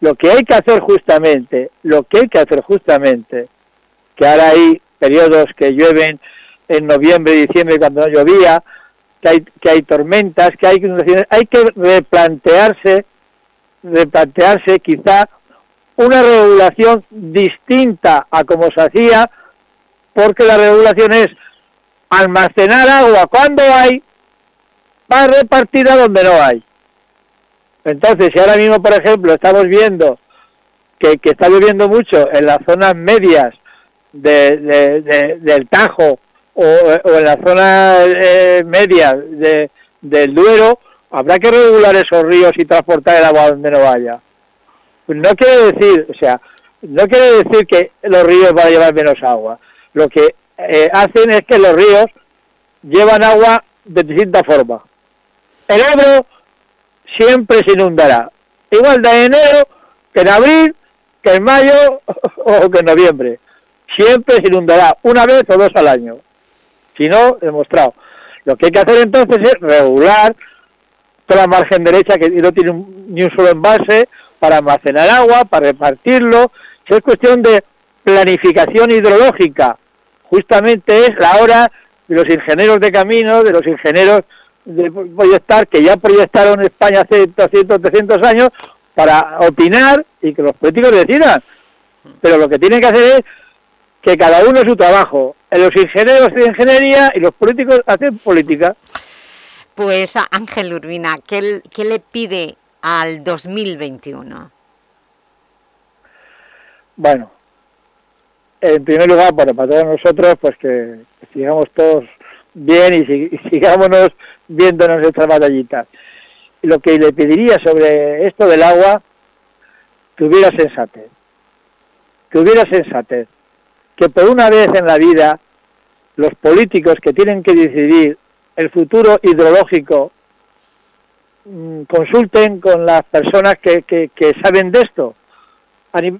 Lo que hay que hacer justamente, lo que hay que hacer justamente, que ahora hay periodos que llueven en noviembre y diciembre cuando no llovía, que hay, que hay tormentas, que hay inundaciones, hay que replantearse, replantearse quizá una regulación distinta a como se hacía, porque la regulación es almacenar agua cuando hay, para repartirla donde no hay. Entonces, si ahora mismo, por ejemplo, estamos viendo que, que está lloviendo mucho en las zonas medias de- de- de- del Tajo o, en la zona eh, media de- del Duero, habrá que regular esos ríos y transportar el agua donde no vaya. No quiere decir, o sea, no quiere decir que los ríos van a llevar menos agua. Lo que eh, hacen es que los ríos llevan agua de distinta forma. El Ebro siempre se inundará. Igual de enero que en abril, que en mayo o que en noviembre. Siempre se inundará una vez o dos al año. Si no, demostrado. Lo que hay que hacer entonces es regular toda la margen derecha que no tiene ni un solo embalse para almacenar agua, para repartirlo. Si es cuestión de planificación hidrológica, justamente es la hora de los ingenieros de camino, de los ingenieros de proyectar, que ya proyectaron España hace 200, 300 años, para opinar y que los políticos decidan. Pero lo que tienen que hacer es que cada uno su trabajo. Los ingenieros de ingeniería y los políticos hacen política. Pues Ángel Urbina, ¿qué, qué le pide al 2021? Bueno, en primer lugar, bueno, para todos nosotros, pues que, sigamos todos bien y, si- y sigámonos viéndonos nuestras batallitas. Lo que le pediría sobre esto del agua, que hubiera sensatez. Que hubiera sensatez. Que por una vez en la vida, los políticos que tienen que decidir el futuro hidrológico mm, consulten con las personas que, que saben de esto.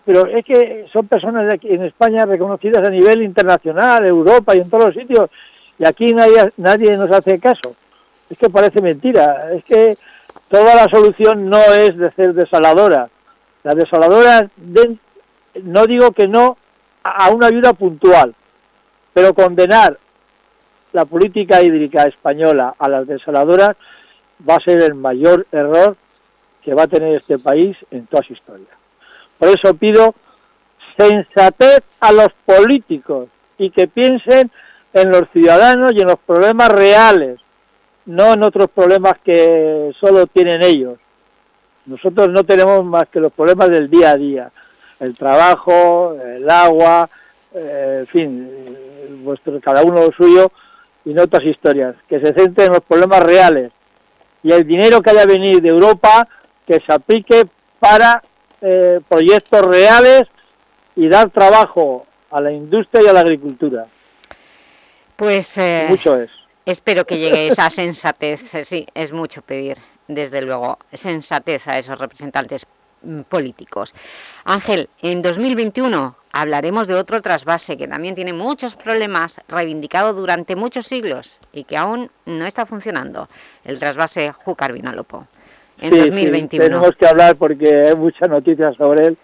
Pero es que son personas de aquí en España reconocidas a nivel internacional, Europa y en todos los sitios, y aquí nadie, nadie nos hace caso. Es que parece mentira, es que toda la solución no es de ser desaladora. Las desaladoras, den- no digo que no a una ayuda puntual, pero condenar la política hídrica española a las desaladoras va a ser el mayor error que va a tener este país en toda su historia. Por eso pido sensatez a los políticos y que piensen en los ciudadanos y en los problemas reales, no en otros problemas que solo tienen ellos. Nosotros no tenemos más que los problemas del día a día, el trabajo, el agua, eh, en fin, vuestro, cada uno lo suyo y no otras historias, que se centren en los problemas reales y el dinero que haya venido de Europa que se aplique para eh, proyectos reales y dar trabajo a la industria y a la agricultura. Pues eh, Mucho es. espero que llegue esa sensatez, sí, es mucho pedir, desde luego, sensatez a esos representantes mm, políticos. Ángel, en 2021 hablaremos de otro trasvase que también tiene muchos problemas, reivindicado durante muchos siglos y que aún no está funcionando, el trasvase Júcar-Vinalopó. En Sí, sí, 2021. tenemos que hablar porque hay muchas noticias sobre él.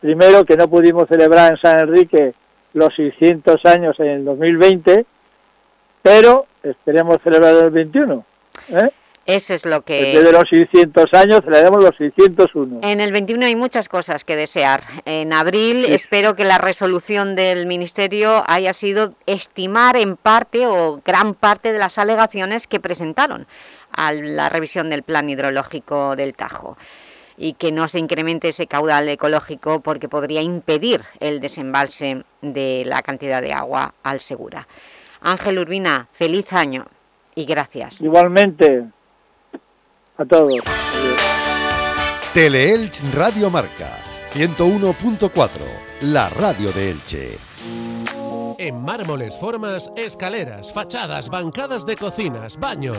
Primero, que no pudimos celebrar en San Enrique los 600 años en el 2020, pero esperemos celebrar el 21. ¿eh? Eso es lo que... Después de los 600 años celebramos los 601. En el 21 hay muchas cosas que desear. En abril Sí. espero que la resolución del Ministerio haya sido estimar en parte o gran parte de las alegaciones que presentaron a la revisión del plan hidrológico del Tajo y que no se incremente ese caudal ecológico porque podría impedir el desembalse de la cantidad de agua al Segura. Ángel Urbina, feliz año y gracias. Igualmente, a todos. Teleelch Radio Marca 101.4, la radio de Elche. En mármoles, formas, escaleras, fachadas, bancadas de cocinas, baños.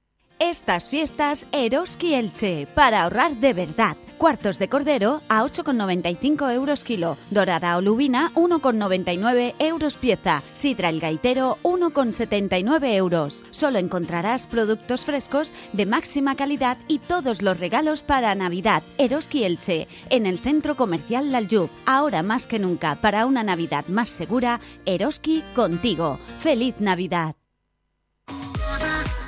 Estas fiestas, Eroski Elche, para ahorrar de verdad. Cuartos de cordero a 8,95 euros kilo. Dorada o lubina 1,99 euros pieza. Sidra el gaitero 1,79 euros. Solo encontrarás productos frescos de máxima calidad y todos los regalos para Navidad. Eroski Elche, en el centro comercial Laljub. Ahora más que nunca, para una Navidad más segura, Eroski contigo. ¡Feliz Navidad!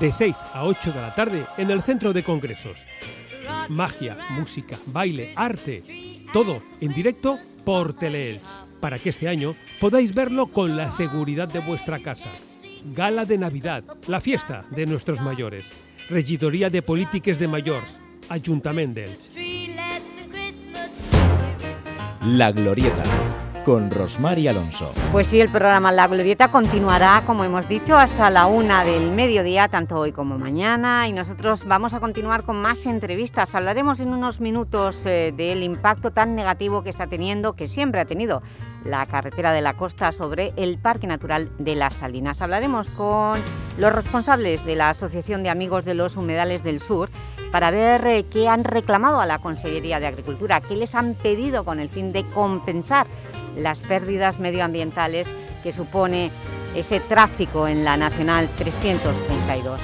de 6 a 8 de la tarde en el Centro de Congresos. Magia, música, baile, arte, todo en directo por Teleelch, para que este año podáis verlo con la seguridad de vuestra casa. Gala de Navidad, la fiesta de nuestros mayores. Regidoría de Polítiques de Mayors, Ayuntamiento d'Elx. La Glorieta, con Rosmar y Alonso. Pues sí, el programa La Glorieta continuará, como hemos dicho, hasta la una del mediodía, tanto hoy como mañana, y nosotros vamos a continuar con más entrevistas. Hablaremos en unos minutos eh, del impacto tan negativo que está teniendo, que siempre ha tenido, la carretera de la costa sobre el Parque Natural de las Salinas. Hablaremos con los responsables de la Asociación de Amigos de los Humedales del Sur para ver eh, qué han reclamado a la Consellería de Agricultura, qué les han pedido con el fin de compensar las pérdidas medioambientales que supone ese tráfico en la Nacional 332.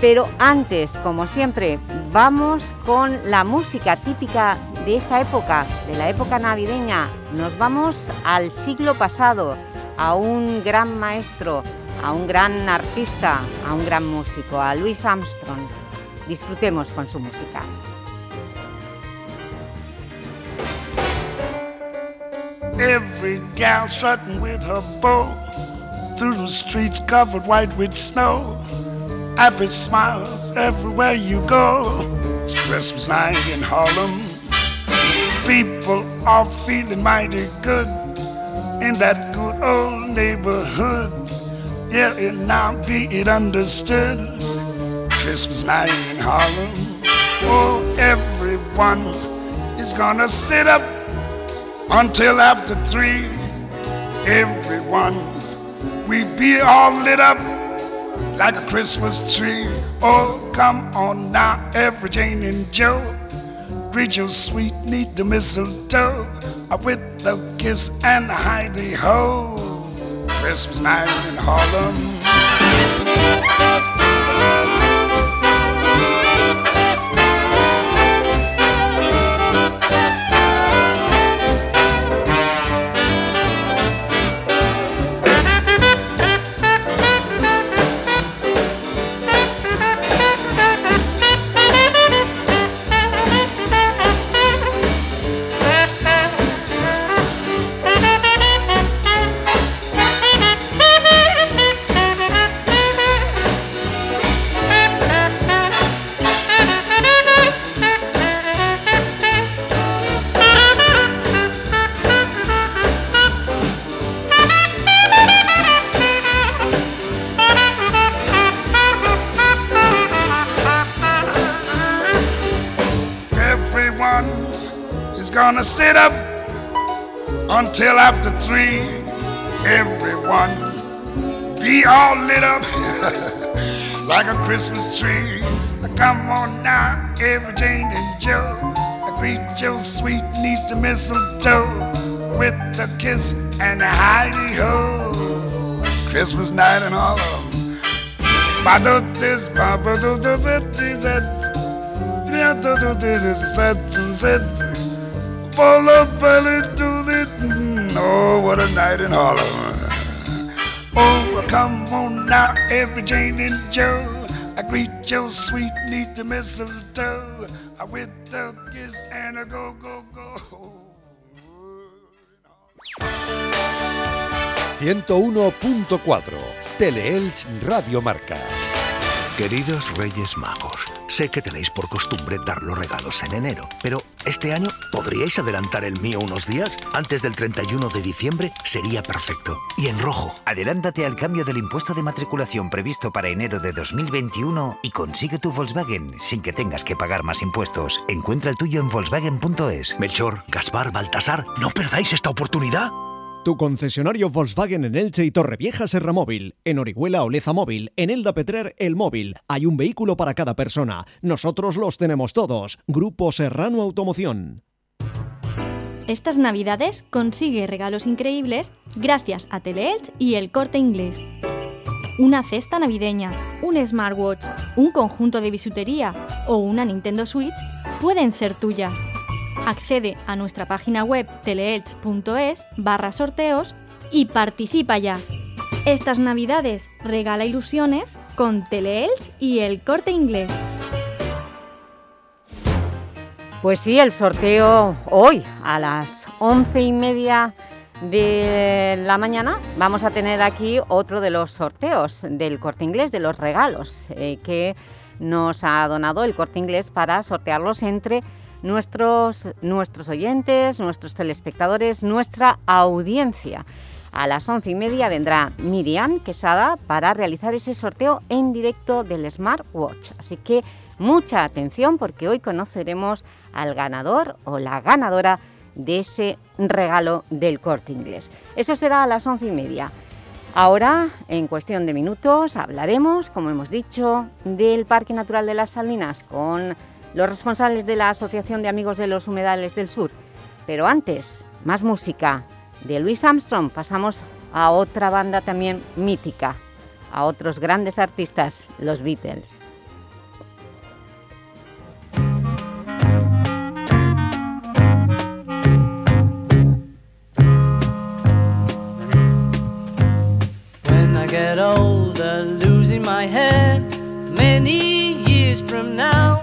Pero antes, como siempre, vamos con la música típica de esta época, de la época navideña. Nos vamos al siglo pasado, a un gran maestro, a un gran artista, a un gran músico, a Louis Armstrong. Disfrutemos con su música. Every gal strutting with her bow through the streets covered white with snow. Happy smiles everywhere you go. It's Christmas night in Harlem. People are feeling mighty good in that good old neighborhood. Yeah, and now be it understood. Christmas night in Harlem. Oh, everyone is gonna sit up until after three. Everyone, we be all lit up like a Christmas tree. Oh, come on now, every Jane and Joe. Greet your sweet, need the mistletoe with a kiss and a hidey ho. Christmas night in Harlem. Gonna sit up until after three. Everyone be all lit up like a Christmas tree. Come on now, every Jane and Joe. Greet your sweet niece to mistletoe with a kiss and a hidey ho. Christmas night in Harlem. Ba-do-dis, ba-ba-do-do-do-do-do. Yeah, do-do-dis, sets and sets. Full of belly to the. Oh, what a night in Harlem. Oh, come on now, every Jane and Joe. I greet your sweet niece to mistletoe uh, with a kiss and a go, go, go. 101.4 Teleelch Radio Marca. Queridos Reyes Magos, sé que tenéis por costumbre dar los regalos en enero, pero este año podríais adelantar el mío unos días. Antes del 31 de diciembre sería perfecto. Y en rojo. Adelántate al cambio del impuesto de matriculación previsto para enero de 2021 y consigue tu Volkswagen sin que tengas que pagar más impuestos. Encuentra el tuyo en Volkswagen.es. Melchor, Gaspar, Baltasar, no perdáis esta oportunidad. Tu concesionario Volkswagen en Elche y Torrevieja Serra Móvil. En Orihuela Oleza Móvil. En Elda Petrer El Móvil. Hay un vehículo para cada persona. Nosotros los tenemos todos. Grupo Serrano Automoción. Estas navidades consigue regalos increíbles gracias a Teleelch y el Corte Inglés. Una cesta navideña, un smartwatch, un conjunto de bisutería o una Nintendo Switch pueden ser tuyas. Accede a nuestra página web teleelch.es barra sorteos y participa ya. Estas navidades regala ilusiones con Teleelch y el corte inglés. Pues sí, el sorteo hoy a las once y media de la mañana vamos a tener aquí otro de los sorteos del Corte Inglés, de los regalos eh, que nos ha donado el Corte Inglés para sortearlos entre nuestros, nuestros oyentes, nuestros telespectadores, nuestra audiencia. A las once y media vendrá Miriam Quesada para realizar ese sorteo en directo del Smartwatch. Así que mucha atención porque hoy conoceremos al ganador o la ganadora de ese regalo del Corte Inglés. Eso será a las once y media. Ahora, en cuestión de minutos, hablaremos, como hemos dicho, del Parque Natural de las Salinas con los responsables de la Asociación de Amigos de los Humedales del Sur. Pero antes, más música. De Louis Armstrong pasamos a otra banda también mítica, a otros grandes artistas, los Beatles. Get older, losing my head many years from now,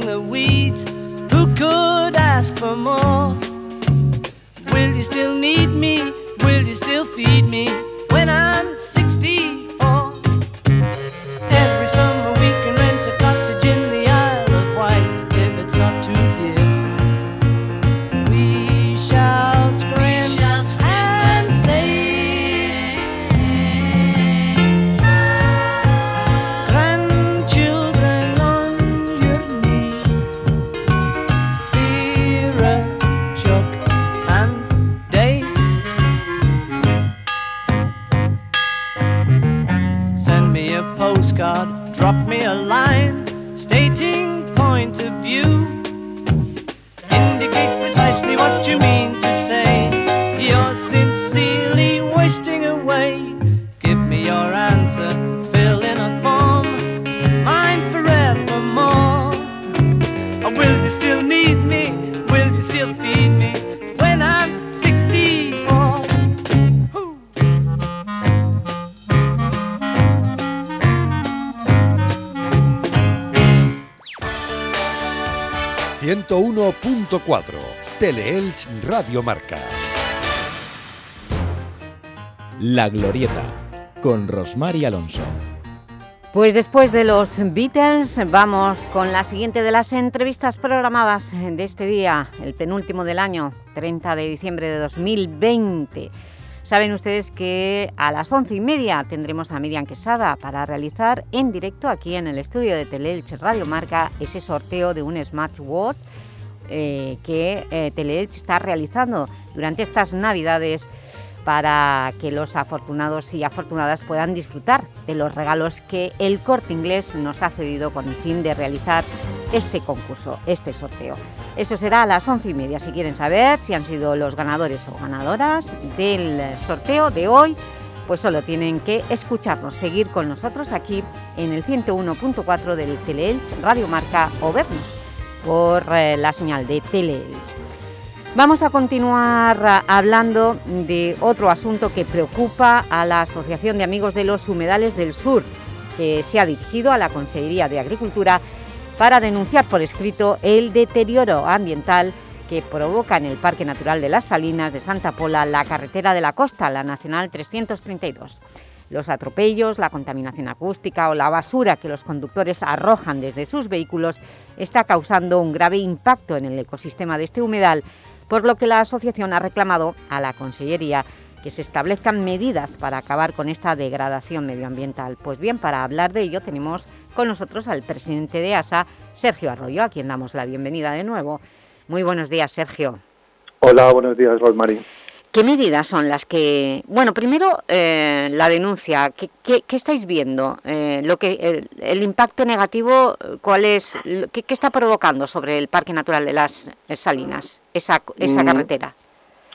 The weeds. Who could ask for more? Will you still need me? Will you still feed me 101.4 Teleelch Radio Marca. La Glorieta con Rosmar y Alonso. Pues después de los Beatles vamos con la siguiente de las entrevistas programadas de este día, el penúltimo del año, 30 de diciembre de 2020. Saben ustedes que a las once y media tendremos a Miriam Quesada para realizar en directo aquí en el estudio de Teleelch Radio Marca ese sorteo de un smartwatch eh, que eh, Teleelch está realizando durante estas Navidades para que los afortunados y afortunadas puedan disfrutar de los regalos que el Corte Inglés nos ha cedido con el fin de realizar este concurso, este sorteo. Eso será a las once y media. Si quieren saber si han sido los ganadores o ganadoras del sorteo de hoy, pues solo tienen que escucharnos, seguir con nosotros aquí en el 101.4 del Teleelch Radio Marca o vernos por eh, la señal de Teleelch. Vamos a continuar ah, hablando de otro asunto que preocupa a la Asociación de Amigos de los Humedales del Sur, que se ha dirigido a la Consejería de Agricultura para denunciar por escrito el deterioro ambiental que provoca en el Parque Natural de las Salinas de Santa Pola la carretera de la costa, la Nacional 332. Los atropellos, la contaminación acústica o la basura que los conductores arrojan desde sus vehículos está causando un grave impacto en el ecosistema de este humedal por lo que la asociación ha reclamado a la Consellería que se establezcan medidas para acabar con esta degradación medioambiental. Pues bien, para hablar de ello tenemos con nosotros al presidente de ASA, Sergio Arroyo, a quien damos la bienvenida de nuevo. Muy buenos días, Sergio. Hola, buenos días, Rosmarín. ¿Qué medidas son las que...? Bueno, primero, eh, la denuncia. ¿Qué, qué, estáis viendo? Eh, lo que, el, impacto negativo, ¿cuál es? ¿Qué, está provocando sobre el Parque Natural de las Salinas, esa, esa mm. carretera?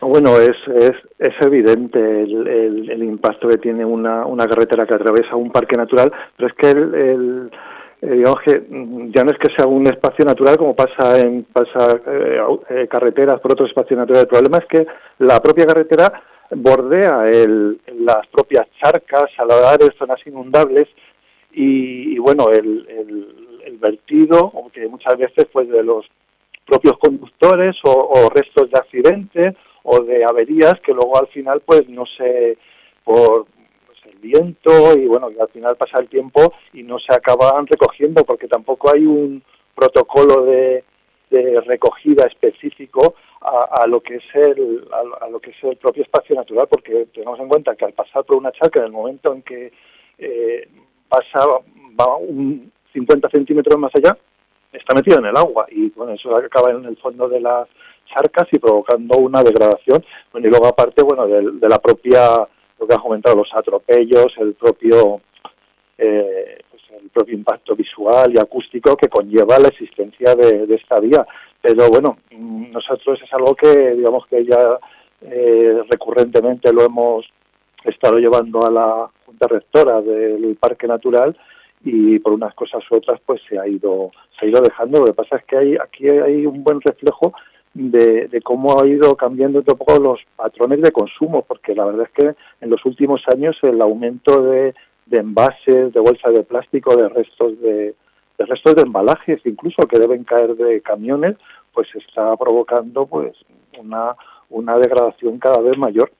Bueno, es, es, es evidente el, el, impacto que tiene una, una carretera que atraviesa un parque natural, pero es que el eh, digamos que mm, ya no es que sea un espacio natural como pasa en pasa, eh, eh, carreteras por otros espacios naturales. El problema es que la propia carretera bordea el, las propias charcas, saladares, zonas inundables y, bueno, el, el, vertido, aunque muchas veces pues de los propios conductores o, o restos de accidentes o de averías que luego al final pues no sé por viento y bueno, que al final pasa el tiempo y no se acaban recogiendo porque tampoco hay un protocolo de, recogida específico a, lo que es el a, lo que es el propio espacio natural porque tenemos en cuenta que al pasar por una charca en el momento en que eh, pasa va un 50 centímetros más allá está metido en el agua y bueno eso acaba en el fondo de las charcas y provocando una degradación. Bueno y luego aparte bueno de la propia que has comentado, los atropellos, el propio, eh, pues el propio impacto visual y acústico que conlleva la existencia de, esta vía. Pero bueno, mm, nosotros es algo que, digamos que ya eh, recurrentemente lo hemos estado llevando a la Junta Rectora del Parque Natural y por unas cosas u otras pues se ha ido se ha ido dejando. Lo que pasa es que hay, aquí hay un buen reflejo de, cómo ha ido cambiando un poco los patrones de consumo, porque la verdad es que en los últimos años el aumento de, envases, de bolsas de plástico, de restos de, de restos de embalajes, incluso que deben caer de camiones, pues está provocando pues una, una degradación cada vez mayor.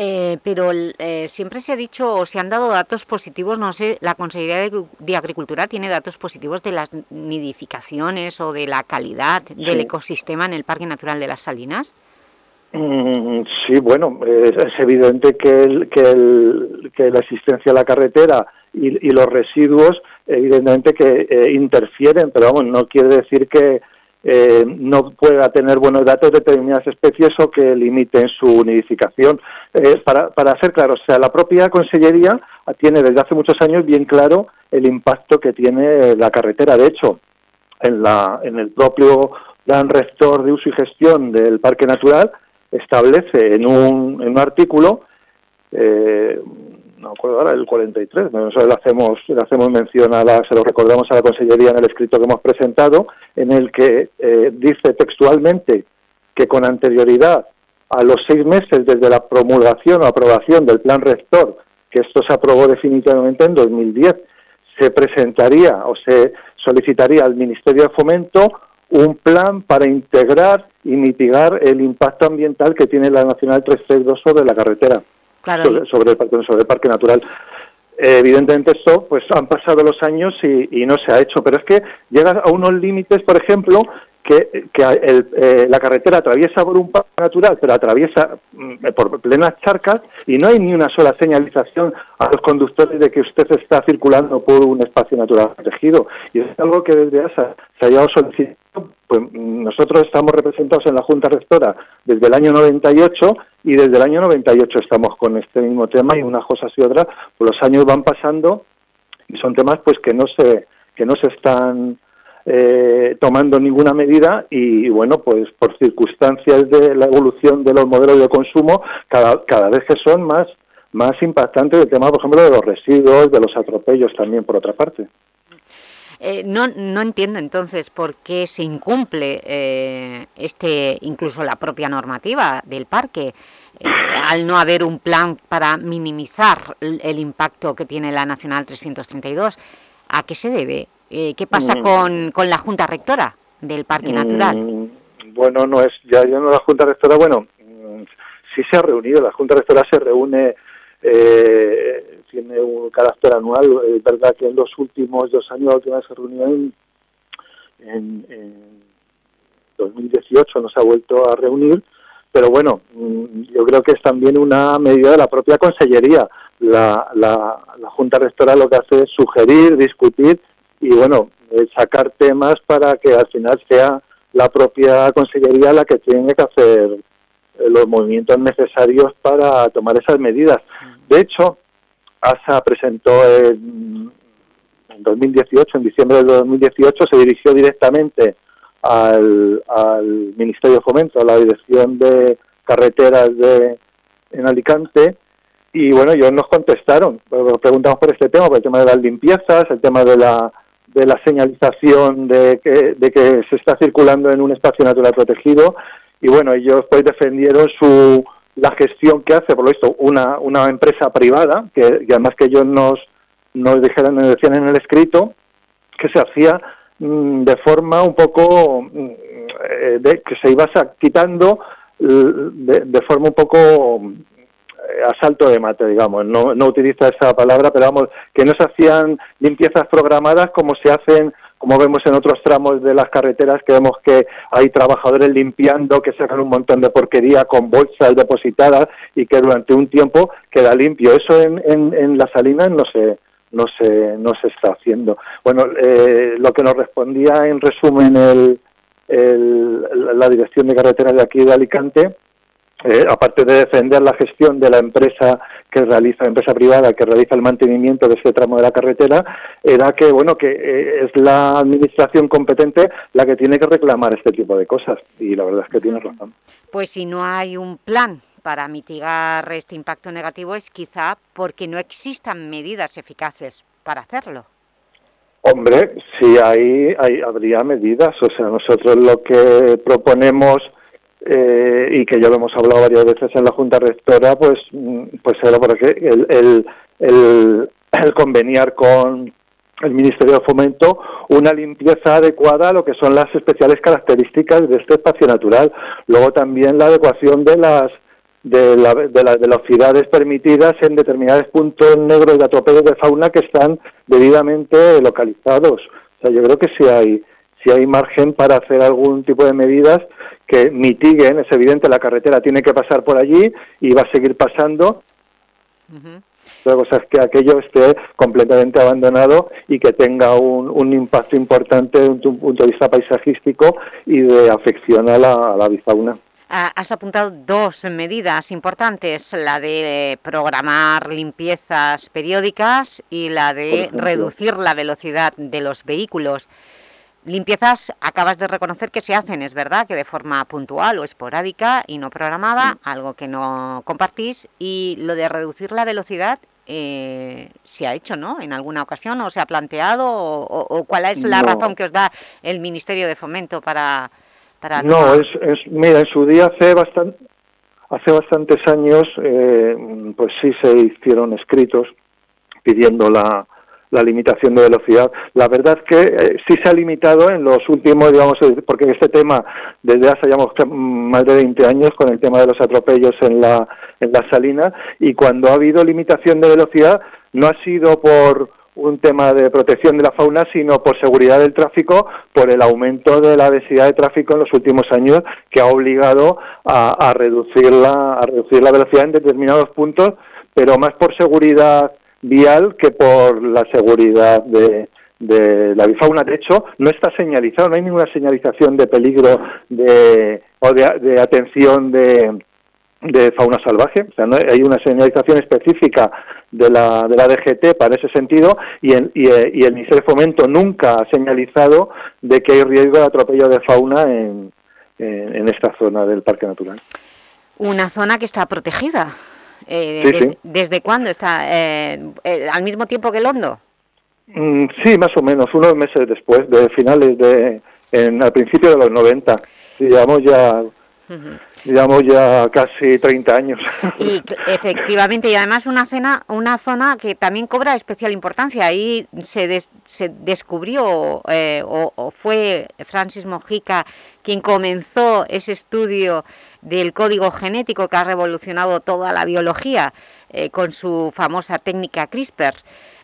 Eh, pero eh, siempre se ha dicho o se han dado datos positivos, no sé, la Consejería de, Agricultura tiene datos positivos de las nidificaciones o de la calidad del ecosistema en el Parque Natural de las Salinas. Mm, sí, bueno, es, evidente que, que, la existencia de la carretera y, los residuos, evidentemente que eh, interfieren, pero vamos, no quiere decir que eh, no pueda tener buenos datos de determinadas especies o que limiten su nidificación. Eh, para, para ser claro, o sea, la propia Consellería tiene desde hace muchos años bien claro el impacto que tiene la carretera. De hecho, en, la, en el propio plan rector de uso y gestión del Parque Natural establece en un, en un artículo eh, no acuerdo ahora, el 43, nosotros le hacemos, le hacemos mención a la, se lo recordamos a la Consellería en el escrito que hemos presentado, en el que eh, dice textualmente que con anterioridad a los seis meses desde la promulgación o aprobación del plan rector, que esto se aprobó definitivamente en 2010, se presentaría o se solicitaría al Ministerio de Fomento un plan para integrar y mitigar el impacto ambiental que tiene la Nacional 362 sobre la carretera sobre, el parque, sobre el parque natural. eh, evidentemente esto, pues han pasado los años y, no se ha hecho. Pero es que llega a unos límites, por ejemplo, que, que eh, la carretera atraviesa por un parque natural, pero atraviesa mm, por plenas charcas y no hay ni una sola señalización a los conductores de que usted está circulando por un espacio natural protegido. Y es algo que desde ASA se ha llevado solicitando. Pues nosotros estamos representados en la Junta Rectora desde el año 98 y desde el año 98 estamos con este mismo tema y unas cosas y otras, pues los años van pasando y son temas pues que no se que no se están eh, tomando ninguna medida y, bueno, pues por circunstancias de la evolución de los modelos de consumo, cada, cada vez que son más, más impactantes el tema, por ejemplo, de los residuos, de los atropellos también, por otra parte. Eh, no, no entiendo entonces por qué se incumple eh, este, incluso la propia normativa del parque eh, al no haber un plan para minimizar el, el impacto que tiene la Nacional 332. ¿A qué se debe? Eh, ¿Qué pasa Mm. con, con la Junta Rectora del Parque Natural? Mm, Bueno, no es ya, ya no la Junta Rectora, bueno, mm, sí se ha reunido, la Junta Rectora se reúne, eh, tiene un carácter anual, es verdad que en los últimos dos años, la última vez se reunió en, en, en 2018, no se ha vuelto a reunir, pero bueno, mm, yo creo que es también una medida de la propia Consellería. La, la, la Junta Rectora lo que hace es sugerir, discutir y bueno, sacar temas para que al final sea la propia Consellería la que tiene que hacer eh, los movimientos necesarios para tomar esas medidas. De hecho, ASA presentó en, en 2018, en diciembre del 2018, se dirigió directamente al, al Ministerio de Fomento, a la Dirección de Carreteras de, en Alicante, y bueno, ellos nos contestaron, eh, preguntamos por este tema, por el tema de las limpiezas, el tema de la de la señalización de que, de que se está circulando en un espacio natural protegido y bueno, ellos pues defendieron su la gestión que hace, por lo visto, una, una empresa privada, que además que ellos nos, nos dijeron, nos decían en el escrito, que se hacía mm, de forma un poco mm, eh, de, que se iba quitando de, de forma un poco eh, a salto de mate, digamos, no, no utiliza esa palabra, pero vamos, que no se hacían limpiezas programadas como se hacen, como vemos en otros tramos de las carreteras, que vemos que hay trabajadores limpiando, que sacan un montón de porquería con bolsas depositadas y que durante un tiempo queda limpio. Eso en, en, las salinas no se, no se, no se está haciendo. Bueno, eh, lo que nos respondía en resumen el- la Dirección de Carreteras de aquí de Alicante, eh, aparte de defender la gestión de la empresa que realiza, la empresa privada que realiza el mantenimiento de ese tramo de la carretera, era que bueno que eh, es la administración competente la que tiene que reclamar este tipo de cosas y la verdad es que tiene razón. Pues si no hay un plan para mitigar este impacto negativo es quizá porque no existan medidas eficaces para hacerlo. Hombre, sí hay, hay habría medidas, o sea, nosotros lo que proponemos eh, y que ya lo hemos hablado varias veces en la Junta Rectora, pues, mm, pues era porque el, el, el, el conveniar con el Ministerio de Fomento una limpieza adecuada a lo que son las especiales características de este espacio natural. Luego también la adecuación de las de, la, de las velocidades permitidas en determinados puntos negros de atropellos de fauna que están debidamente localizados. O sea, yo creo que sí hay, sí hay margen para hacer algún tipo de medidas que mitiguen, es evidente, la carretera tiene que pasar por allí y va a seguir pasando. La cosa es que aquello esté completamente abandonado y que tenga un, un impacto importante desde un punto de vista paisajístico y de afección a la, a la bifauna. Ah, Has apuntado dos medidas importantes, la de programar limpiezas periódicas y la de reducir la velocidad de los vehículos. Limpiezas acabas de reconocer que se hacen, es verdad, que de forma puntual o esporádica y no programada, algo que no compartís, y lo de reducir la velocidad eh, se ha hecho, ¿no?, en alguna ocasión, o se ha planteado, o, o- cuál es la No. razón que os da el Ministerio de Fomento para... para No, es, mira, en su día hace bastante, hace bastantes años, eh, pues sí se hicieron escritos pidiendo la, la limitación de velocidad. La verdad que eh, sí se ha limitado en los últimos, digamos, porque este tema desde hace ya más de 20 años con el tema de los atropellos en la, en la salina y cuando ha habido limitación de velocidad no ha sido por un tema de protección de la fauna, sino por seguridad del tráfico, por el aumento de la densidad de tráfico en los últimos años, que ha obligado a, a reducir la, a reducir la velocidad en determinados puntos, pero más por seguridad vial que por la seguridad de, de la bifauna. De hecho, no está señalizado, no hay ninguna señalización de peligro de, o de, atención de, de fauna salvaje. O sea, no hay una señalización específica de la, de la DGT para ese sentido y, el, y, el Ministerio de Fomento nunca ha señalizado de que hay riesgo de atropello de fauna en, en, esta zona del Parque Natural. Una zona que está protegida. Eh, ¿Desde cuándo está? Eh, eh, ¿Al mismo tiempo que el Hondo? Mm, sí, más o menos, unos meses después, de finales de... En, al principio de los 90. Digamos ya digamos ya casi 30 años. Y efectivamente, y además una, cena, una zona que también cobra especial importancia. Ahí se, se descubrió, eh, o, fue Francis Mojica quien comenzó ese estudio del código genético que ha revolucionado toda la biología eh, con su famosa técnica CRISPR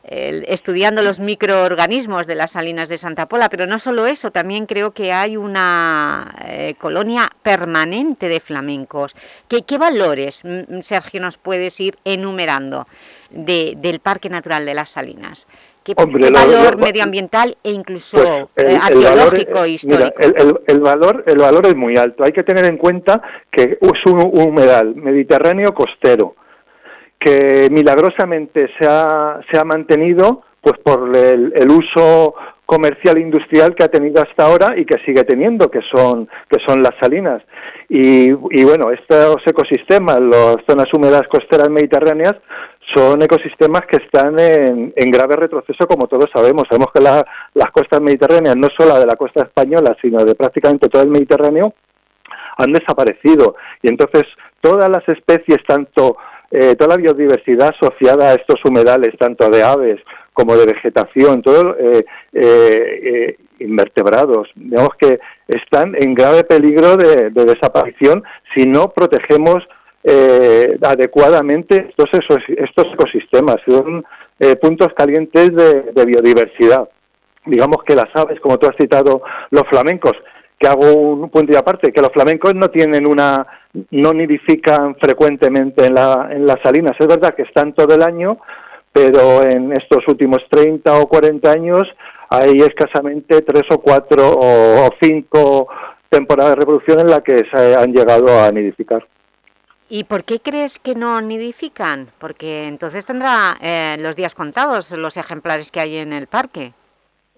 estudiando los microorganismos de las salinas de Santa Pola, pero no solo eso, también creo que hay una eh, colonia permanente de flamencos. ¿Qué, ¿Qué, valores, mm, Sergio, nos puedes ir enumerando del Parque Natural de las Salinas? ¿Qué, valor medioambiental e incluso pues, eh, arqueológico histórico? el, valor, el valor es muy alto. Hay que tener en cuenta que es un humedal mediterráneo costero que milagrosamente se ha, se ha mantenido pues por el, uso comercial e industrial que ha tenido hasta ahora y que sigue teniendo, que son, que son las salinas. Y, y bueno, estos ecosistemas, las zonas húmedas costeras mediterráneas, son ecosistemas que están en, grave retroceso, como todos sabemos. Sabemos que las costas mediterráneas, no solo de la costa española, sino de prácticamente todo el Mediterráneo, han desaparecido. Y entonces todas las especies, tanto eh, toda la biodiversidad asociada a estos humedales, tanto de aves como de vegetación, todos eh, eh, invertebrados, digamos que están en grave peligro de, desaparición si no protegemos adecuadamente estos, estos ecosistemas. Son puntos calientes de biodiversidad digamos que las aves, como tú has citado, los flamencos, que hago un punto y aparte, que los flamencos no tienen una, no nidifican frecuentemente en, la, en las salinas. Es verdad que están todo el año, pero en estos últimos 30 o 40 años hay escasamente tres o cuatro o, cinco temporadas de reproducción en las que se han llegado a nidificar. ¿Y por qué crees que no nidifican? Porque entonces tendrá eh, los días contados los ejemplares que hay en el parque.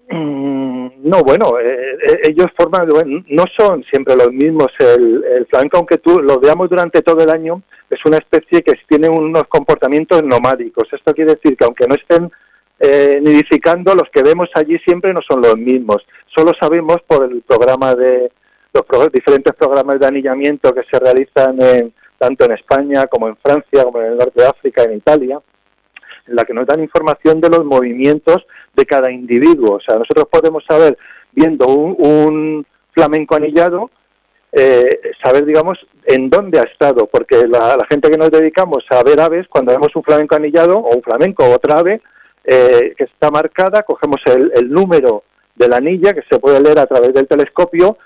Mm, no, bueno, eh, eh, ellos forman, no son siempre los mismos. El, el, flamenco, aunque tú lo veamos durante todo el año, es una especie que tiene unos comportamientos nomádicos. Esto quiere decir que aunque no estén eh, nidificando, los que vemos allí siempre no son los mismos. Solo sabemos por el programa de los diferentes programas de anillamiento que se realizan tanto en España como en Francia, como en el norte de África, en Italia, en la que nos dan información de los movimientos de cada individuo. O sea, nosotros podemos saber, viendo un, flamenco anillado, eh, saber, digamos, en dónde ha estado, porque la, gente que nos dedicamos a ver aves, cuando vemos un flamenco anillado, o un flamenco o otra ave, eh, que está marcada, cogemos el, número de la anilla, que se puede leer a través del telescopio,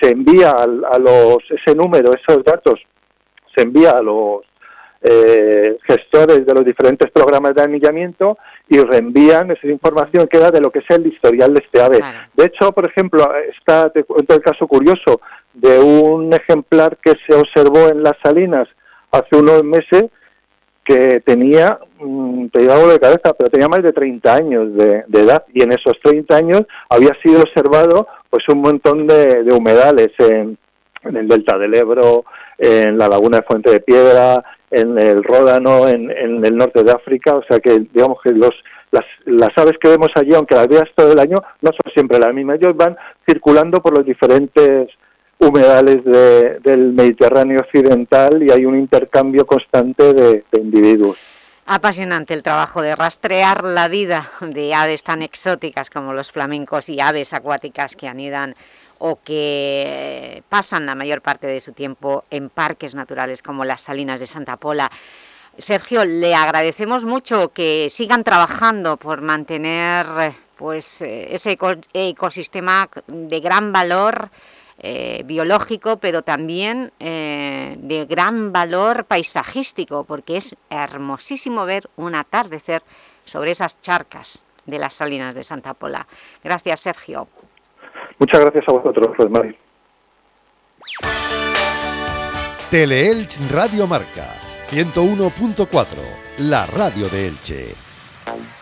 se envía a, a los, ese número, esos datos, se envía a los eh, gestores de los diferentes programas de anillamiento y reenvían esa información que da de lo que es el historial de este ave. De hecho, por ejemplo, está te cuento el caso curioso de un ejemplar que se observó en las salinas hace unos meses que tenía, mm, te digo de cabeza, pero tenía más de 30 años de, edad y en esos 30 años había sido observado pues un montón de, humedales en, en, el delta del Ebro, en la laguna de Fuente de Piedra, en el Ródano, en, el norte de África, o sea que digamos que los, las, las aves que vemos allí, aunque las veas todo el año, no son siempre las mismas, ellos van circulando por los diferentes humedales del Mediterráneo occidental y hay un intercambio constante de, individuos. Apasionante el trabajo de rastrear la vida de aves tan exóticas como los flamencos y aves acuáticas que anidan o que pasan la mayor parte de su tiempo en parques naturales como las Salinas de Santa Pola. Sergio, le agradecemos mucho que sigan trabajando por mantener pues, eh, ese ecosistema de gran valor eh, biológico, pero también eh, de gran valor paisajístico, porque es hermosísimo ver un atardecer sobre esas charcas de las salinas de Santa Pola. Gracias, Sergio. Muchas gracias a vosotros, Rosmary. Teleelch Radio Marca 101.4, la radio de Elche.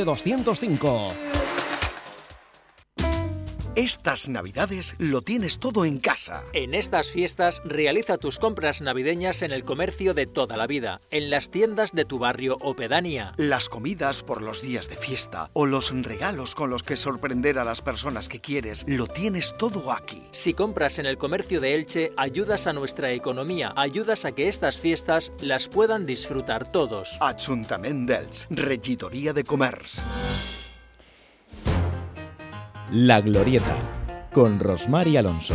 205. Estas navidades lo tienes todo en casa. En estas fiestas realiza tus compras navideñas en el comercio de toda la vida, en las tiendas de tu barrio o pedánea. Las comidas por los días de fiesta o los regalos con los que sorprender a las personas que quieres, lo tienes todo aquí. Si compras en el comercio de Elche, ayudas a nuestra economía, ayudas a que estas fiestas las puedan disfrutar todos. Ajuntament d'Elx, Regidoria de Comerç. La Glorieta, con Rosmar y Alonso.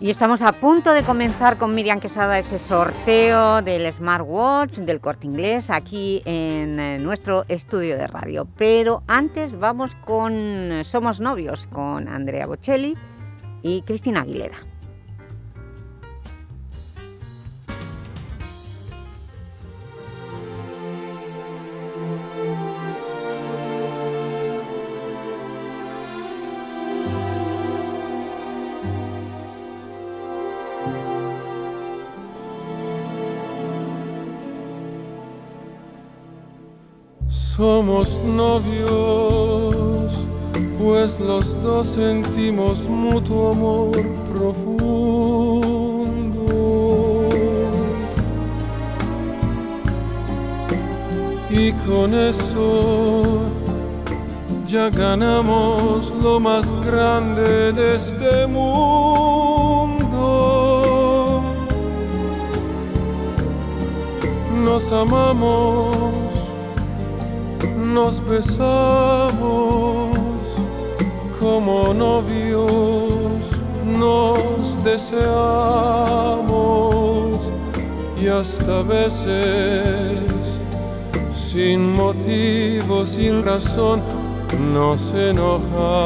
Y estamos a punto de comenzar con Miriam Quesada ese sorteo del smartwatch del Corte Inglés aquí en eh, nuestro estudio de radio. Pero antes vamos con Somos Novios con Andrea Bocelli y Cristina Aguilera. Somos novios, pues los dos sentimos mutuo amor profundo. Y con eso ya ganamos lo más grande de este mundo. Nos amamos nos besamos como novios, nos deseamos y hasta veces sin motivo, sin razón, nos enojamos.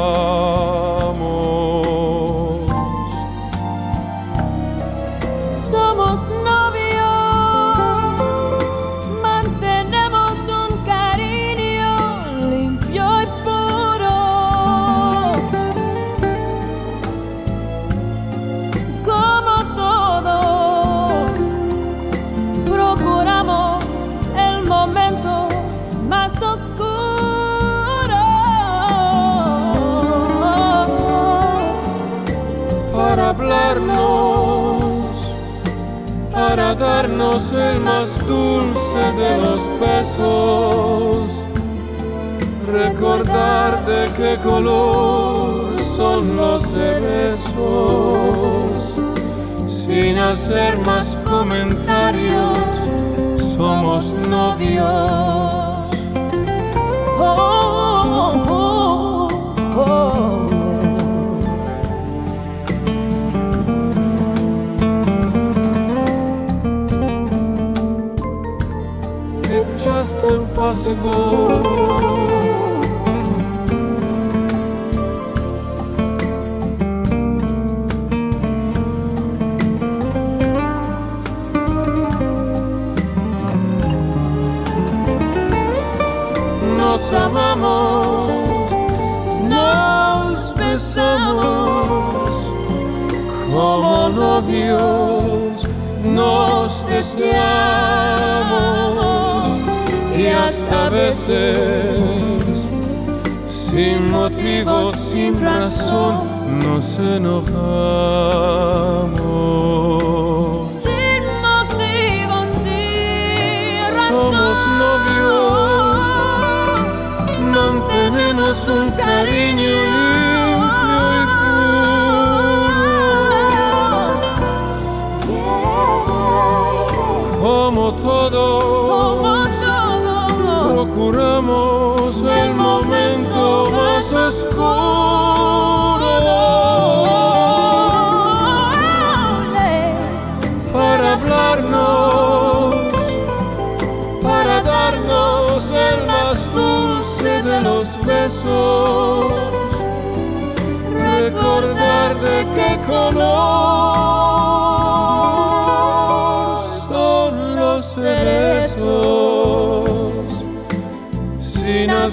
Darnos el más dulce de los besos, recordar de qué color son los cerezos, sin hacer más comentarios, somos novios. possible. Veces, sin motivo, sin razón, nos enojamos. Sin motivo, sin Somos novios, mantenemos un cariño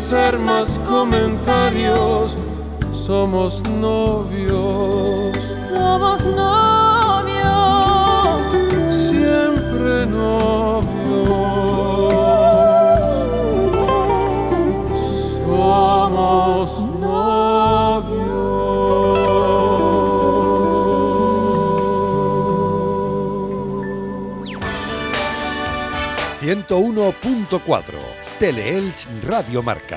hacer más comentarios, somos novios. Somos novios. Siempre novios. Somos novios. 101.4 Teleelch Radio Marca.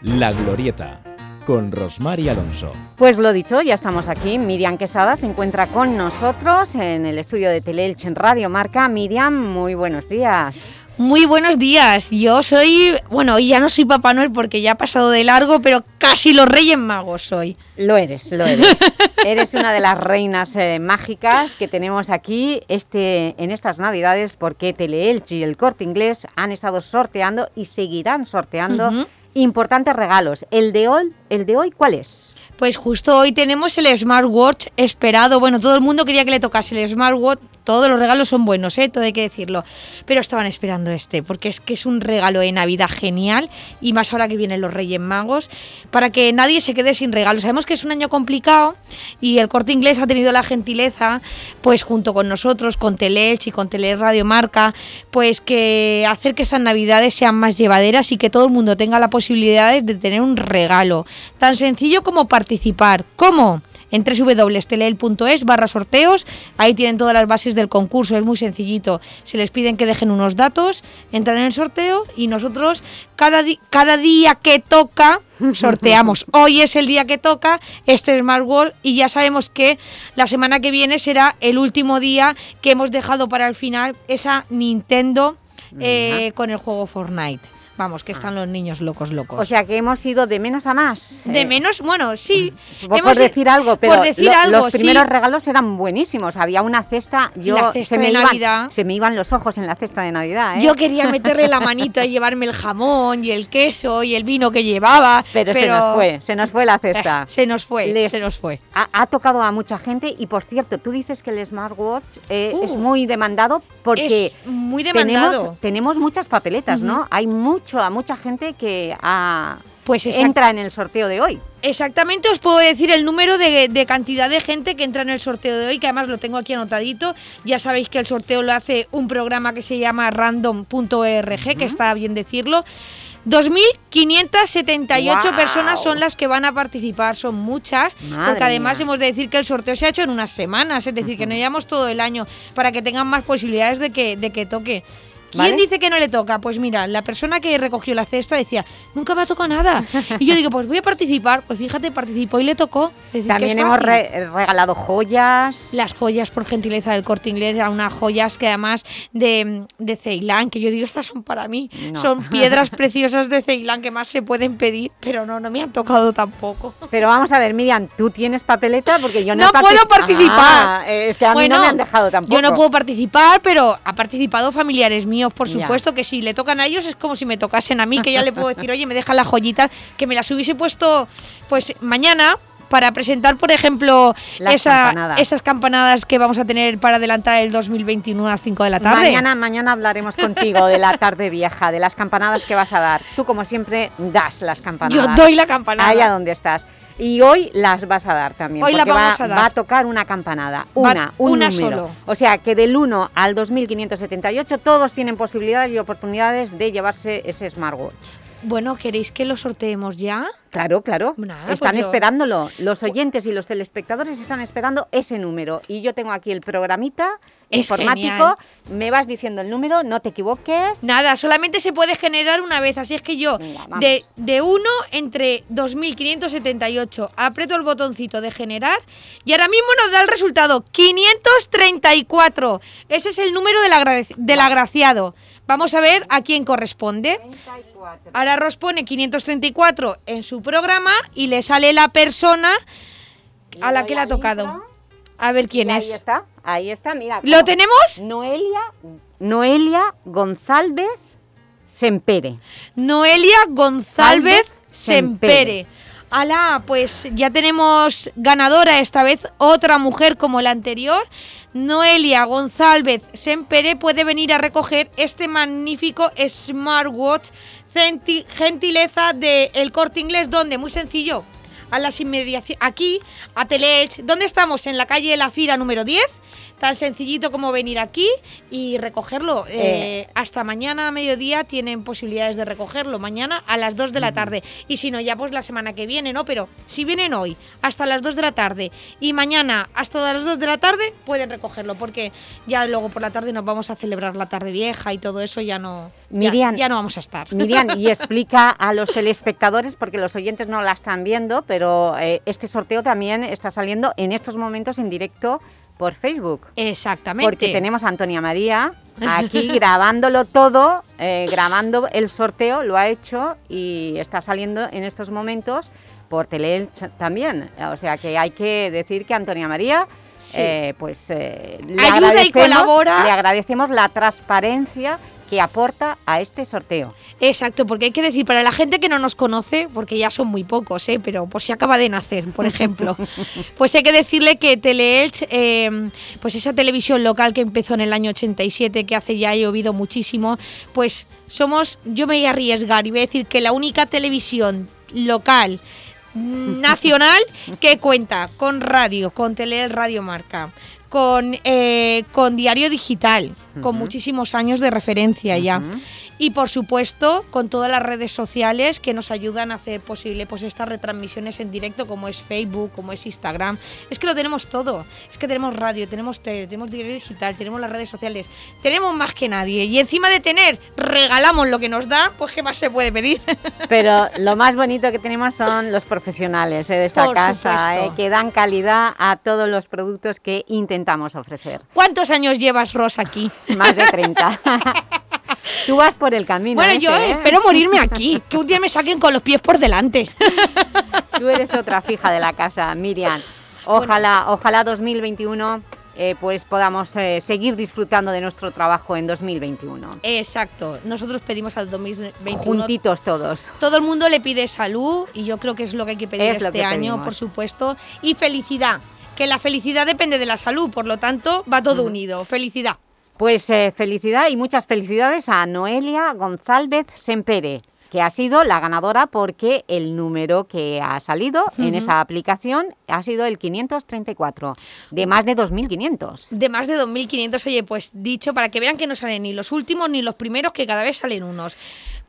La Glorieta, con Rosmar y Alonso. Pues lo dicho, ya estamos aquí. Miriam Quesada se encuentra con nosotros en el estudio de Teleelch en Radio Marca. Miriam, muy buenos días. Muy buenos días, yo soy, bueno, ya no soy Papá Noel porque ya ha pasado de largo, pero casi los Reyes Magos soy. Lo eres, lo eres. eres una de las reinas eh, mágicas que tenemos aquí este, en estas Navidades porque Teleelch y el Corte Inglés han estado sorteando y seguirán sorteando importantes regalos. ¿El de hoy, el de hoy cuál es? Pues justo hoy tenemos el smartwatch esperado. Bueno, todo el mundo quería que le tocase el smartwatch. Todos los regalos son buenos, ¿eh? todo hay que decirlo. Pero estaban esperando este, porque es que es un regalo de Navidad genial. Y más ahora que vienen los Reyes Magos. Para que nadie se quede sin regalo. Sabemos que es un año complicado y el corte inglés ha tenido la gentileza, pues junto con nosotros, con Telech y con Tele Radio Marca, pues que hacer que estas Navidades sean más llevaderas y que todo el mundo tenga la posibilidad de tener un regalo. Tan sencillo como participar. ¿Cómo? En www.teleel.es barra sorteos, ahí tienen todas las bases del concurso, es muy sencillito. Se les piden que dejen unos datos, entran en el sorteo y nosotros cada, día que toca sorteamos. Hoy es el día que toca este Smart Wall y ya sabemos que la semana que viene será el último día que hemos dejado para el final esa Nintendo eh, con el juego Fortnite. Vamos, que están los niños locos, locos. O sea que hemos ido de menos a más. de Eh, menos, bueno, sí. Por, decir algo, pero por decir lo- algo, los primeros sí. regalos eran buenísimos. Había una cesta, yo La cesta se, me de iban, Navidad. se me iban los ojos en la cesta de Navidad. ¿eh? Yo quería meterle la manito y llevarme el jamón y el queso y el vino que llevaba. pero, se nos fue, se nos fue la cesta. Se nos fue, Les- se nos fue. Ha, ha tocado a mucha gente y por cierto, tú dices que el smartwatch eh, Uh, es muy demandado porque es muy demandado. Tenemos, tenemos muchas papeletas, ¿no? Hay mucho, a mucha gente que ah, Pues entra en el sorteo de hoy. Exactamente os puedo decir el número de, de cantidad de gente que entra en el sorteo de hoy, que además lo tengo aquí anotadito. Ya sabéis que el sorteo lo hace un programa que se llama random.org, que está bien decirlo. 2.578 Guau. personas son las que van a participar, son muchas, Madre porque además mía. hemos de decir que el sorteo se ha hecho en unas semanas, es decir, que no llevamos todo el año para que tengan más posibilidades de que, de que toque. ¿Quién ¿Vale? dice que no le toca? Pues mira, la persona que recogió la cesta decía, nunca me ha tocado nada. Y yo digo, pues voy a participar. Pues fíjate, participó y le tocó. Decir, También hemos re- regalado joyas. Las joyas por gentileza del corte inglés eran unas joyas que además de, de Ceilán, que yo digo, estas son para mí. No. Son piedras preciosas de Ceilán que más se pueden pedir, pero no, no me han tocado tampoco. Pero vamos a ver, Miriam, ¿tú tienes papeleta? Porque yo no, No puedo partic- participar. Ah, eh, es que a mí Bueno, no me han dejado tampoco. Yo no puedo participar, pero ha participado familiares míos, por Ya. supuesto, que si le tocan a ellos es como si me tocasen a mí, que ya le puedo decir, oye, me dejan las joyitas, que me las hubiese puesto pues mañana para presentar, por ejemplo, Las esa- campanadas. esas campanadas que vamos a tener para adelantar el 2021 a 5 de la tarde. Mañana, mañana hablaremos contigo de la tarde vieja, de las campanadas que vas a dar. Tú, como siempre, das las campanadas. Yo doy la campanada. Allá donde estás. Y hoy las vas a dar también. Hoy las porque vamos va, a dar. va a tocar una campanada, Va- una, un una número. solo. O sea que del 1 al 2578 todos tienen posibilidades y oportunidades de llevarse ese smartwatch. Bueno, ¿queréis que lo sorteemos ya? Claro, claro. Nada, están pues yo- esperándolo. Los oyentes y los telespectadores están esperando ese número. Y yo tengo aquí el programita Es informático. Me vas diciendo el número, no te equivoques. Nada, solamente se puede generar una vez, así es que yo de, de 1 entre 2578 aprieto el botoncito de generar y ahora mismo nos da el resultado 534. Ese es el número del agraciado. Vamos a ver a quién corresponde. Ahora Ros pone 534 en su programa y le sale la persona a la que le ha tocado. A ver quién es. Ahí está, ahí está, mira. ¿Lo tenemos? Noelia, Noelia González Sempere. Noelia González Sempere. Alá, pues ya tenemos ganadora esta vez, otra mujer como la anterior. Noelia González Sempere puede venir a recoger este magnífico smartwatch genti- gentileza de El Corte Inglés, donde muy sencillo, a las inmediaciones, aquí, a Teleelch, ¿dónde estamos? En la calle de la Fira número 10, tan sencillito como venir aquí y recogerlo. Eh, hasta mañana a mediodía tienen posibilidades de recogerlo, mañana a las 2 de la tarde. Y si no, ya pues la semana que viene, ¿no? Pero si vienen hoy hasta las 2 de la tarde y mañana hasta las 2 de la tarde, pueden recogerlo, porque ya luego por la tarde nos vamos a celebrar la tarde vieja y todo eso ya no, ya, no vamos a estar. Miriam, y explica a los telespectadores, porque los oyentes no la están viendo, pero eh, este sorteo también está saliendo en estos momentos en directo por Facebook. Exactamente. Porque tenemos a Antonia María aquí grabándolo todo, eh, grabando el sorteo, lo ha hecho y está saliendo en estos momentos por Teleelch también. O sea que hay que decir que Antonia María Sí. eh, pues eh, le, Ayuda y colabora. le agradecemos la transparencia que aporta a este sorteo. Exacto, porque hay que decir, para la gente que no nos conoce, porque ya son muy pocos, ¿eh? pero por si acaba de nacer, por ejemplo, pues hay que decirle que Teleelch, eh, pues esa televisión local que empezó en el año 87, que hace ya ha llovido muchísimo, pues somos, yo me voy a arriesgar y voy a decir que la única televisión local nacional que cuenta con radio, con Tele Radio Marca, con, eh, con diario digital, con muchísimos años de referencia ya. Y por supuesto, con todas las redes sociales que nos ayudan a hacer posible pues estas retransmisiones en directo, como es Facebook, como es Instagram. Es que lo tenemos todo. Es que tenemos radio, tenemos tele, tenemos diario digital, tenemos las redes sociales, tenemos más que nadie. Y encima de tener, regalamos lo que nos da, pues ¿qué más se puede pedir? Pero lo más bonito que tenemos son los profesionales eh, de esta Por casa, eh, que dan calidad a todos los productos que intentamos ofrecer. ¿Cuántos años llevas, Ros, aquí? Más de 30. Tú vas por el camino. Bueno, ese, yo ¿eh? espero morirme aquí, que un día me saquen con los pies por delante. Tú eres otra fija de la casa, Miriam. Ojalá, ojalá 2021 eh, pues podamos eh, seguir disfrutando de nuestro trabajo en 2021. Exacto, nosotros pedimos al 2021 Juntitos todos. Todo el mundo le pide salud y yo creo que es lo que hay que pedir Es este que año, pedimos. por supuesto. Y felicidad, que la felicidad depende de la salud, por lo tanto va todo unido. Felicidad. Pues eh, felicidad y muchas felicidades a Noelia González Sempere, que ha sido la ganadora porque el número que ha salido en esa aplicación ha sido el 534, de más de 2.500. De más de 2.500, oye, pues dicho, para que vean que no salen ni los últimos ni los primeros, que cada vez salen unos.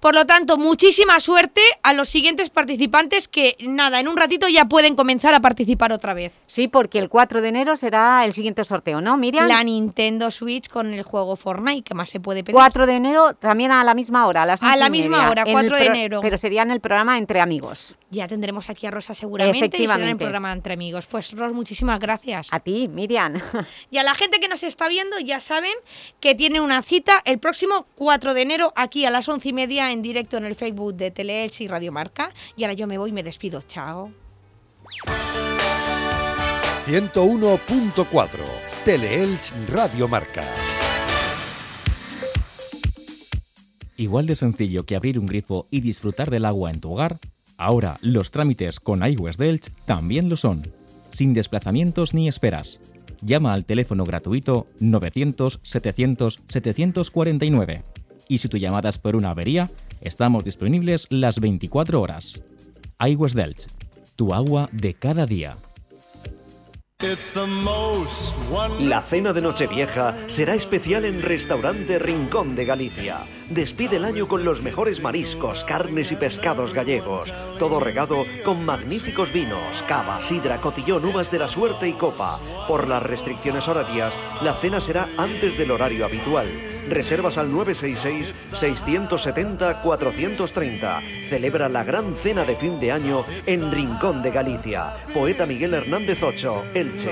Por lo tanto, muchísima suerte a los siguientes participantes que, nada, en un ratito ya pueden comenzar a participar otra vez. Sí, porque el 4 de enero será el siguiente sorteo, ¿no, Miriam? La Nintendo Switch con el juego Fortnite, ¿qué más se puede pedir? 4 de enero, también a la misma hora, a las A la misma media, hora, en el 4 de enero. Pero sería en el programa Entre Amigos. Ya tendremos aquí a Rosa seguramente y será en el programa Entre Amigos. Pues Ros, muchísimas gracias. A ti, Miriam. Y a la gente que nos está viendo ya saben que tienen una cita el próximo 4 de enero aquí a las 11 y media en directo en el Facebook de Teleelch y Radio Marca. Y ahora yo me voy y me despido. Chao. 101.4 Teleelch Radio Marca. Igual de sencillo que abrir un grifo y disfrutar del agua en tu hogar, ahora los trámites con iWest Delch también lo son, sin desplazamientos ni esperas. Llama al teléfono gratuito 900-700-749 y si tu llamada es por una avería, estamos disponibles las 24 horas. iWest Delch, tu agua de cada día. La cena de Nochevieja será especial en Restaurante Rincón de Galicia. Despide el año con los mejores mariscos, carnes y pescados gallegos. Todo regado con magníficos vinos, cava, sidra, cotillón, uvas de la suerte y copa. Por las restricciones horarias, la cena será antes del horario habitual. Reservas al 966-670-430. Celebra la gran cena de fin de año en Rincón de Galicia. Poeta Miguel Hernández Ocho, Elche.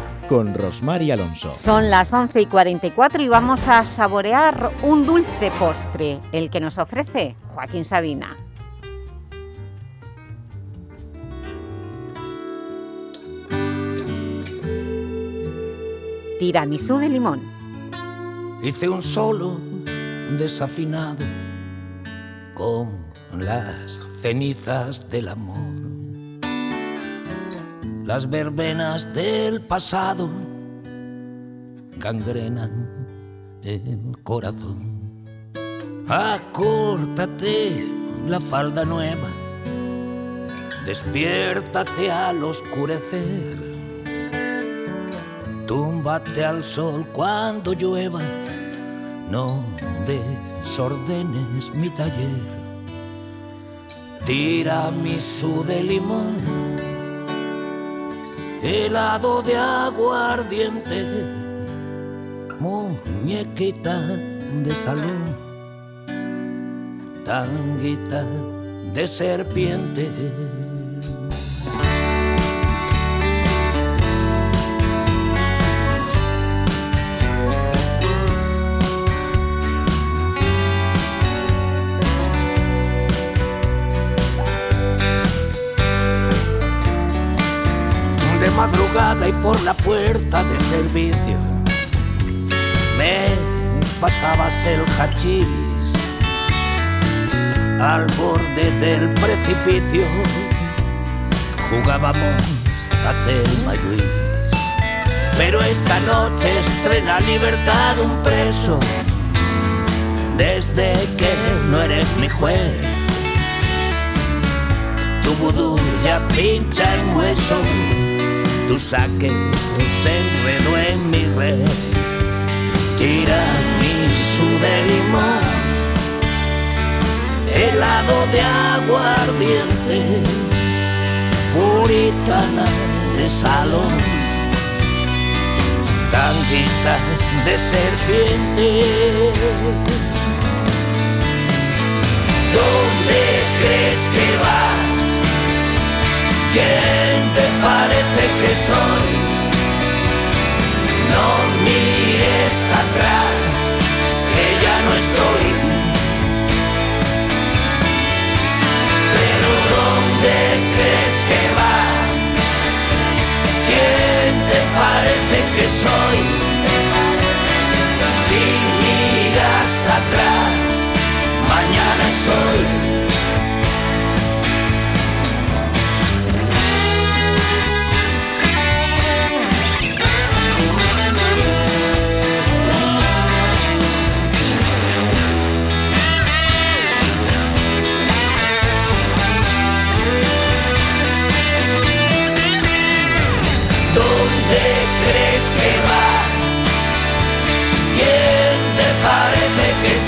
con Rosmar y Alonso. Son las 11 y 44 y vamos a saborear un dulce postre, el que nos ofrece Joaquín Sabina. Tiramisú de limón. Hice un solo desafinado con las cenizas del amor. Las verbenas del pasado gangrenan el corazón. Acórtate la falda nueva, despiértate al oscurecer. Túmbate al sol cuando llueva, no desordenes mi taller. Tiramisú de limón helado de aguardiente, muñequita de salón, tanguita de serpiente. Madrugada y por la puerta de servicio me pasabas el hachís al borde del precipicio. Jugábamos a Telma y Luis. Pero esta noche estrena libertad un preso. Desde que no eres mi juez tu vudú ya pincha en hueso tu saque se enredó en mi red. Tiramisú de limón, helado de aguardiente, puritana de salón, tanguita de serpiente. ¿Dónde crees que vas? ¿Quién te parece que soy? No mires atrás, que ya no estoy. Pero ¿dónde crees que vas? ¿Quién te parece que soy? Si miras atrás, mañana es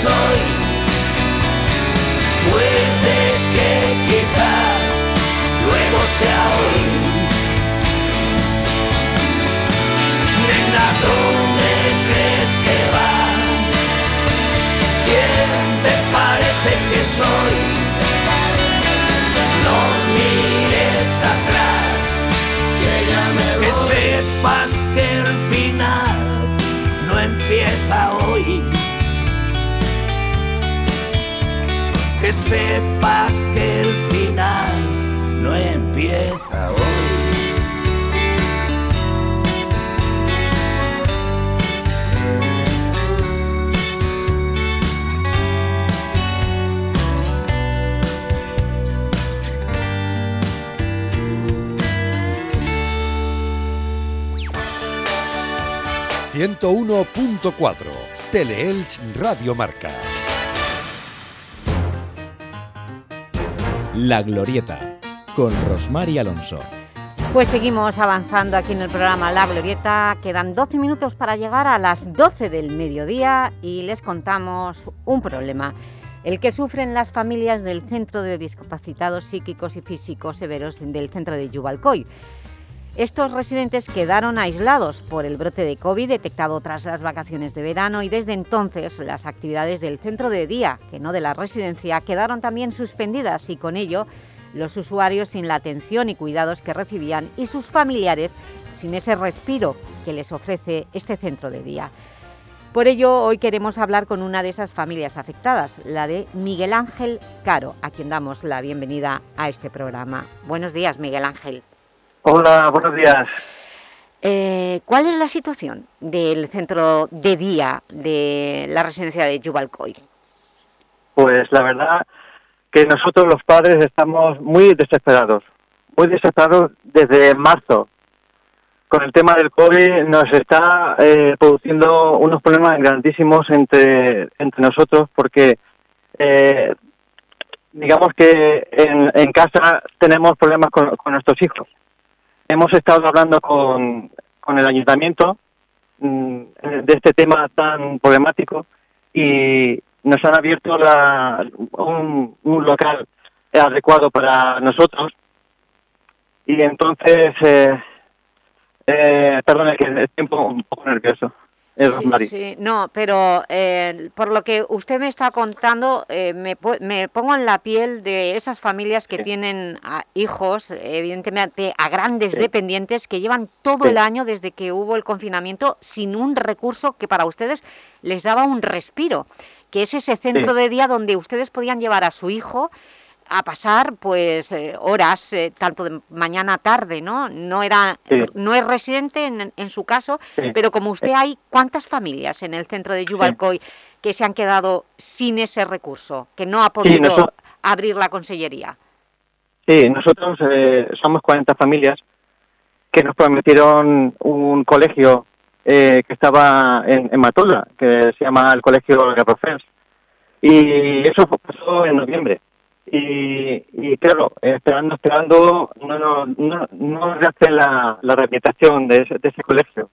soy? Puede que quizás luego sea hoy. Nena, ¿dónde crees que vas? ¿Quién te parece que soy? No mires atrás que sepas que el final no empieza hoy. Que sepas que el final empieza hoy. ...101.4... Teleelch Radio Marca. La Glorieta, con Rosmar y Alonso. Pues seguimos avanzando aquí en el programa La Glorieta. Quedan 12 minutos para llegar a las 12 del mediodía y les contamos un problema. El que sufren las familias del Centro de Discapacitados Psíquicos y Físicos Severos del centro de Yubalcoy. Estos residentes quedaron aislados por el brote de COVID detectado tras las vacaciones de verano y desde entonces las actividades del centro de día, que no de la residencia, quedaron también suspendidas y con ello los usuarios sin la atención y cuidados que recibían y sus familiares sin ese respiro que les ofrece este centro de día. Por ello, hoy queremos hablar con una de esas familias afectadas, la de Miguel Ángel Caro, a quien damos la bienvenida a este programa. Buenos días, Miguel Ángel. Hola, buenos días. Eh, ¿Cuál es la situación del centro de día de la residencia de Yubalcoy? Pues la verdad que nosotros los padres estamos muy desesperados, muy desesperados desde marzo. Con el tema del COVID nos está eh, produciendo unos problemas grandísimos entre, entre nosotros porque eh, digamos que en, en, casa tenemos problemas con, con, nuestros hijos. Hemos estado hablando con, con el ayuntamiento mmm, de este tema tan problemático y nos han abierto la, un, local adecuado para nosotros y entonces, eh, eh, perdón, que estoy un poco nervioso. Sí, sí, no, pero eh, por lo que usted me está contando, eh, me, me, pongo en la piel de esas familias que sí. tienen a hijos, evidentemente a grandes sí. dependientes, que llevan todo el año desde que hubo el confinamiento sin un recurso que para ustedes les daba un respiro, que es ese centro de día donde ustedes podían llevar a su hijo a pasar pues eh, horas eh, tanto de mañana a tarde no no era sí. no es residente en, en su caso sí. pero como usted hay cuántas familias en el centro de Yubalcoy sí. que se han quedado sin ese recurso que no ha podido nosotros, abrir la consellería sí nosotros eh, somos 40 familias que nos prometieron un colegio eh, que estaba en, en Matola que se llama el colegio Gaprofens y eso pasó en noviembre y, y claro, esperando, esperando, no, no, no, no hace la, la rehabilitación de ese, de ese colegio.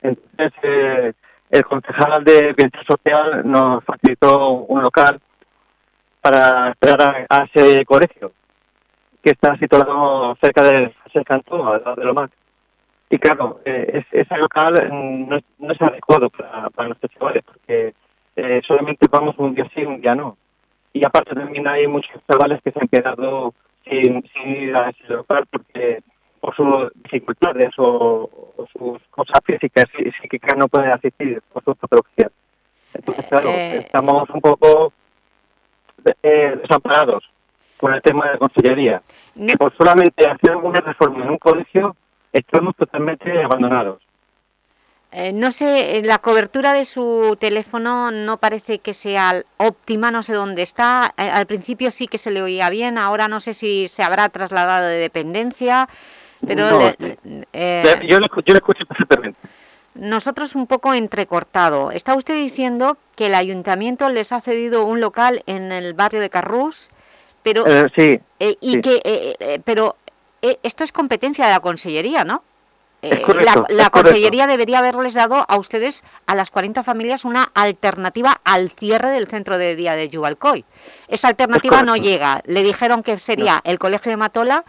Entonces, eh, el concejal de Bienestar Social nos facilitó un local para esperar a, ese colegio, que está situado cerca de cantón, al de Lomac. Y claro, eh, ese local no, no es adecuado para, para nuestros chavales, porque eh, solamente vamos un día sí, un día no y aparte también hay muchos chavales que se han quedado sin, sin ir a ese local porque por sus dificultades o, o, sus cosas físicas y psíquicas no pueden asistir por su patología. Entonces, claro, eh... estamos un poco eh, desamparados con el tema de la consellería. No. Por solamente hacer una reforma en un colegio, estamos totalmente abandonados. Eh, no sé, la cobertura de su teléfono no parece que sea óptima, no sé dónde está. Eh, al principio sí que se le oía bien, ahora no sé si se habrá trasladado de dependencia, pero... No, eh, yo, le, yo escucho perfectamente. Nosotros un poco entrecortado. Está usted diciendo que el ayuntamiento les ha cedido un local en el barrio de Carrús, pero... Eh, sí. y sí. que, pero esto es competencia de la consellería, ¿no? Eh, correcto, la, la Consellería debería haberles dado a ustedes, a las 40 familias, una alternativa al cierre del centro de día de Yubalcoy. Esa alternativa no llega. Le dijeron que sería no. el colegio de Matola,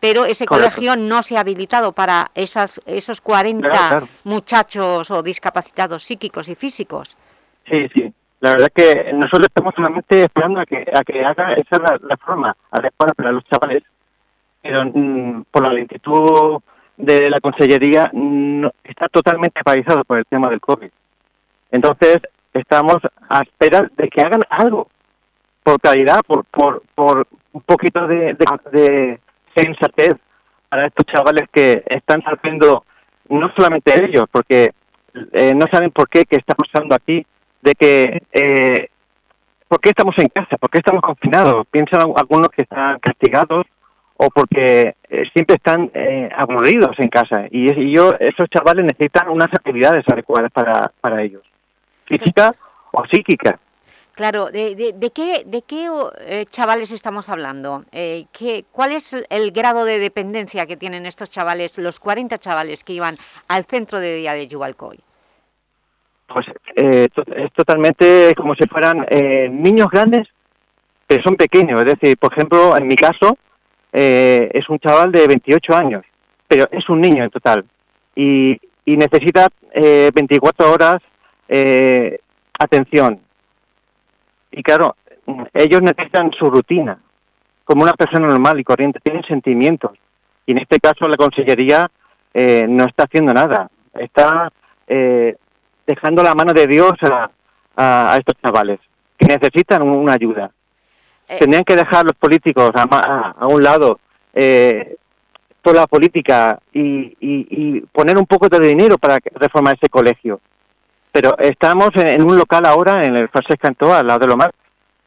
pero ese correcto. colegio no se ha habilitado para esas, esos 40 claro, claro. muchachos o discapacitados psíquicos y físicos. Sí, sí. La verdad es que nosotros estamos solamente esperando a que, a que haga esa la, la forma adecuada para los chavales, pero mmm, por la lentitud de la Consellería no, está totalmente paralizado por el tema del COVID. Entonces, estamos a espera de que hagan algo por calidad, por, por, por un poquito de, de, sensatez para estos chavales que están saliendo, no solamente ellos, porque eh, no saben por qué, que está pasando aquí, de que, eh, ¿por qué estamos en casa? ¿Por qué estamos confinados? Piensan algunos que están castigados o porque eh, siempre están eh, aburridos en casa. Y, y yo, esos chavales necesitan unas actividades adecuadas para, para ellos, física o psíquica. Claro, ¿de, de, de qué, de qué eh, chavales estamos hablando? Eh, ¿qué, ¿Cuál es el, el grado de dependencia que tienen estos chavales, los 40 chavales que iban al centro de día de Yubalcoy? Pues eh, to- es totalmente como si fueran eh, niños grandes, pero son pequeños. Es decir, por ejemplo, en mi caso, eh, es un chaval de 28 años, pero es un niño en total. Y, y necesita eh, 24 horas eh, atención. Y claro, ellos necesitan su rutina, como una persona normal y corriente, tienen sentimientos. Y en este caso la Consellería eh, no está haciendo nada, está eh, dejando la mano de Dios a, a- a estos chavales, que necesitan una ayuda. Tendrían que dejar los políticos a, a- a un lado, eh, toda la política y, y- poner un poco de dinero para reformar ese colegio. Pero estamos en, un local ahora, en el Francesc Cantó, al lado de Lomar,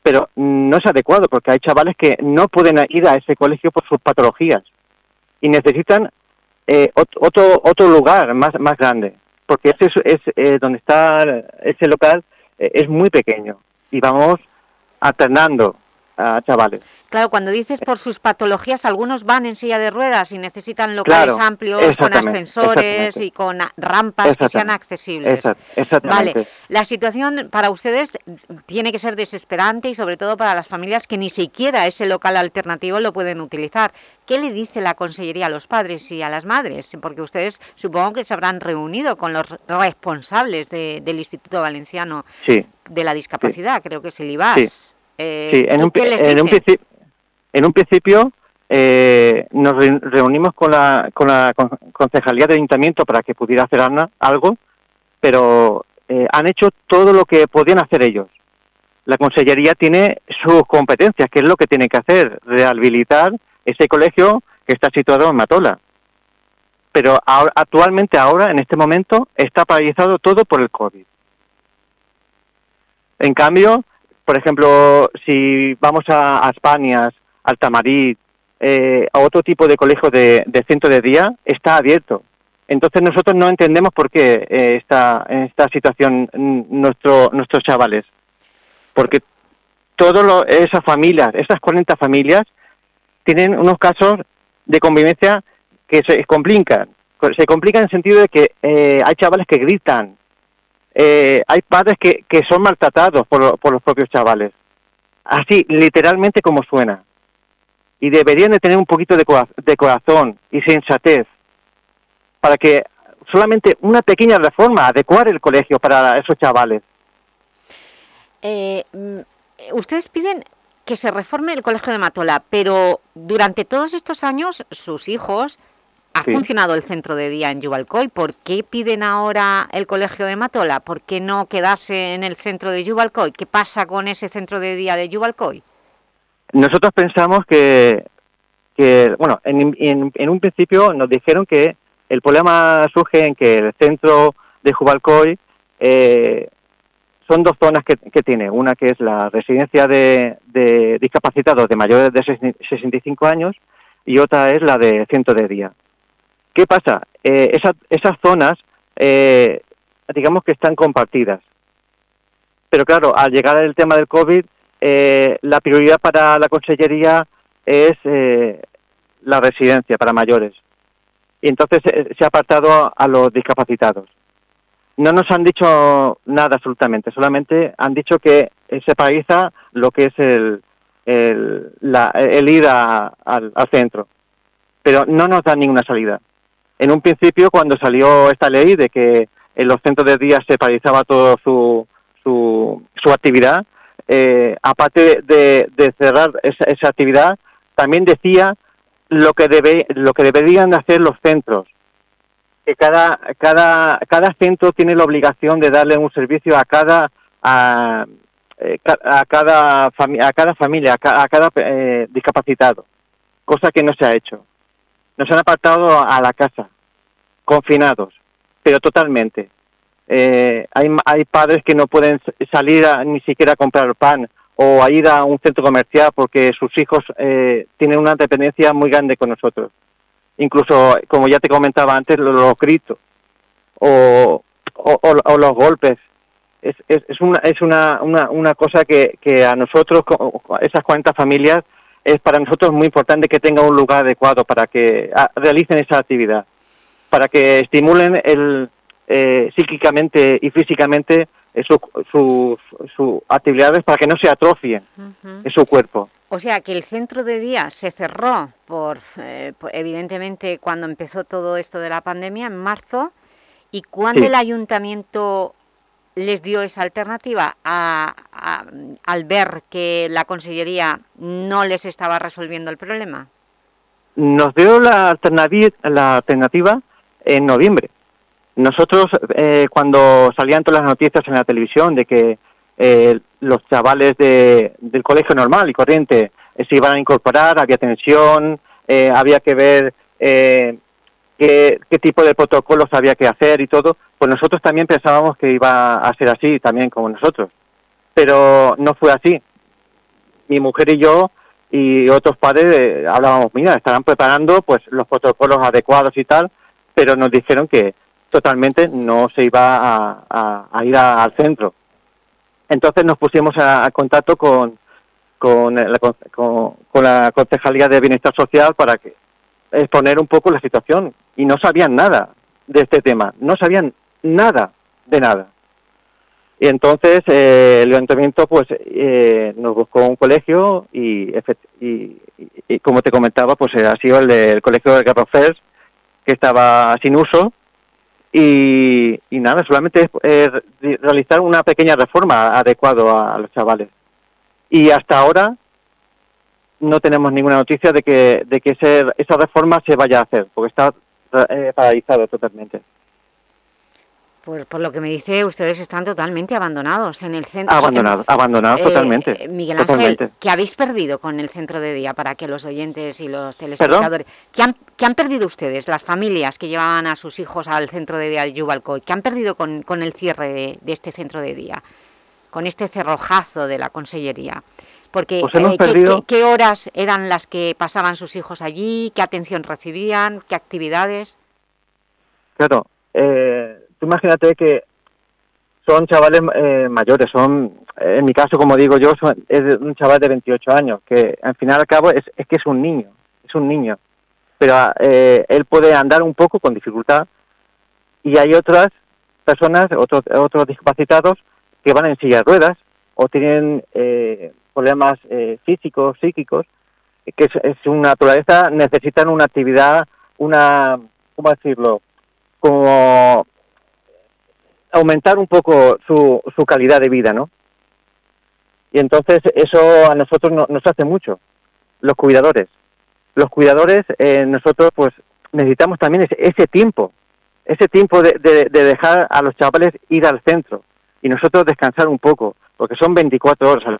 pero no es adecuado porque hay chavales que no pueden ir a ese colegio por sus patologías y necesitan eh, ot- otro otro lugar más más grande porque ese es, es, eh, donde está ese local eh, es muy pequeño y vamos alternando a chavales Claro, cuando dices por sus patologías, algunos van en silla de ruedas y necesitan locales Claro, amplios, con ascensores y con rampas que sean accesibles. Exact- exactamente Vale, la situación para ustedes tiene que ser desesperante y sobre todo para las familias que ni siquiera ese local alternativo lo pueden utilizar. ¿Qué le dice la Consellería a los padres y a las madres? Porque ustedes supongo que se habrán reunido con los responsables de- del Instituto Valenciano sí de la Discapacidad, creo que es el IVAS. Sí. Eh, Sí, en ¿y un, en un, en un principio eh, nos re- reunimos con la, con la con- concejalía del ayuntamiento para que pudiera hacer algo, pero eh, han hecho todo lo que podían hacer ellos. La consellería tiene sus competencias, que es lo que tiene que hacer, rehabilitar ese colegio que está situado en Matola. Pero ahora- actualmente, ahora, en este momento, está paralizado todo por el COVID. En cambio, por ejemplo, si vamos a, a España, al Tamarit, eh, a otro tipo de colegio de, centro de día, está abierto. Entonces nosotros no entendemos por qué eh, está en esta situación nuestro, nuestros chavales. Porque todas esas familias, esas 40 familias, tienen unos casos de convivencia que se complican. Se complican en el sentido de que eh, hay chavales que gritan, eh, hay padres que, que son maltratados por, por los propios chavales. Así, literalmente como suena. Y deberían de tener un poquito de corazón y sensatez para que solamente una pequeña reforma, adecuar el colegio para esos chavales. Eh, mm, ustedes piden que se reforme el Colegio de Matola, pero durante todos estos años sus hijos ha Sí. funcionado el centro de día en Yubalcoy. ¿Por qué piden ahora el Colegio de Matola? ¿Por qué no quedarse en el centro de Yubalcoy? ¿Qué pasa con ese centro de día de Yubalcoy? Nosotros pensamos que, que bueno, en, en- en un principio nos dijeron que el problema surge en que el centro de Jubalcoy eh, son dos zonas que, que tiene. Una que es la residencia de, de discapacitados de mayores de 65 años y otra es la de centro de día. ¿Qué pasa? Eh, esa- esas zonas, eh, digamos que están compartidas. Pero claro, al llegar el tema del COVID, eh, la prioridad para la Consellería es eh, la residencia para mayores. Y entonces eh, se ha apartado a, los discapacitados. No nos han dicho nada absolutamente, solamente han dicho que se paraliza lo que es el, el, la- el ir al centro. Pero no nos dan ninguna salida. En un principio, cuando salió esta ley de que en los centros de día se paralizaba toda su, su, su actividad, eh, aparte de, de cerrar esa, esa actividad, también decía lo que debe, lo que deberían de hacer los centros. Que cada, cada, cada centro tiene la obligación de darle un servicio a cada a, eh, a cada a cada familia, a ca- a cada eh, discapacitado, cosa que no se ha hecho. Nos han apartado a la casa, confinados, pero totalmente. Eh, hay, hay padres que no pueden salir ni siquiera a comprar pan o a ir a un centro comercial porque sus hijos eh, tienen una dependencia muy grande con nosotros. Incluso, como ya te comentaba antes, lo- los gritos o, o, o- o los golpes. Es, es, es una, es una, una, una cosa que, que a nosotros, esas 40 familias, es para nosotros muy importante que tenga un lugar adecuado para que ah, realicen esa actividad, para que estimulen el, eh, psíquicamente y físicamente eh, su- sus sus actividades para que no se atrofien Ujú. en su cuerpo. O sea, que el centro de día se cerró, por, eh, por- evidentemente, cuando empezó todo esto de la pandemia, en marzo, y cuando Sí. el ayuntamiento les dio esa alternativa a- al ver que la consellería no les estaba resolviendo el problema. Nos dio la alternativa, la alternativa en noviembre. Nosotros, eh, cuando salían todas las noticias en la televisión de que eh, los chavales de- del colegio normal y corriente eh, se iban a incorporar, había tensión, eh, había que ver eh, qué, qué tipo de protocolos había que hacer y todo, pues nosotros también pensábamos que iba a ser así, también como nosotros. Pero no fue así. Mi mujer y yo y otros padres eh, hablábamos, mira, estarán preparando pues los protocolos adecuados y tal, pero nos dijeron que totalmente no se iba a, a- ir al centro. Entonces nos pusimos a, contacto con, con, la, con, con- con la Concejalía de Bienestar Social para que exponer un poco la situación y no sabían nada de este tema, no sabían nada de nada. Y entonces eh, el ayuntamiento pues eh, nos buscó un colegio y, y, y- como te comentaba pues eh, ha sido el del colegio de Garrofers que estaba sin uso y, y nada, solamente eh, re- realizar una pequeña reforma adecuado a, a los chavales. Y hasta ahora no tenemos ninguna noticia de que, de que ese- esa reforma se vaya a hacer, porque está eh, paralizado totalmente. Por, por lo que me dice, ustedes están totalmente abandonados en el centro. Abandonado, abandonado Eh, totalmente. eh, Miguel Ángel, totalmente. ¿qué habéis perdido con el centro de día para que los oyentes y los telespectadores... ¿Qué han, qué han perdido ustedes, las familias que llevaban a sus hijos al centro de día de Yubalcoy? ¿Qué han perdido con, con el cierre de, de este centro de día? Con este cerrojazo de la consellería. Porque, Pues eh, ¿qué- perdido- qué, qué horas eran las que pasaban sus hijos allí? ¿Qué atención recibían? ¿Qué actividades? Claro, eh, imagínate que son chavales eh, mayores, son, en mi caso, como digo yo, son- es un chaval de 28 años, que al final al cabo es, es que es un niño, es un niño, pero eh, él puede andar un poco con dificultad y hay otras personas, otros, otros discapacitados que van en silla de ruedas o tienen eh, problemas eh, físicos, psíquicos, que es, es una naturaleza, necesitan una actividad, una, ¿cómo decirlo? Como aumentar un poco su, su calidad de vida, ¿no? Y entonces eso a nosotros no- nos hace mucho, los cuidadores. Los cuidadores, eh, nosotros pues necesitamos también ese, ese tiempo, ese tiempo de, de- de dejar a los chavales ir al centro y nosotros descansar un poco, porque son 24 horas.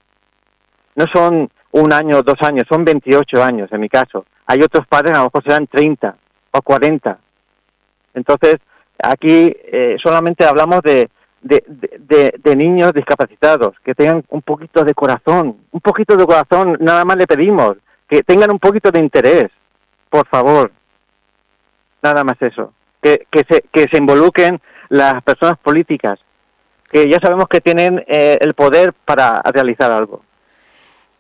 No son un año, dos años, son 28 años en mi caso. Hay otros padres, a lo mejor serán 30 o 40. Entonces, aquí eh, solamente hablamos de, de, de- niños discapacitados, que tengan un poquito de corazón, un poquito de corazón, nada más le pedimos, que tengan un poquito de interés, por favor. Nada más eso. Que, que, se, que se involucren las personas políticas, que ya sabemos que tienen eh, el poder para realizar algo.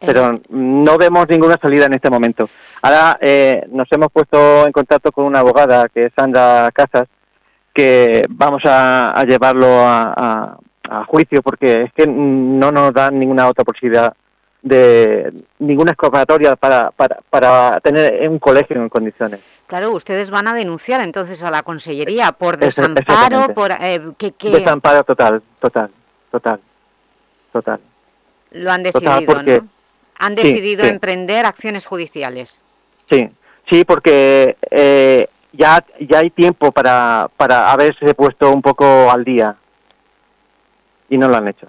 Pero no vemos ninguna salida en este momento. Ahora eh, nos hemos puesto en contacto con una abogada, que es Sandra Casas, que vamos a, a llevarlo a, a- a juicio porque es que no nos dan ninguna otra posibilidad de ninguna escapatoria para, para, para tener un colegio en condiciones. Claro, ustedes van a denunciar entonces a la consellería por Esa- desamparo, por eh, que, que Desamparo total, total, total, total. lo han Total, decidido, porque- ¿no? Han sí, decidido sí. emprender acciones judiciales. Sí, sí, porque eh, ya, ya hay tiempo para, para haberse puesto un poco al día y no lo han hecho.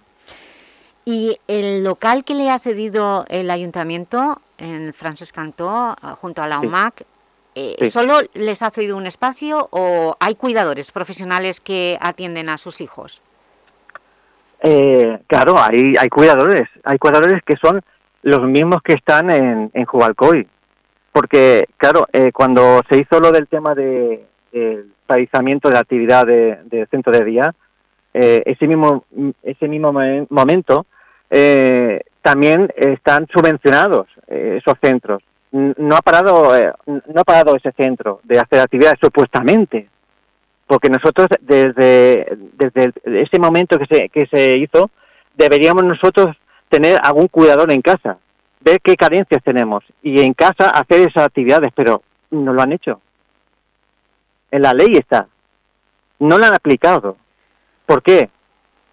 Y el local que le ha cedido el ayuntamiento en Francesc Cantó, junto a la Sí. UMAC, eh, Sí. ¿solo les ha cedido un espacio o hay cuidadores profesionales que atienden a sus hijos? Eh, claro, hay, hay cuidadores, hay cuidadores que son los mismos que están en, en Jubalcoy. Porque, claro, eh, cuando se hizo lo del tema de, del paralizamiento de la actividad de- del centro de día, eh, ese mismo ese mismo momen- momento eh, también están subvencionados eh, esos centros. No ha parado eh, no ha parado ese centro de hacer actividades supuestamente, porque nosotros desde desde ese momento que se que se hizo deberíamos nosotros tener algún cuidador en casa, ver qué carencias tenemos y en casa hacer esas actividades, pero no lo han hecho. En la ley está, no la han aplicado. ¿Por qué?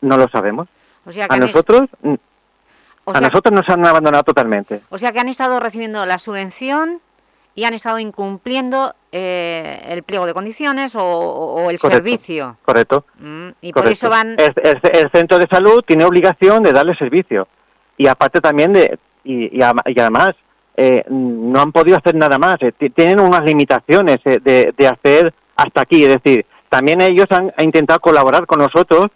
No lo sabemos. O sea que A es- nosotros, a nosotros nos han abandonado totalmente. O sea que han estado recibiendo la subvención y han estado incumpliendo eh, el pliego de condiciones o, o el Correcto. servicio. Correcto. Mm, y por eso van... El, el- el centro de salud tiene obligación de darle servicio. Y aparte también de... Y, y y además, eh, no han podido hacer nada más. eh, ti- tienen unas limitaciones eh, de, de hacer hasta aquí. Es decir, también ellos han, han intentado colaborar con nosotros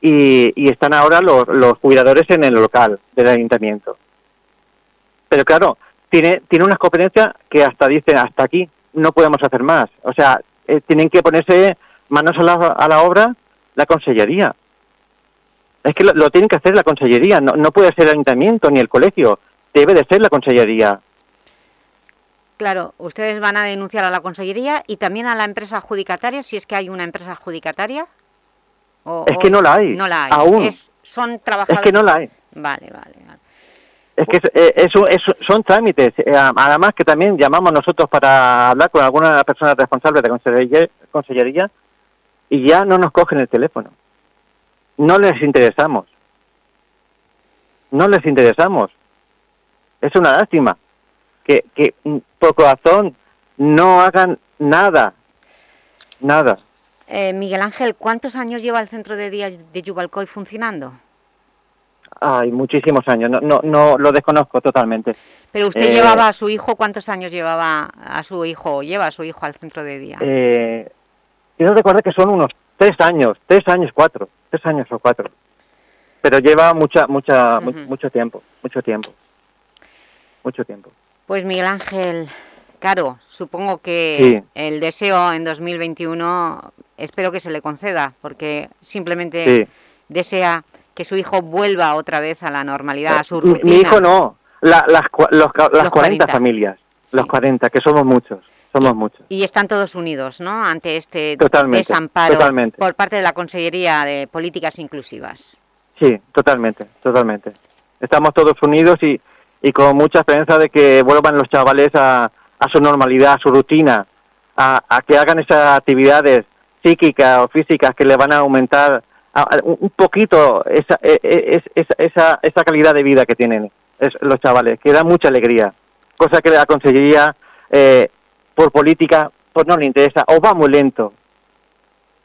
y, y están ahora los, los cuidadores en el local del ayuntamiento. Pero claro, tiene, tiene unas competencias que hasta dicen hasta aquí, no podemos hacer más. O sea, eh, tienen que ponerse manos a la, a la obra la consellería. Es que lo, lo tienen que hacer la consellería, no, no puede ser el ayuntamiento ni el colegio, debe de ser la consellería. Claro, ustedes van a denunciar a la consellería y también a la empresa adjudicataria, si es que hay una empresa adjudicataria. O- Es que no la hay, No la hay. aún. Es- son Es trabajadores... que no la hay. Vale, vale, vale. Es que es- eh, son trámites. Eh, además que también llamamos nosotros para hablar con alguna persona responsable de consellería, consellería y ya no nos cogen el teléfono. No les interesamos. No les interesamos. Es una lástima que, que por corazón no hagan nada. Nada. Eh, Miguel Ángel, ¿cuántos años lleva el centro de día de Yubalcoy funcionando? Hay muchísimos años. No, no, no lo desconozco totalmente. Pero usted Eh, llevaba a su hijo, ¿cuántos años llevaba a su hijo o lleva a su hijo al centro de día? Eh, quiero recordar que son unos tres años, tres años, cuatro, tres años o cuatro. Pero lleva mucha, mucha, mu- mucho tiempo, mucho tiempo, mucho tiempo. Pues Miguel Ángel, Caro, supongo que Sí. el deseo en 2021 espero que se le conceda, porque simplemente Sí. desea que su hijo vuelva otra vez a la normalidad, a su rutina. mi hijo no, la- las, los, las Los 40, 40. familias, los 40, que somos muchos, somos muchos. Y están todos unidos, ¿no?, ante este Totalmente, desamparo totalmente. por parte de la Consellería de Políticas Inclusivas. Sí, totalmente, totalmente. Estamos todos unidos y, y con mucha esperanza de que vuelvan los chavales a, a su normalidad, a su rutina, a, a que hagan esas actividades psíquicas o físicas que le van a aumentar un poquito esa, e- e- es- esa, esa, esa calidad de vida que tienen los chavales, que da mucha alegría, cosa que la conseguiría eh, por política, pues no le interesa, o va muy lento.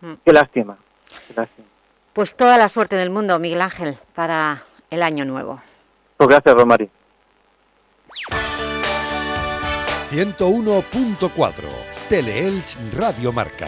Mm. Qué lástima, qué lástima. Pues toda la suerte del mundo, Miguel Ángel, para el año nuevo. Pues gracias, Romari. 101.4 Teleelch Radio Marca.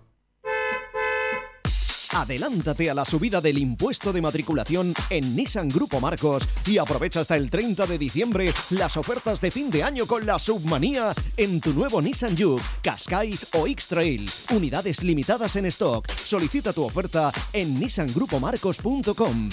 Adelántate a la subida del impuesto de matriculación en Nissan Grupo Marcos y aprovecha hasta el 30 de diciembre las ofertas de fin de año con la submanía en tu nuevo Nissan Juke, Qashqai o X-Trail. Unidades limitadas en stock. Solicita tu oferta en nissangrupomarcos.com.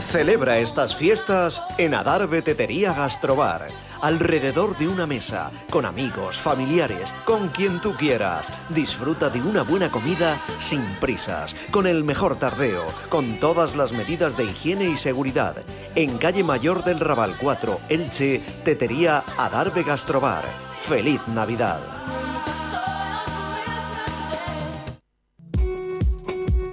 Celebra estas fiestas en Adarve Tetería Gastrobar, alrededor de una mesa, con amigos, familiares, con quien tú quieras. Disfruta de una buena comida sin prisas, con el mejor tardeo, con todas las medidas de higiene y seguridad. En calle Mayor del Raval 4, Elche, Tetería Adarve Gastrobar. ¡Feliz Navidad!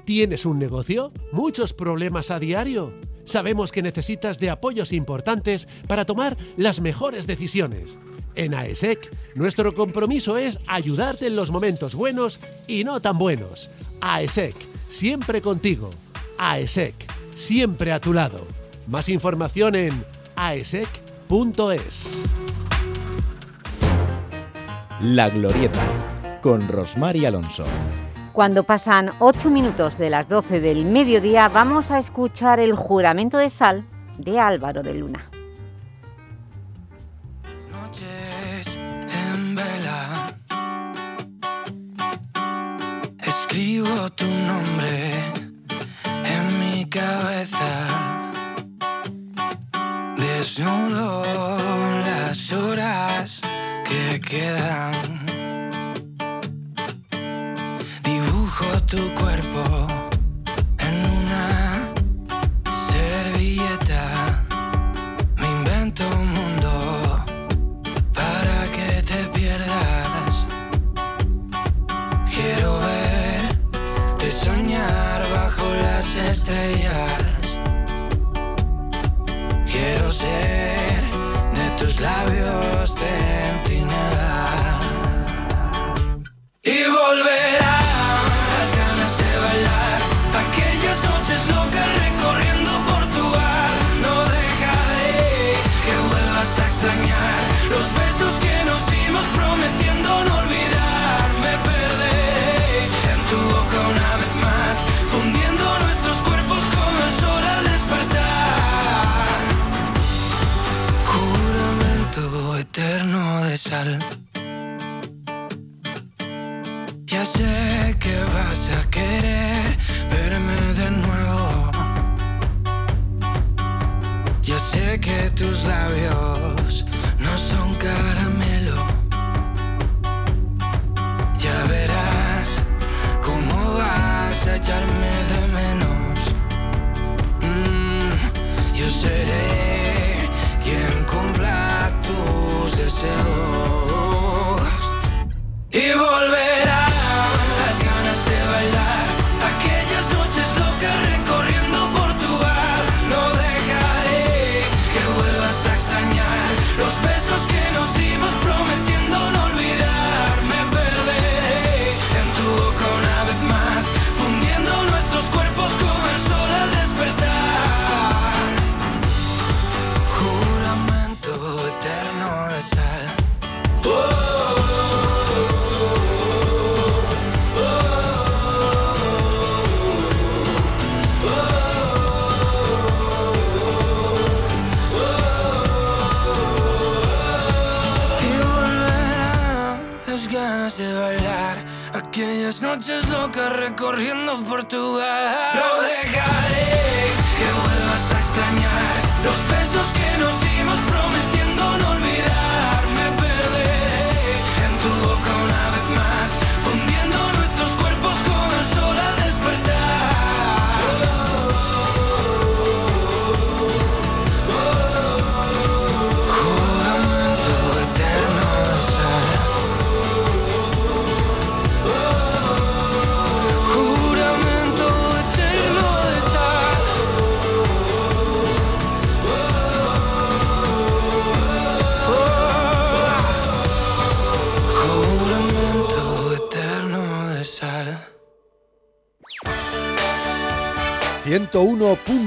¿Tienes un negocio? ¿Muchos problemas a diario? Sabemos que necesitas de apoyos importantes para tomar las mejores decisiones. En AESEC, nuestro compromiso es ayudarte en los momentos buenos y no tan buenos. AESEC, siempre contigo. AESEC, siempre a tu lado. Más información en aesec.es. La Glorieta, con Rosmar y Alonso. Cuando pasan 8 minutos de las 12 del mediodía, vamos a escuchar el juramento de sal de Álvaro de Luna. noches en vela. Escribo tu nombre en mi cabeza. Desnudo las horas que quedan tu cuerpo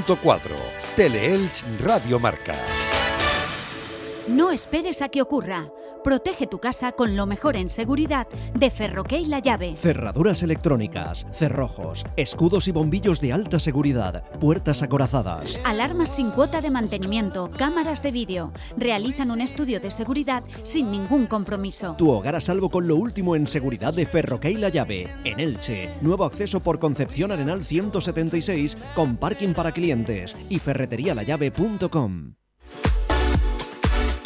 101.4 Teleelch Radio Marca. No esperes a que ocurra. Protege tu casa con lo mejor en seguridad de Ferroquey La Llave. Cerraduras electrónicas, cerrojos, escudos y bombillos de alta seguridad, puertas acorazadas. Alarmas sin cuota de mantenimiento, cámaras de vídeo. Realizan un estudio de seguridad sin ningún compromiso. Tu hogar a salvo con lo último en seguridad de Ferroquey La Llave. En Elche, nuevo acceso por Concepción Arenal 176 con parking para clientes y ferreterialallave.com.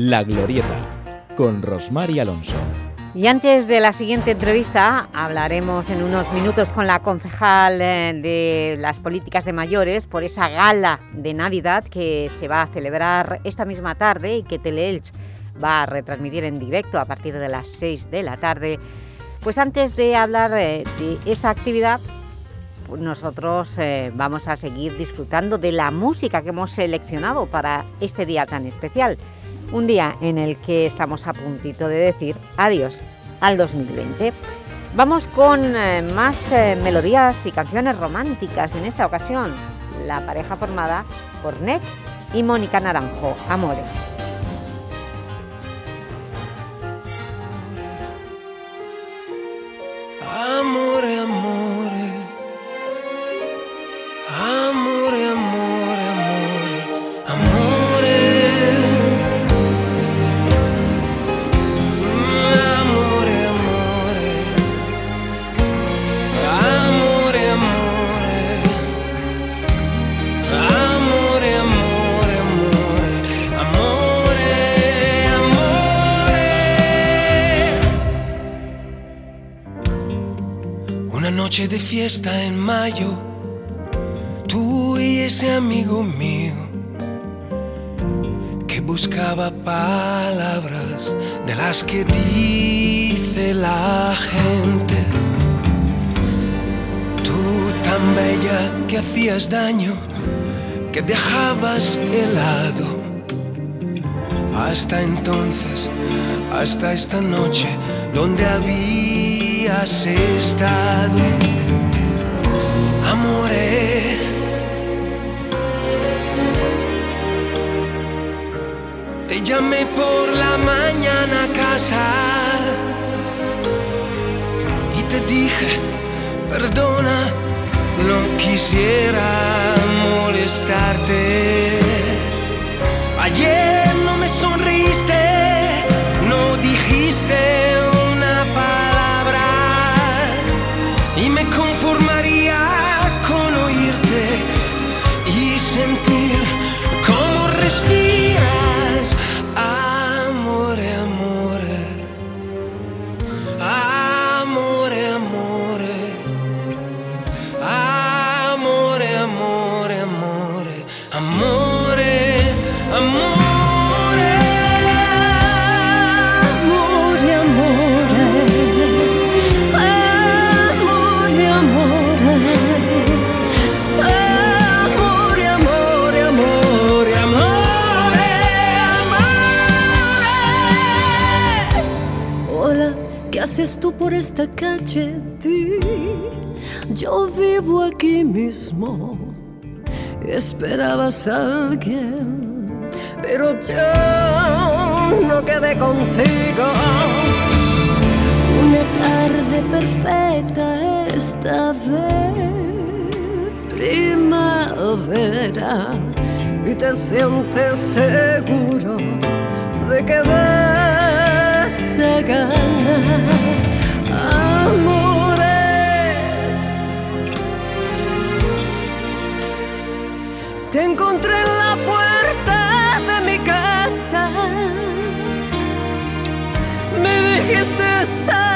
La Glorieta, con Rosmar y Alonso. Y antes de la siguiente entrevista hablaremos en unos minutos con la concejal eh, de las políticas de mayores por esa gala de Navidad que se va a celebrar esta misma tarde y que Teleelch va a retransmitir en directo a partir de las 6 de la tarde. Pues antes de hablar eh, de esa actividad, pues nosotros eh, vamos a seguir disfrutando de la música que hemos seleccionado para este día tan especial. Un día en el que estamos a puntito de decir adiós al 2020. Vamos con eh, más eh, melodías y canciones románticas en esta ocasión. La pareja formada por Nick y Mónica Naranjo, Amores. Amore, amore, amore, amore, noche de fiesta en mayo, tú y ese amigo mío que buscaba palabras de las que dice la gente. Tú tan bella que hacías daño, que dejabas helado. Hasta entonces, hasta esta noche, donde habías estado, amore. Te llamé por la mañana a casa y te dije, perdona, no quisiera molestarte. Ayer no me sonriste, no dijiste por esta calle? Di, yo vivo aquí mismo. Esperabas a alguien, pero yo no quedé contigo. Una tarde perfecta esta vez, primavera, y te sientes seguro de que vas a ganar. Te encontré en la puerta de mi casa. Me dijiste, sabes,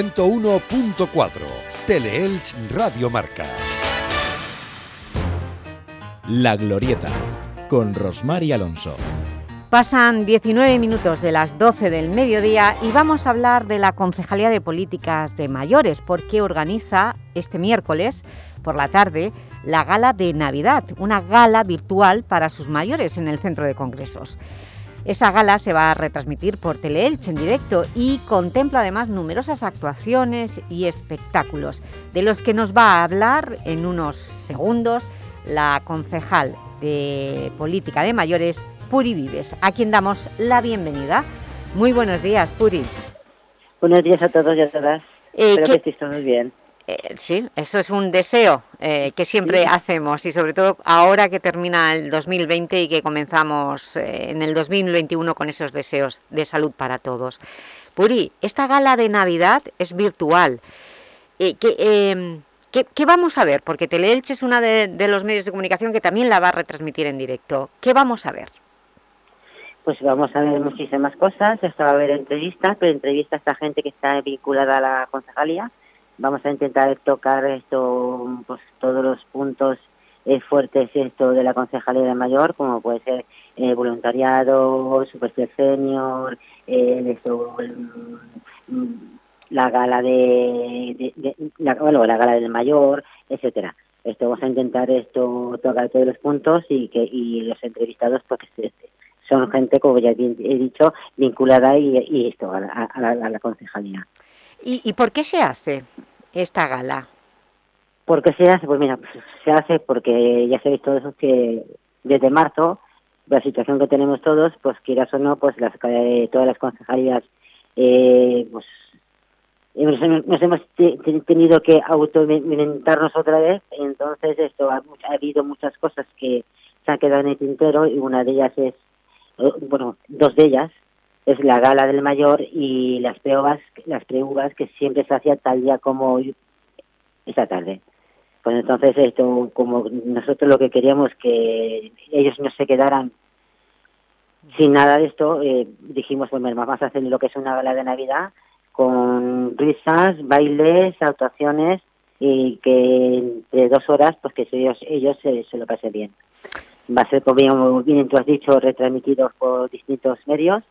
101.4 Teleelch Radio Marca. La Glorieta con Rosmar y Alonso. Pasan 19 minutos de las 12 del mediodía y vamos a hablar de la Concejalía de Políticas de Mayores porque organiza este miércoles por la tarde la Gala de Navidad, una gala virtual para sus mayores en el Centro de Congresos. Esa gala se va a retransmitir por Teleelch en directo y contempla además numerosas actuaciones y espectáculos, de los que nos va a hablar en unos segundos la concejal de Política de Mayores, Puri Vives, a quien damos la bienvenida. Muy buenos días, Puri. Buenos días a todos y a todas. Eh, Espero ¿qué- que estéis todos bien. Eh, sí, eso es un deseo eh, que siempre hacemos y sobre todo ahora que termina el 2020 y que comenzamos eh, en el 2021 con esos deseos de salud para todos. Puri, esta gala de Navidad es virtual. Eh, ¿qué, eh, qué- qué vamos a ver? Porque Teleelch es uno de, de los medios de comunicación que también la va a retransmitir en directo. ¿Qué vamos a ver? Pues vamos a ver muchísimas cosas. Esto va a haber entrevistas, pero entrevistas a gente que está vinculada a la concejalía. Vamos a intentar tocar esto, pues todos los puntos eh, fuertes esto de la concejalía mayor, como puede ser eh, voluntariado, super senior, eh, esto, mm, la gala de, la, bueno, la gala del mayor, etcétera. Esto vamos a intentar esto tocar todos los puntos y que y los entrevistados porque se- son gente como ya he dicho vinculada y, y esto a la, a la- a la concejalía. ¿Y, y por qué se hace esta gala? ¿Por qué se hace? Pues mira, se hace porque ya sabéis todos que desde marzo, la situación que tenemos todos, pues quieras o no, pues las, eh, todas las concejalías, eh, pues nos, hemos- tenido que autoinventarnos otra vez, entonces esto ha, ha habido muchas cosas que se han quedado en el tintero y una de ellas es, eh, bueno, dos de ellas, es la gala del mayor y las preuvas, las preuvas que siempre se hacía tal día como hoy, esta tarde. Pues entonces esto, como nosotros lo que queríamos que ellos no se quedaran sin nada de esto, eh, dijimos, pues vamos a hacer lo que es una gala de Navidad con risas, bailes, actuaciones y que entre dos horas, pues que ellos, ellos se, lo pasen bien. Va a ser, como bien, tú has dicho, retransmitido por distintos medios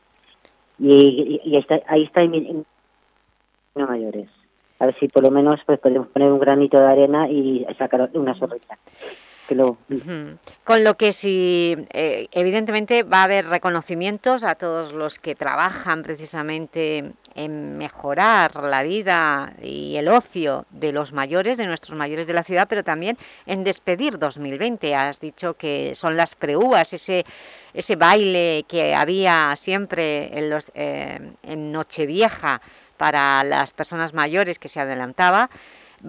y, ahí está, en, en mayores. A ver si por lo menos pues podemos poner un granito de arena y sacar una sonrisa. Con lo que sí, eh, evidentemente va a haber reconocimientos a todos los que trabajan precisamente en mejorar la vida y el ocio de los mayores, de nuestros mayores de la ciudad, pero también en despedir 2020. Has dicho que son las preúas, ese, ese baile que había siempre en, los, eh, en Nochevieja para las personas mayores que se adelantaba,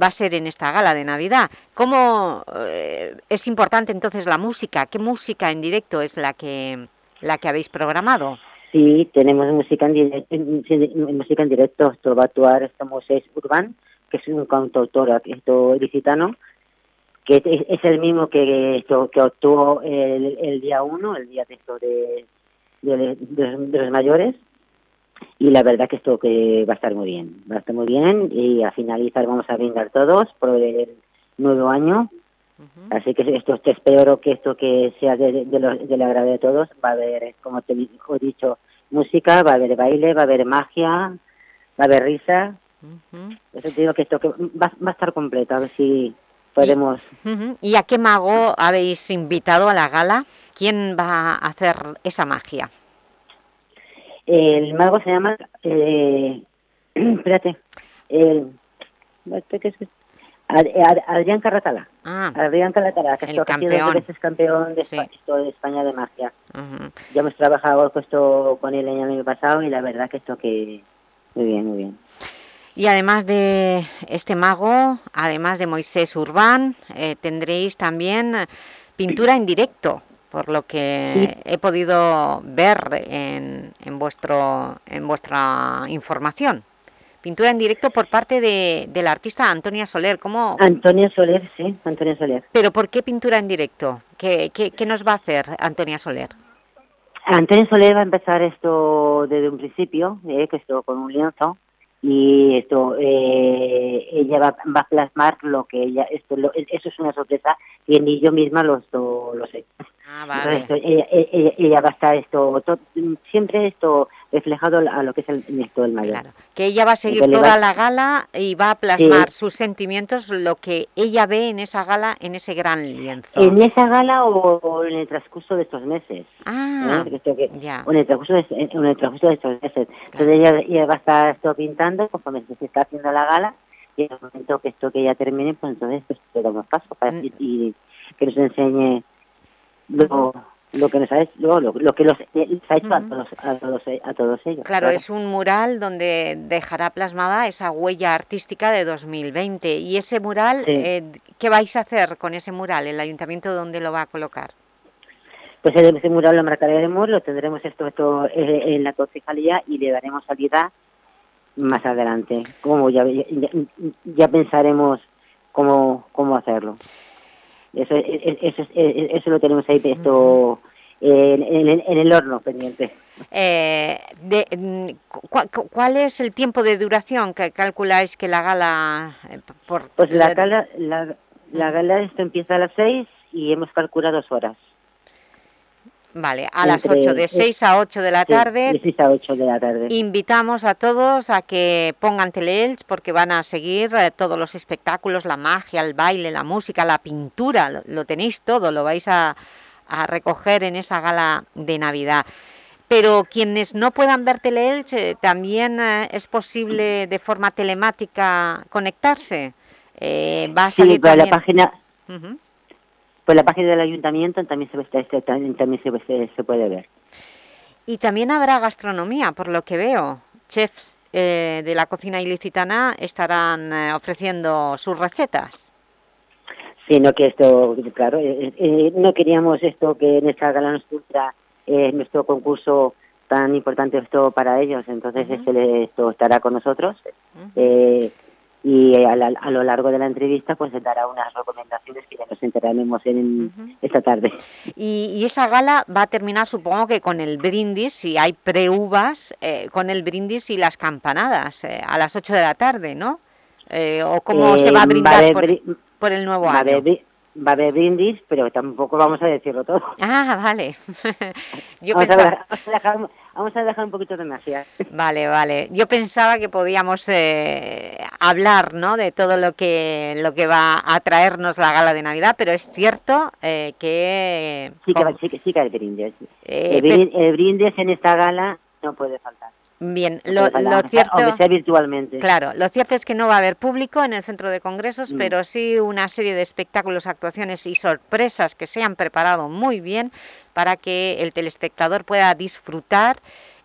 va a ser en esta gala de Navidad. ¿Cómo eh, es importante entonces la música? ¿Qué música en directo es la que, la que habéis programado? Sí, tenemos música en directo, música en directo. Esto va a actuar esto Moisés Urbán, que es un cantautor esto ilicitano, que es, el mismo que esto que actuó el, el día 1, el día de, esto de, de, de los mayores. Y la verdad que esto que va a estar muy bien, va a estar muy bien y a finalizar vamos a brindar todos por el nuevo año. Así que esto te espero que esto que sea de, de, lo- del agrado de todos. Va a haber, como te he dicho, música, va a haber baile, va a haber magia, va a haber risa. Eso te digo que esto que va, va a estar completo, a ver si podemos... Ujú. ¿Y a qué mago habéis invitado a la gala? ¿Quién va a hacer esa magia? El mago se llama... Eh, espérate. El, Adrián Carratala. Ah, Adrián Carratala, que ha sido campeón. dos veces campeón de, Espa- esto de España de magia. Ya hemos trabajado esto con él el año pasado y la verdad que esto que... Muy bien, muy bien. Y además de este mago, además de Moisés Urbán, eh, tendréis también pintura en directo, por lo que he podido ver en, en, vuestro, en vuestra información. Pintura en directo por parte de, de la artista Antonia Soler. ¿Cómo, Antonia Soler, sí, Antonia Soler. ¿Pero por qué pintura en directo? ¿Qué, qué, qué nos va a hacer Antonia Soler? Antonio Soler va a empezar esto desde un principio, eh, que esto con un lienzo, y esto eh, ella va, va, a plasmar lo que ella esto lo, eso es una sorpresa ni yo misma lo, lo, lo sé ah, vale. Entonces, ella, ella, ella, va a estar esto to, siempre esto reflejado a lo que es el esto del mayor claro. que ella va a seguir Entonces, toda va... la gala y va a plasmar sí. sus sentimientos lo que ella ve en esa gala en ese gran lienzo en esa gala o, o en el transcurso de estos meses ah, ¿eh? que, ya. o en el transcurso de, en el transcurso de estos meses entonces ella, ella va a estar esto pintando conforme se está haciendo la gala y en el momento que esto que ya termine pues entonces pues le damos paso para mm. y, y que nos enseñe lo, lo que nos ha hecho, lo, lo, lo que los, les ha hecho uh -huh. a, todos, a, todos, a todos ellos. Claro, claro, es un mural donde dejará plasmada esa huella artística de 2020. ¿Y ese mural, sí. eh, qué vais a hacer con ese mural? ¿El ayuntamiento dónde lo va a colocar? Pues ese mural lo marcaremos, lo tendremos esto, esto eh, en la concejalía y le daremos salida más adelante. Como ya, ya, ya pensaremos cómo, cómo hacerlo. Eso, eso, eso, eso lo tenemos ahí esto en, en, en el horno pendiente. Eh, de, ¿cuál, ¿Cuál es el tiempo de duración que calculáis que la gala... Eh, por, pues la gala, la, la gala esto empieza a las 6 y hemos calculado dos horas. Vale, a las 8, de 6 a 8 de la tarde. De 6 a 8 de la tarde. Invitamos a todos a que pongan Teleelch porque van a seguir eh, todos los espectáculos, la magia, el baile, la música, la pintura, lo, lo tenéis todo, lo vais a, a, recoger en esa gala de Navidad. Pero quienes no puedan ver Teleelch, eh, también eh, es posible de forma telemática conectarse. Eh, va a salir sí, la página... Uh -huh por la página del ayuntamiento también se, también se, se, puede ver. Y también habrá gastronomía, por lo que veo. Chefs eh, de la cocina ilicitana estarán eh, ofreciendo sus recetas. Sí, no que esto, claro, eh, eh no queríamos esto que en esta gala nuestra, eh, nuestro concurso tan importante esto para ellos, entonces uh -huh. este, esto estará con nosotros. Uh -huh. Eh, y a, la, a, lo largo de la entrevista pues se dará unas recomendaciones que ya nos enteraremos en uh -huh. esta tarde. Y, y, esa gala va a terminar supongo que con el brindis, si hay pre-uvas, eh, con el brindis y las campanadas eh, a las 8 de la tarde, ¿no? Eh, ¿O cómo se va a brindar va por, por, el nuevo va año? va a haber brindis, pero tampoco vamos a decirlo todo. Ah, vale. Yo vamos, pensaba... a dejar, vamos a dejar un poquito de magia. Vale, vale. Yo pensaba que podíamos eh, hablar ¿no? de todo lo que lo que va a traernos la gala de Navidad, pero es cierto eh, que... Sí que, sí, que, sí que hay brindis. Eh, el, brindis el brindis en esta gala no puede faltar. Bien, lo, lo cierto... Aunque sea virtualmente. Claro, lo cierto es que no va a haber público en el centro de congresos, mm. pero sí una serie de espectáculos, actuaciones y sorpresas que se han preparado muy bien para que el telespectador pueda disfrutar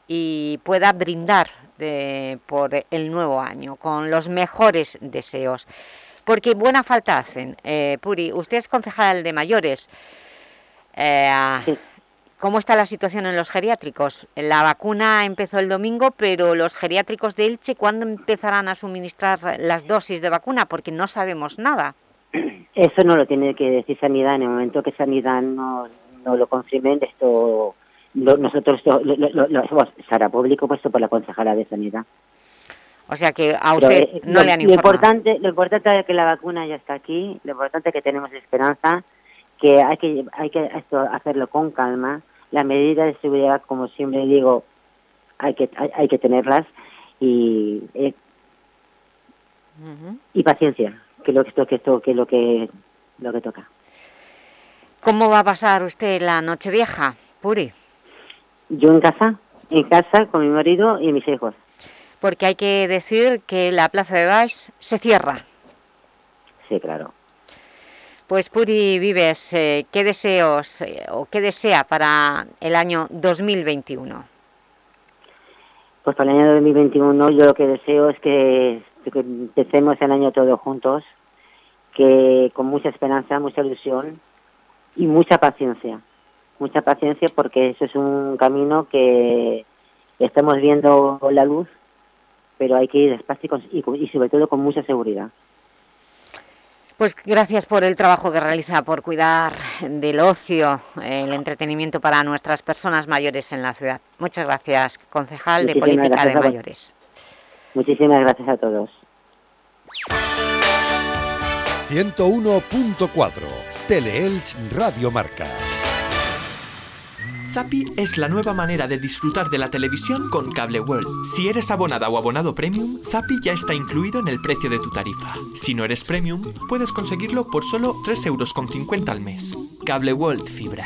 y pueda brindar de, por el nuevo año con los mejores deseos. Porque buena falta hacen. Eh, Puri, usted es concejal de mayores. Eh, sí. ¿Cómo está la situación en los geriátricos? La vacuna empezó el domingo, pero los geriátricos de Elche, ¿cuándo empezarán a suministrar las dosis de vacuna? Porque no sabemos nada. Eso no lo tiene que decir Sanidad. En el momento que Sanidad no, no lo confirmen, esto lo, nosotros esto, lo, lo, lo, será público puesto por la concejala de Sanidad. O sea que a usted pero, no le han informado. Lo importante, lo importante es que la vacuna ya está aquí, lo importante es que tenemos esperanza, que hay que, hay que esto, hacerlo con calma. Las medidas de seguridad, como siempre digo, hay que, hay, hay que tenerlas y, eh, uh -huh. y paciencia, que lo que esto, que esto, que lo que lo que toca. ¿Cómo va a pasar usted la noche vieja, Puri? Yo en casa, en casa con mi marido y mis hijos. Porque hay que decir que la Plaza de Baix se cierra. Sí, claro. Pues Puri Vives, eh, ¿qué deseos eh, o qué desea para el año 2021? Pues para el año 2021 yo lo que deseo es que, empecemos el año todos juntos, que con mucha esperanza, mucha ilusión y mucha paciencia. Mucha paciencia porque eso es un camino que estamos viendo la luz, pero hay que ir despacio y sobre todo con mucha seguridad. Pues gracias por el trabajo que realiza por cuidar del ocio, el entretenimiento para nuestras personas mayores en la ciudad. Muchas gracias, concejal de Política de Mayores. Muchísimas gracias a todos. 101.4 Teleelch Radio Marca. Zappy es la nueva manera de disfrutar de la televisión con Cable World. Si eres abonada o abonado premium, Zappy ya está incluido en el precio de tu tarifa. Si no eres premium, puedes conseguirlo por solo 3,50 euros al mes. Cable World Fibra.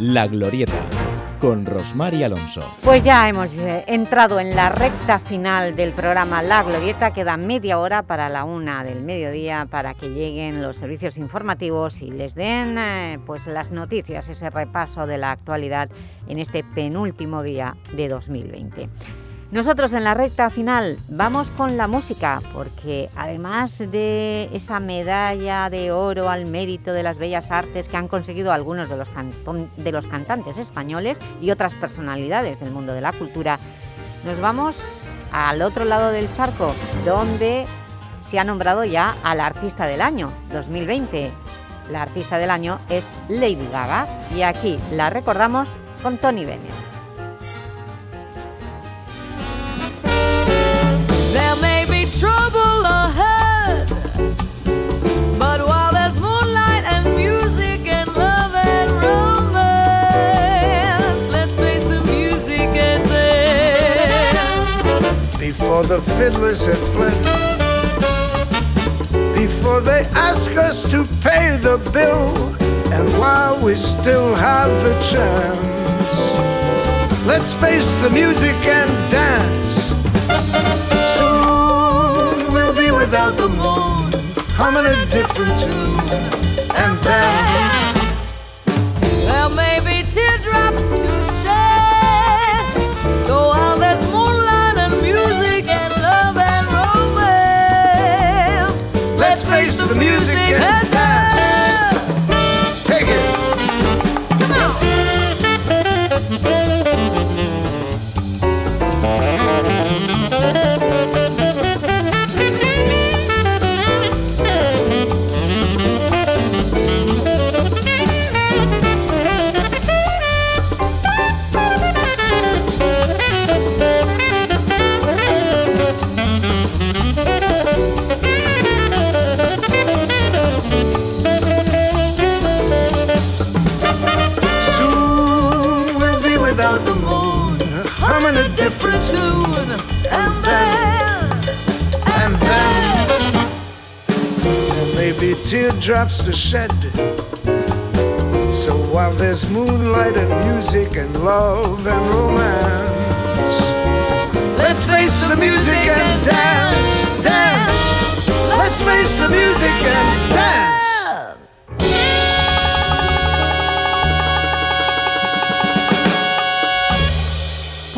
La Glorieta, con Rosmar y Alonso. Pues ya hemos eh, entrado en la recta final del programa La Glorieta. Queda media hora para la una del mediodía para que lleguen los servicios informativos y les den eh, pues las noticias, ese repaso de la actualidad en este penúltimo día de 2020. Nosotros en la recta final vamos con la música, porque además de esa medalla de oro al mérito de las bellas artes que han conseguido algunos de los, de los cantantes españoles y otras personalidades del mundo de la cultura, nos vamos al otro lado del charco, donde se ha nombrado ya al artista del año 2020. La artista del año es Lady Gaga y aquí la recordamos con Tony Bennett. Before the fiddlers have fled, before they ask us to pay the bill, and while we still have a chance, let's face the music and dance. Soon we'll be without the moon, humming a different tune, and then. Music teardrops to shed. So while there's moonlight and music and love and romance, let's face the music and dance, dance. Let's face the music and dance.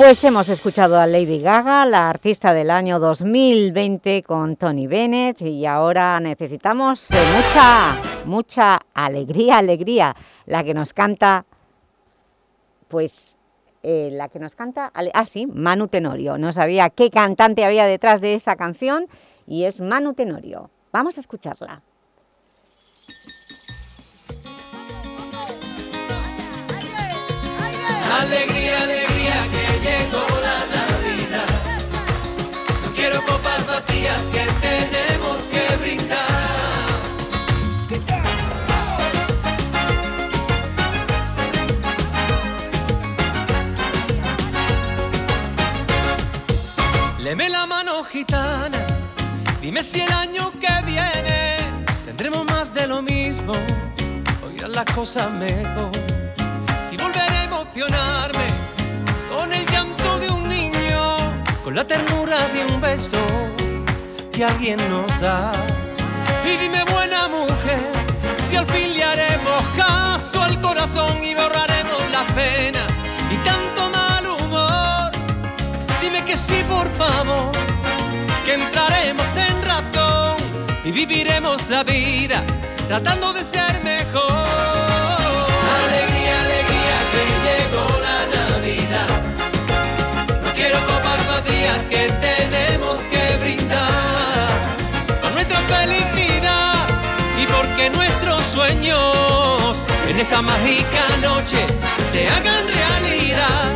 Pues hemos escuchado a Lady Gaga, la artista del año 2020 con Tony Bennett y ahora necesitamos eh, mucha, mucha alegría, alegría, la que nos canta, pues, eh, la que nos canta, ah sí, Manu Tenorio, no sabía qué cantante había detrás de esa canción y es Manu Tenorio. Vamos a escucharla. Alegría, alegría llegó la Navidad. No quiero copas vacías que tenemos que brindar. Leme la mano gitana, dime si el año que viene tendremos más de lo mismo, o irán las cosas mejor. Si volveré a emocionarme con el con la ternura de un beso que alguien nos da. Y dime buena mujer, si al fin le caso al corazón y borraremos las penas y tanto mal humor que sí, por favor, que entraremos en razón y viviremos la vida tratando de ser mejor. Que tenemos que brindar por nuestra felicidad y porque nuestros sueños en esta mágica noche se hagan realidad.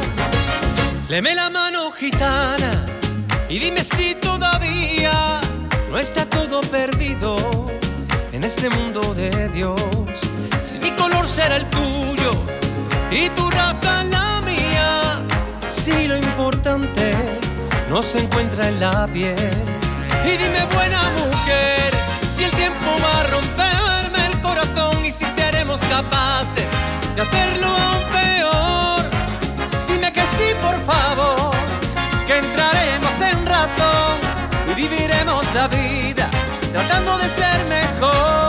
Leme la mano gitana y dime si todavía no está todo perdido en este mundo de Dios. Si mi color será el tuyo y tu raza la mía, si lo importante no se encuentra en la piel. Y dime buena mujer, si el tiempo va a romperme el corazón y si seremos capaces de hacerlo aún peor. Dime que sí, por favor, que entraremos en razón y viviremos la vida tratando de ser mejor.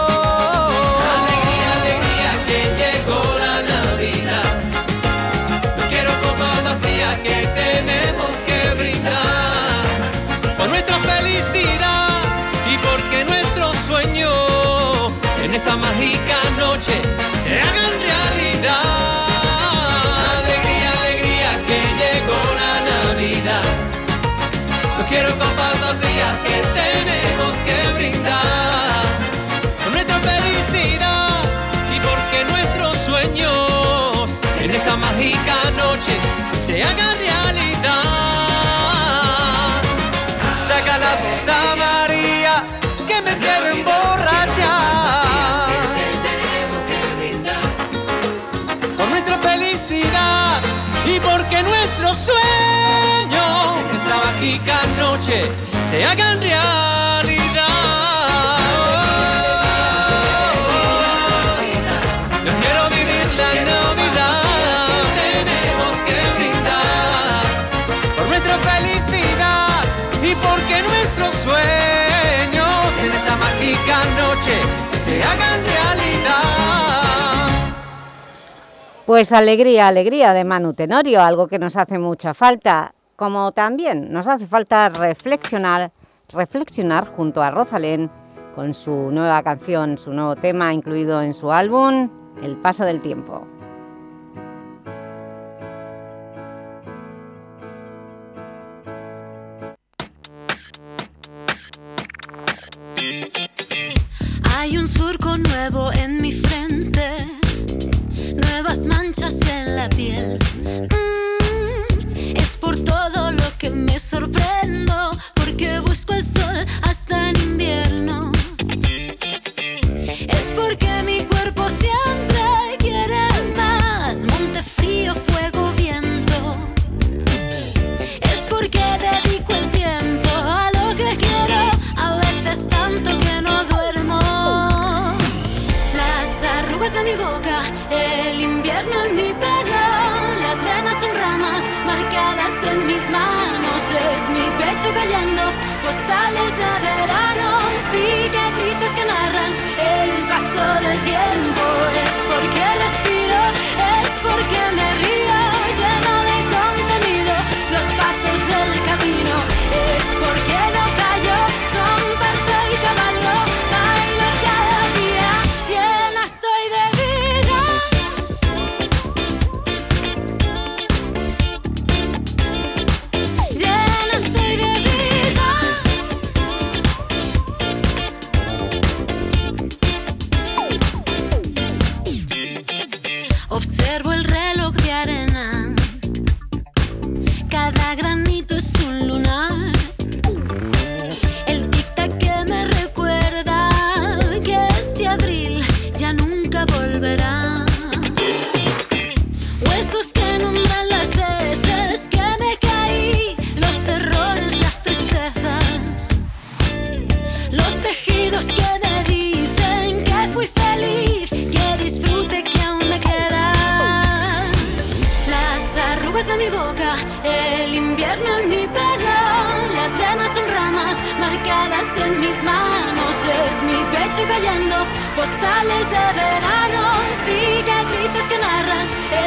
Esta mágica noche se hagan realidad. Alegría, alegría, que llegó la Navidad. No quiero copas vacías que tenemos que brindar por nuestra felicidad y porque nuestros sueños en esta mágica noche se hagan realidad. Saca la puta y porque nuestros sueños en esta mágica noche se hagan realidad. Yo quiero vivir la Navidad, tenemos que brindar por nuestra felicidad y porque nuestros sueños en esta mágica noche se hagan realidad. Pues alegría, alegría de Manu Tenorio, algo que nos hace mucha falta, como también nos hace falta reflexionar, reflexionar junto a Rosalén con su nueva canción, su nuevo tema incluido en su álbum, El paso del tiempo. Hay un surco nuevo en mi frente, nuevas manchas en la piel. Mm, es por todo lo que me sorprendo, porque busco el sol hasta en invierno. Es porque mi cuerpo siempre postales de verano, cicatrices que narran el paso del tiempo. Es porque Cada granito postales de verano, cicatrices que narran el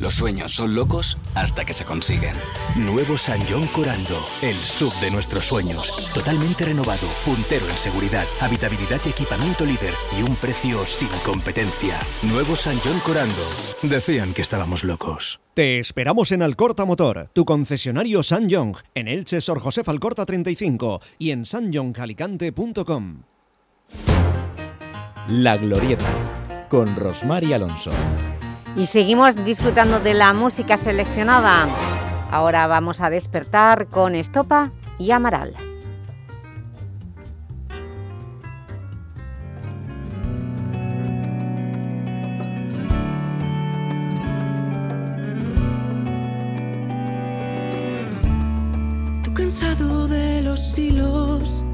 Los sueños son locos hasta que se consiguen. Nuevo San John Corando, el sub de nuestros sueños. Totalmente renovado, puntero en seguridad, habitabilidad y equipamiento líder y un precio sin competencia. Nuevo San John Corando. Decían que estábamos locos. Te esperamos en Alcorta Motor, tu concesionario San John, en Elche Sor José Alcorta 35 y en sanjonjalicante.com. La Glorieta, con Rosmar y Alonso. Y seguimos disfrutando de la música seleccionada. Ahora vamos a despertar con Estopa y Amaral. Tú cansado de los hilos.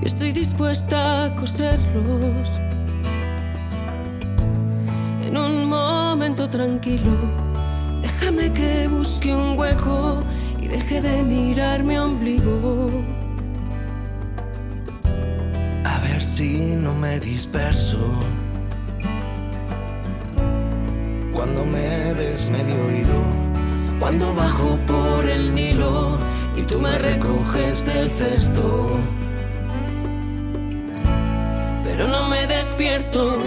Yo estoy dispuesta a coserlos. En un momento tranquilo, déjame que busque un hueco y deje de mirar mi ombligo. A ver si no me disperso. Cuando me ves medio oído, cuando bajo por el Nilo y tú me recoges del cesto. Pero no me despierto.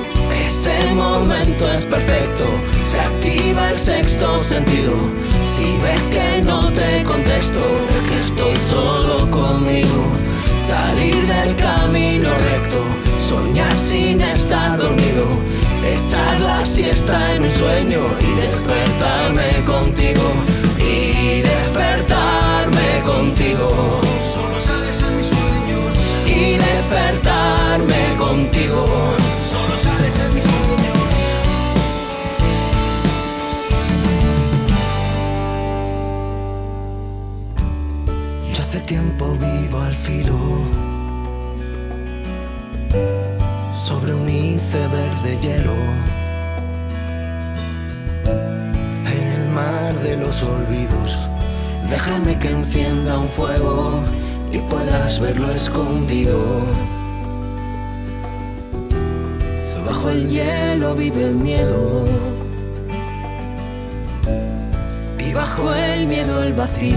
Ese momento es perfecto. Se activa el sexto sentido. Si ves que no te contesto, es que estoy solo conmigo. Salir del camino recto, soñar sin estar dormido. Echar la siesta en un sueño y despertarme contigo. Y despertarme contigo. Solo sales en mis sueños. Y despertarme contigo. Solo sales en mis sueños. Yo hace tiempo vivo al filo sobre un iceberg de hielo en el mar de los olvidos. Déjame que encienda un fuego y puedas verlo escondido. Bajo el hielo vive el miedo y bajo el miedo el vacío.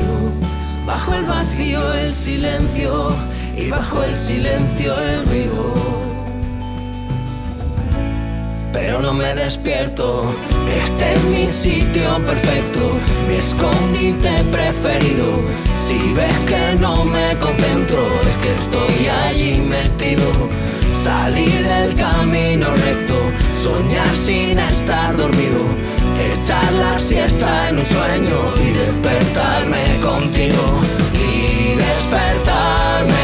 Bajo el vacío el silencio y bajo el silencio el ruido. Pero no me despierto, este es mi sitio perfecto, mi escondite preferido. Si ves que no me concentro, es que estoy allí metido. Salir del camino recto, soñar sin estar dormido, echar la siesta en un sueño y despertarme contigo. Y despertarme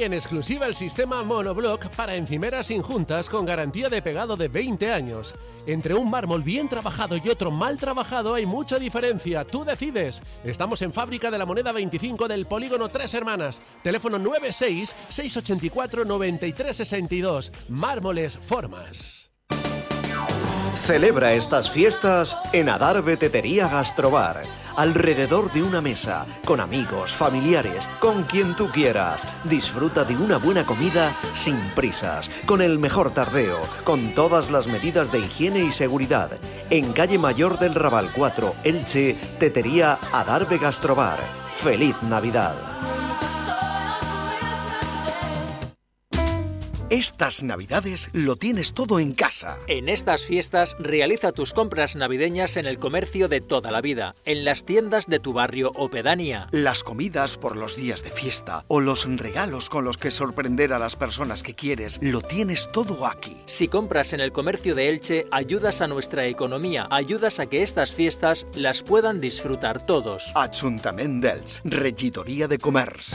En exclusiva el sistema Monoblock para encimeras injuntas con garantía de pegado de 20 años. Entre un mármol bien trabajado y otro mal trabajado hay mucha diferencia. Tú decides. Estamos en Fábrica de la Moneda 25 del Polígono Tres Hermanas. Teléfono 96 684 9362. Mármoles Formas. Celebra estas fiestas en Adarve Tetería Gastrobar, alrededor de una mesa, con amigos, familiares, con quien tú quieras. Disfruta de una buena comida sin prisas, con el mejor tardeo, con todas las medidas de higiene y seguridad. En calle Mayor del Raval 4, Elche, Tetería Adarve Gastrobar. ¡Feliz Navidad! Estas navidades lo tienes todo en casa. En estas fiestas realiza tus compras navideñas en el comercio de toda la vida, en las tiendas de tu barrio o pedánea. Las comidas por los días de fiesta o los regalos con los que sorprender a las personas que quieres, lo tienes todo aquí. Si compras en el comercio de Elche, ayudas a nuestra economía, ayudas a que estas fiestas las puedan disfrutar todos. Ajuntament d'Elx, regidoria de comerç.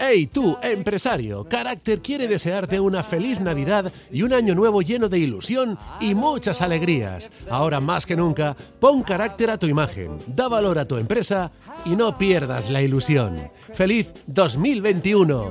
Hey tú, empresario, Carácter quiere desearte una feliz Navidad y un año nuevo lleno de ilusión y muchas alegrías. Ahora más que nunca, pon carácter a tu imagen, da valor a tu empresa y no pierdas la ilusión. ¡Feliz 2021!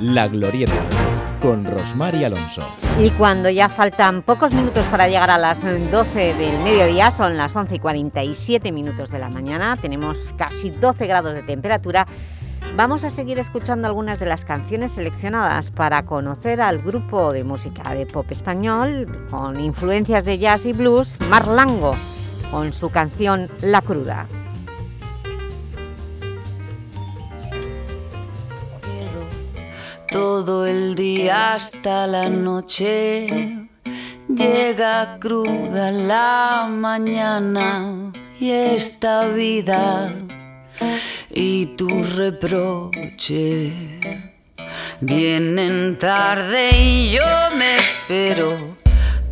La Glorieta, con Rosmar y Alonso. Y cuando ya faltan pocos minutos para llegar a las 12 del mediodía, son las 11 y 47 minutos de la mañana, tenemos casi 12 grados de temperatura, vamos a seguir escuchando algunas de las canciones seleccionadas para conocer al grupo de música de pop español con influencias de jazz y blues, Marlango, con su canción La Cruda. Todo el día hasta la noche. Llega cruda la mañana y esta vida y tu reproche vienen tarde y yo me espero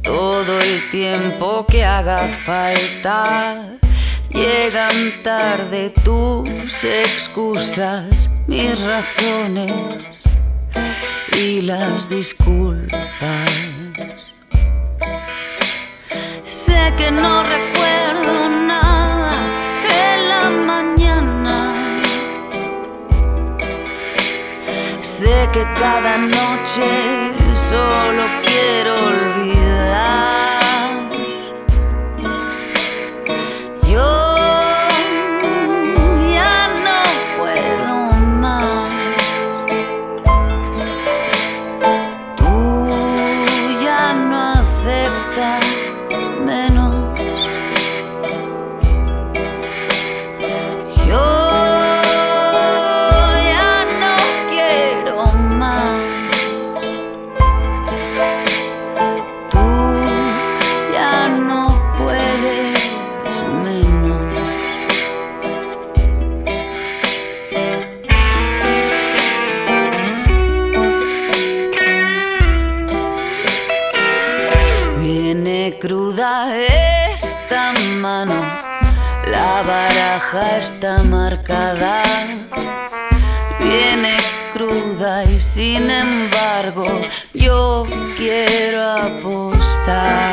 todo el tiempo que haga falta. Llegan tarde tus excusas, mis razones y las disculpas. Sé que no recuerdo nada en la mañana. Sé que cada noche solo quiero olvidar. La baraja está marcada. Viene cruda y sin embargo yo quiero apostar.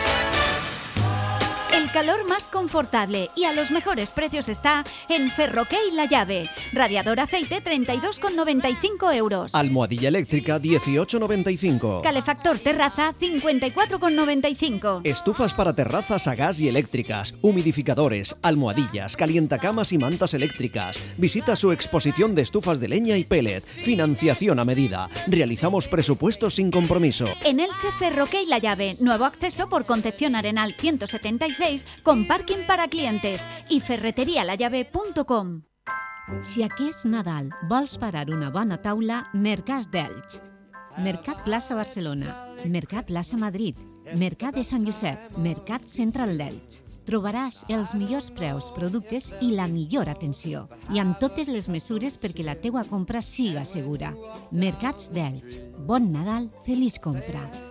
Calor más confortable y a los mejores precios está en Ferroquey La Llave. Radiador aceite 32,95 euros. Almohadilla eléctrica 18,95. Calefactor terraza 54,95. Estufas para terrazas a gas y eléctricas, humidificadores, almohadillas, calientacamas y mantas eléctricas. Visita su exposición de estufas de leña y pellet. Financiación a medida. Realizamos presupuestos sin compromiso. En Elche Ferroquey La Llave, nuevo acceso por Concepción Arenal 176 con parking para clientes y ferreterialallave.com. Si aquest Nadal vols parar una bona taula, Mercats d'Elx. Mercat Plaça Barcelona, Mercat Plaça Madrid, Mercat de Sant Josep, Mercat Central d'Elx. Trobaràs els millors preus, productes i la millor atenció. I amb totes les mesures perquè la teua compra siga segura. Mercats d'Elx. Bon Nadal, feliç compra.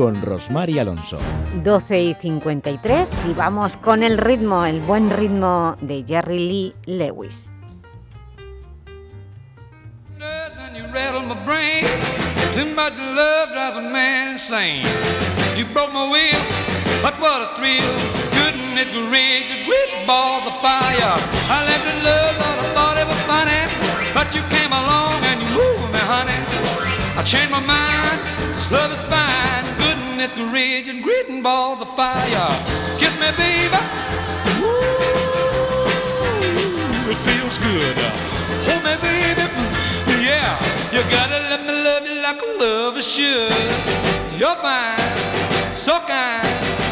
con Rosmar y Alonso. 12 y 53 y vamos con el ritmo, el buen ritmo de Jerry Lee Lewis. and you rattle my brain. Too much love drives a man insane. You broke my will, but what a thrill. Goodness gracious, great ball of fire. I left in love, thought I thought it was funny. But you came along and you moved me, honey. I changed my mind, this love is fine. Goodness gracious, great balls of fire. Kiss me, baby. Ooh, it feels good. Hold me, baby. Yeah, you gotta let me love you like a lover should. You're fine, so kind.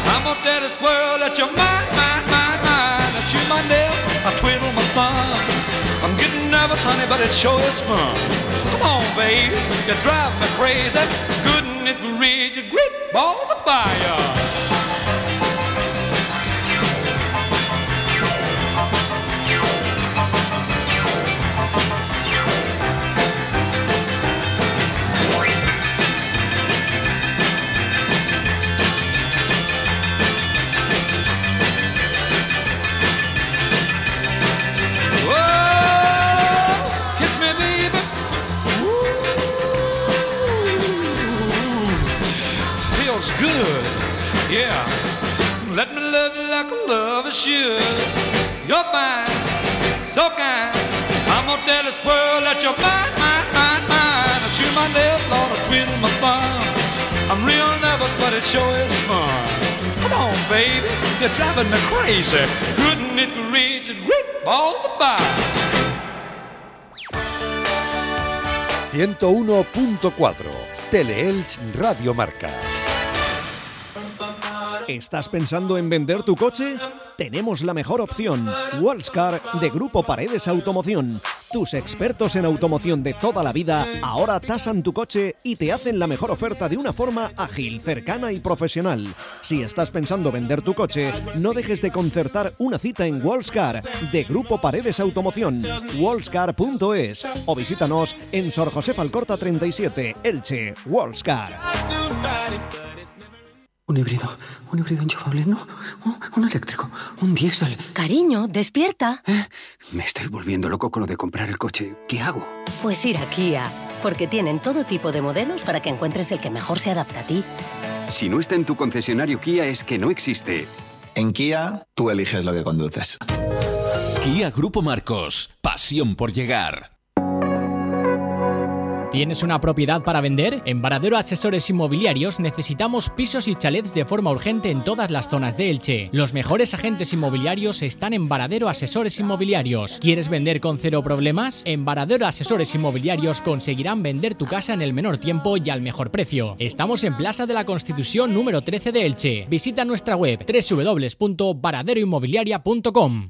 I'm gonna tell this world that you're mine, mine, mine, mine. I chew my nails, I twiddle my thumbs. I'm getting nervous, honey, but it sure is fun. Come on, baby, you drive me crazy. Goodness gracious, great balls of fire. Yeah. Let me love you like a lover should. You're fine, so kind. I'm gonna tell this world that you're mine, mine, mine, mine. I chew my nails, Lord, I twiddle my thumb. I'm real nervous, but it sure is fun. Come on, baby, you're driving me crazy. Goodness gracious, great balls of fire. 101.4 Teleelch Radio Marca. ¿Estás pensando en vender tu coche? Tenemos la mejor opción. Wallscar de Grupo Paredes Automoción. Tus expertos en automoción de toda la vida ahora tasan tu coche y te hacen la mejor oferta de una forma ágil, cercana y profesional. Si estás pensando vender tu coche, no dejes de concertar una cita en Wallscar de Grupo Paredes Automoción. Wallscar.es o visítanos en Sor José Falcorta 37, Elche. Wallscar. Un híbrido, un híbrido enchufable, no, un, un eléctrico, un diésel. Cariño, despierta. Me estoy volviendo loco con lo de comprar el coche. ¿Qué hago? Pues ir a Kia, porque tienen todo tipo de modelos para que encuentres el que mejor se adapta a ti. Si no está en tu concesionario Kia es que no existe. En Kia, tú eliges lo que conduces. Kia Grupo Marcos. Pasión por llegar. ¿Tienes una propiedad para vender? En Varadero Asesores Inmobiliarios necesitamos pisos y chalets de forma urgente en todas las zonas de Elche. Los mejores agentes inmobiliarios están en Varadero Asesores Inmobiliarios. ¿Quieres vender con cero problemas? En Varadero Asesores Inmobiliarios conseguirán vender tu casa en el menor tiempo y al mejor precio. Estamos en Plaza de la Constitución número 13 de Elche. Visita nuestra web www.varaderoinmobiliaria.com.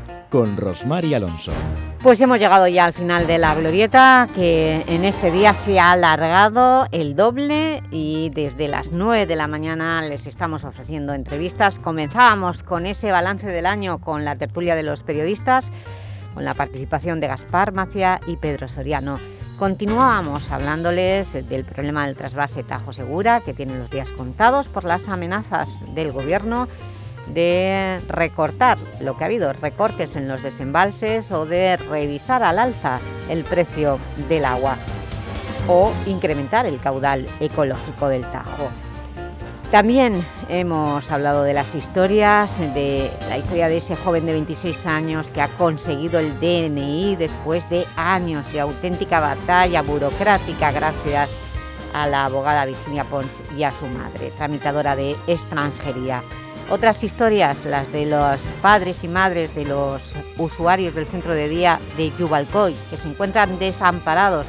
con Rosmar y Alonso. Pues hemos llegado ya al final de la glorieta, que en este día se ha alargado el doble y desde las 9 de la mañana les estamos ofreciendo entrevistas. Comenzábamos con ese balance del año con la tertulia de los periodistas, con la participación de Gaspar Macia y Pedro Soriano. Continuábamos hablándoles del problema del trasvase Tajo Segura, que tiene los días contados por las amenazas del Gobierno de recortar lo que ha habido, recortes en los desembalses o de revisar al alza el precio del agua o incrementar el caudal ecológico del Tajo. También hemos hablado de las historias, de la historia de ese joven de 26 años que ha conseguido el DNI después de años de auténtica batalla burocrática gracias a la abogada Virginia Pons y a su madre, tramitadora de extranjería. Otras historias, las de los padres y madres de los usuarios del centro de día de Yubalcoy, que se encuentran desamparados,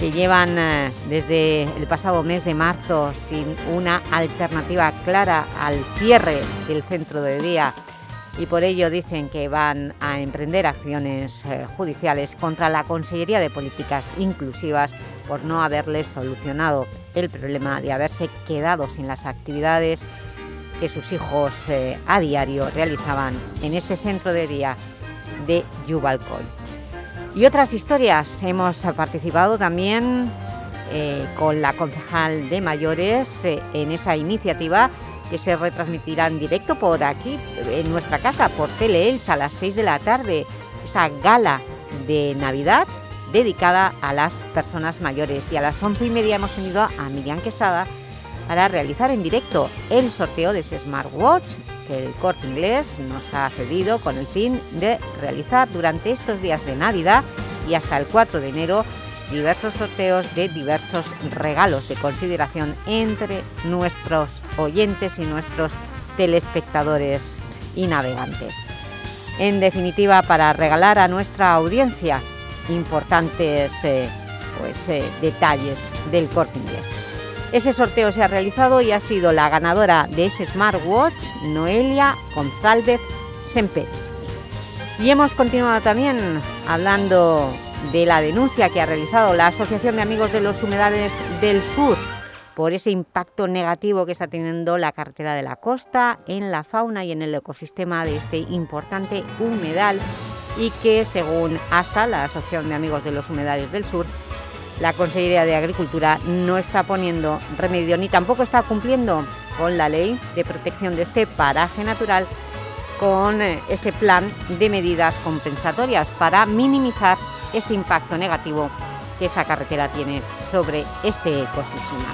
que llevan eh, desde el pasado mes de marzo sin una alternativa clara al cierre del centro de día. Y por ello dicen que van a emprender acciones eh, judiciales contra la Consellería de Políticas Inclusivas por no haberles solucionado el problema de haberse quedado sin las actividades que sus hijos eh, a diario realizaban en ese centro de día de Yubalcoy. Y otras historias, hemos participado también eh, con la concejal de mayores eh, en esa iniciativa que se retransmitirá en directo por aquí, en nuestra casa, por Teleelch a las 6 de la tarde, esa gala de Navidad dedicada a las personas mayores. Y a las 11 y media hemos tenido a Miriam Quesada, para realizar en directo el sorteo de ese smartwatch que el Corte Inglés nos ha cedido con el fin de realizar durante estos días de Navidad y hasta el 4 de enero diversos sorteos de diversos regalos de consideración entre nuestros oyentes y nuestros telespectadores y navegantes. En definitiva, para regalar a nuestra audiencia importantes eh, pues, eh, detalles del Corte Inglés. Ese sorteo se ha realizado y ha sido la ganadora de ese smartwatch, Noelia González Semper. Y hemos continuado también hablando de la denuncia que ha realizado la Asociación de Amigos de los Humedales del Sur por ese impacto negativo que está teniendo la carretera de la costa en la fauna y en el ecosistema de este importante humedal y que, según ASA, la Asociación de Amigos de los Humedales del Sur, la Consejería de Agricultura no está poniendo remedio ni tampoco está cumpliendo con la ley de protección de este paraje natural con eh, ese plan de medidas compensatorias para minimizar ese impacto negativo que esa carretera tiene sobre este ecosistema.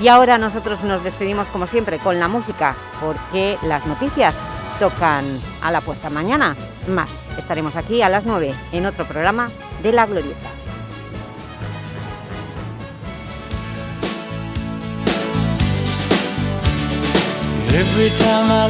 Y ahora nosotros nos despedimos como siempre con la música porque las noticias tocan a la puerta. Mañana más. Estaremos aquí a las 9 en otro programa de La Glorieta. Every time I